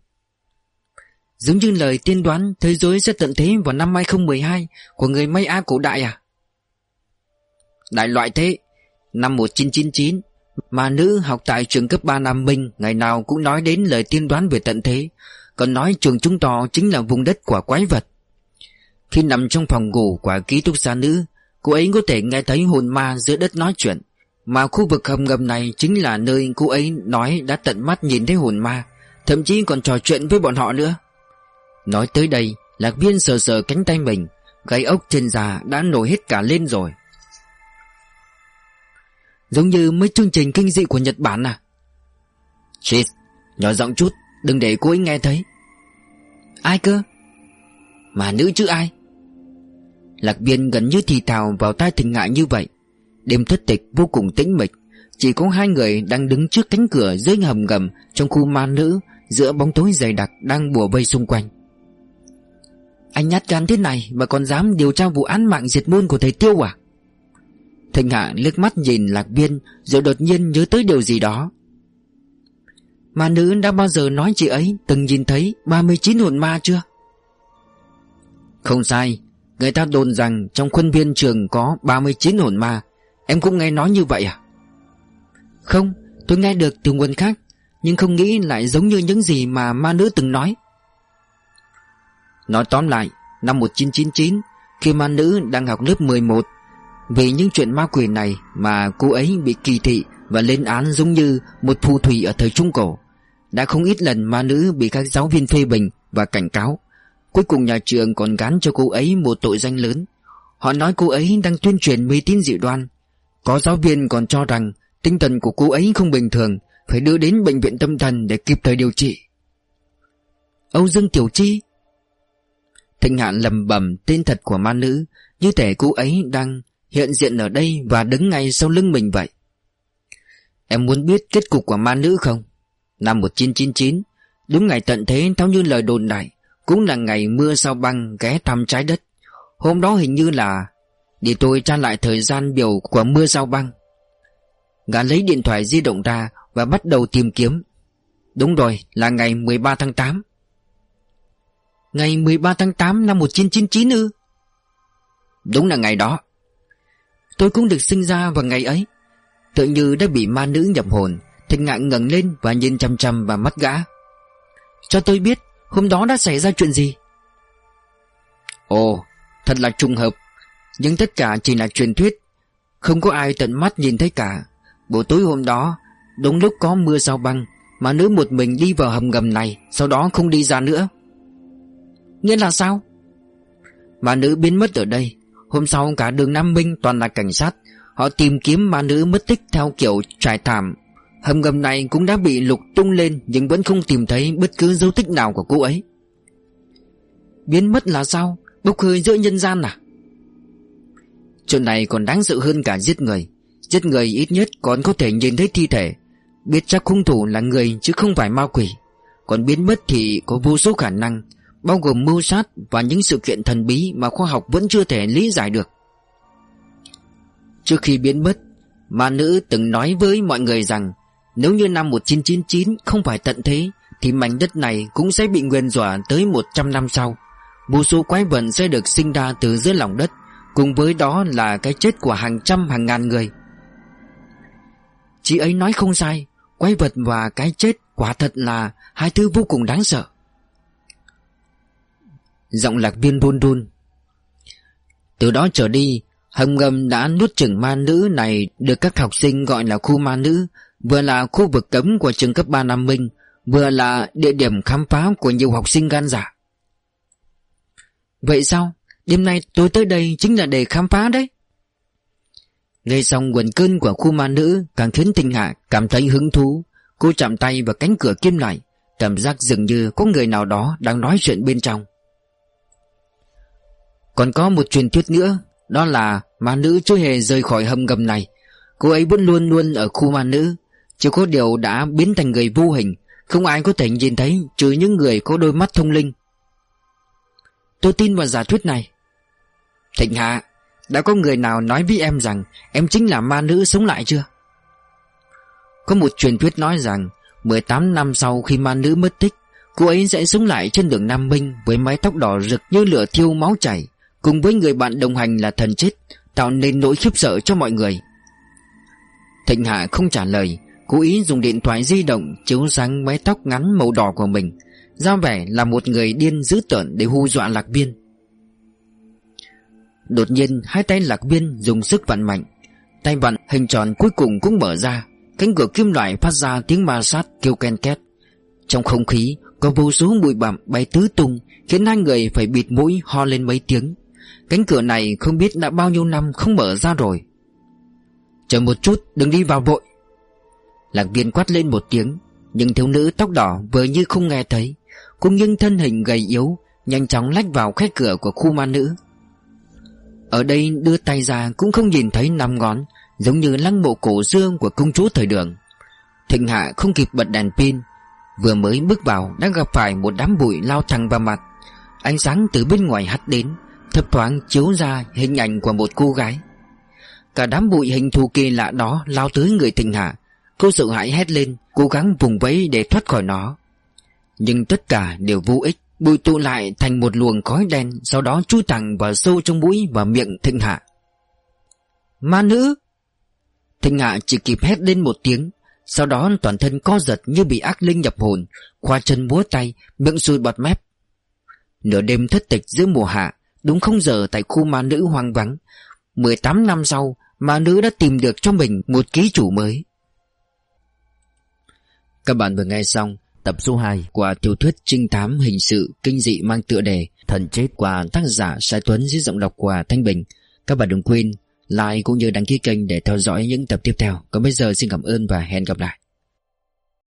Giống như lời tiên đoán, Thế giới sẽ tận thế vào năm 2012 Của người Maya cổ đại à? Đại loại thế, Năm 1999 Mà nữ học tại trường cấp 3 Nam Minh, Ngày nào cũng nói đến lời tiên đoán về tận thế. Còn nói trường chúng to chính là vùng đất của quái vật. Khi nằm trong phòng ngủ của ký túc xá nữ, Cô ấy có thể nghe thấy hồn ma giữa đất nói chuyện. Mà khu vực hầm ngầm này chính là nơi cô ấy nói đã tận mắt nhìn thấy hồn ma, Thậm chí còn trò chuyện với bọn họ nữa. Nói tới đây, Lạc viên sờ sờ cánh tay mình, Gáy ốc trên già đã nổi hết cả lên rồi. Giống như mấy chương trình kinh dị của Nhật Bản à? Shit, Nhỏ giọng chút, Đừng để cô ấy nghe thấy. Ai cơ? Mà nữ chứ ai? Lạc viên gần như thì thào vào tai thình ngại như vậy. Đêm thất tịch vô cùng tĩnh mịch, Chỉ có hai người đang đứng trước cánh cửa dưới hầm gầm Trong khu ma nữ Giữa bóng tối dày đặc đang bùa vây xung quanh. Anh nhát gan thế này Mà còn dám điều tra vụ án mạng diệt môn của thầy Tiêu à? Thịnh Hạ liếc mắt nhìn Lạc biên Rồi đột nhiên nhớ tới điều gì đó. Ma nữ đã bao giờ nói chị ấy Từng nhìn thấy 39 hồn ma chưa? Không sai, Người ta đồn rằng trong khuôn viên trường có 39 hồn ma. Em cũng nghe nói như vậy à? Không, Tôi nghe được từ nguồn khác, Nhưng không nghĩ lại giống như những gì mà ma nữ từng nói. Nói tóm lại, Năm 1999 Khi ma nữ đang học lớp 11 Vì những chuyện ma quỷ này Mà cô ấy bị kỳ thị Và lên án giống như một phù thủy ở thời Trung Cổ. Đã không ít lần ma nữ bị các giáo viên phê bình Và cảnh cáo. Cuối cùng nhà trường còn gắn cho cô ấy một tội danh lớn. Họ nói cô ấy đang tuyên truyền mê tín dị đoan. Có giáo viên còn cho rằng Tinh thần của cô ấy không bình thường, Phải đưa đến bệnh viện tâm thần để kịp thời điều trị. Âu Dương Tiểu Chi Thịnh Hạn lầm bầm tên thật của ma nữ, Như thể cô ấy đang hiện diện ở đây Và đứng ngay sau lưng mình vậy. Em muốn biết kết cục của ma nữ không? Năm 1999 Đúng ngày tận thế, theo như lời đồn đại, cũng là ngày mưa sao băng ghé thăm trái đất. Hôm đó hình như là Để tôi tra lại thời gian biểu của mưa sao băng. Gã lấy điện thoại di động ra Và bắt đầu tìm kiếm. Đúng rồi, là ngày 13 tháng 8 Ngày 13 tháng 8 năm 1999 ư? Đúng là ngày đó. Tôi cũng được sinh ra vào ngày ấy. Tự như đã bị ma nữ nhập hồn Thịnh ngạn ngẩng lên và nhìn chăm chăm vào mắt gã. Cho tôi biết Hôm đó đã xảy ra chuyện gì? Ồ Thật là trùng hợp. Nhưng tất cả chỉ là truyền thuyết. Không có ai tận mắt nhìn thấy cả. Buổi tối hôm đó Đúng lúc có mưa sao băng Mà nữ một mình đi vào hầm ngầm này Sau đó không đi ra nữa Nghĩa là sao? Ma nữ biến mất ở đây. Hôm sau cả đường Nam Minh toàn là cảnh sát. Họ tìm kiếm ma nữ mất tích theo kiểu trải thảm. Hầm ngầm này cũng đã bị lục tung lên Nhưng vẫn không tìm thấy bất cứ dấu tích nào của cô ấy. Biến mất là sao? Bốc hơi giữa nhân gian à? Chuyện này còn đáng sợ hơn cả giết người. Giết người ít nhất còn có thể nhìn thấy thi thể. Biết chắc hung thủ là người chứ không phải ma quỷ. Còn biến mất thì có vô số khả năng. Bao gồm mưu sát và những sự kiện thần bí mà khoa học vẫn chưa thể lý giải được. Trước khi biến mất, Ma nữ từng nói với mọi người rằng, nếu như năm 1999 không phải tận thế, Thì mảnh đất này cũng sẽ bị nguyên rủa tới 100 năm sau. Vô số quái vật sẽ được sinh ra từ dưới lòng đất, Cùng với đó là cái chết của hàng trăm, hàng ngàn người. Chị ấy nói không sai, Quái vật và cái chết quả thật là hai thứ vô cùng đáng sợ. Giọng lạc viên run run. Từ đó trở đi Hầm ngầm đã nuốt chửng ma nữ này Được các học sinh gọi là khu ma nữ, Vừa là khu vực cấm của trường cấp 3 Nam Minh, Vừa là địa điểm khám phá của nhiều học sinh gan dạ. Vậy sao? Đêm nay tôi tới đây chính là để khám phá đấy. Nghe xong quần cơn của khu ma nữ, Càng khiến tình hạ cảm thấy hứng thú. Cô chạm tay vào cánh cửa kim lại Cảm giác dường như có người nào đó Đang nói chuyện bên trong. Còn có một truyền thuyết nữa, Đó là ma nữ chưa hề rời khỏi hầm ngầm này. Cô ấy vẫn luôn luôn ở khu ma nữ. Chỉ có điều đã biến thành người vô hình, Không ai có thể nhìn thấy Trừ những người có đôi mắt thông linh. Tôi tin vào giả thuyết này. Thịnh Hạ, Đã có người nào nói với em rằng Em chính là ma nữ sống lại chưa? Có một truyền thuyết nói rằng 18 năm sau khi ma nữ mất tích, Cô ấy sẽ sống lại trên đường Nam Minh Với mái tóc đỏ rực như lửa thiêu máu chảy. Cùng với người bạn đồng hành là thần chết, Tạo nên nỗi khiếp sợ cho mọi người. Thịnh Hạ không trả lời, Cố ý dùng điện thoại di động Chiếu sáng mái tóc ngắn màu đỏ của mình, ra vẻ là một người điên dữ tợn Để hù dọa lạc biên Đột nhiên, hai tay lạc biên dùng sức vặn mạnh, Tay vặn hình tròn cuối cùng cũng mở ra, Cánh cửa kim loại phát ra tiếng ma sát kêu ken két. Trong không khí, Có vô số bụi bặm bay tứ tung, Khiến hai người phải bịt mũi ho lên mấy tiếng. Cánh cửa này không biết đã bao nhiêu năm không mở ra rồi. Chờ một chút, đừng đi vào vội. Lạc viên quát lên một tiếng Nhưng thiếu nữ tóc đỏ vừa như không nghe thấy, Cũng nhưng thân hình gầy yếu, Nhanh chóng lách vào khe cửa của khu ma nữ. Ở đây đưa tay ra cũng không nhìn thấy năm ngón, Giống như lăng mộ cổ dương của công chúa thời đường. Thịnh Hạ không kịp bật đèn pin, Vừa mới bước vào đã gặp phải một đám bụi lao thẳng vào mặt. Ánh sáng từ bên ngoài hắt đến. Thấp thoáng chiếu ra hình ảnh của một cô gái. Cả đám bụi hình thù kỳ lạ đó lao tới người Thịnh Hạ. Cô sợ hãi hét lên, Cố gắng vùng vẫy để thoát khỏi nó. Nhưng tất cả đều vô ích, Bụi tụ lại thành một luồng khói đen, Sau đó chui thẳng vào sâu trong mũi và miệng Thịnh Hạ. Ma nữ! Thịnh Hạ chỉ kịp hét lên một tiếng, Sau đó toàn thân co giật như bị ác linh nhập hồn, Khoa chân múa tay, Miệng sùi bọt mép. Nửa đêm thất tịch giữa mùa hạ Đúng không giờ tại khu ma nữ hoang vắng 18 năm sau, Ma nữ đã tìm được cho mình một ký chủ mới Các bạn vừa nghe xong tập số 2 của tiểu thuyết trinh thám hình sự kinh dị mang tựa đề Thần chết của tác giả Sai Tuấn dưới giọng đọc của Thanh Bình. Các bạn đừng quên like cũng như đăng ký kênh để theo dõi những tập tiếp theo. Còn bây giờ xin cảm ơn và hẹn gặp lại.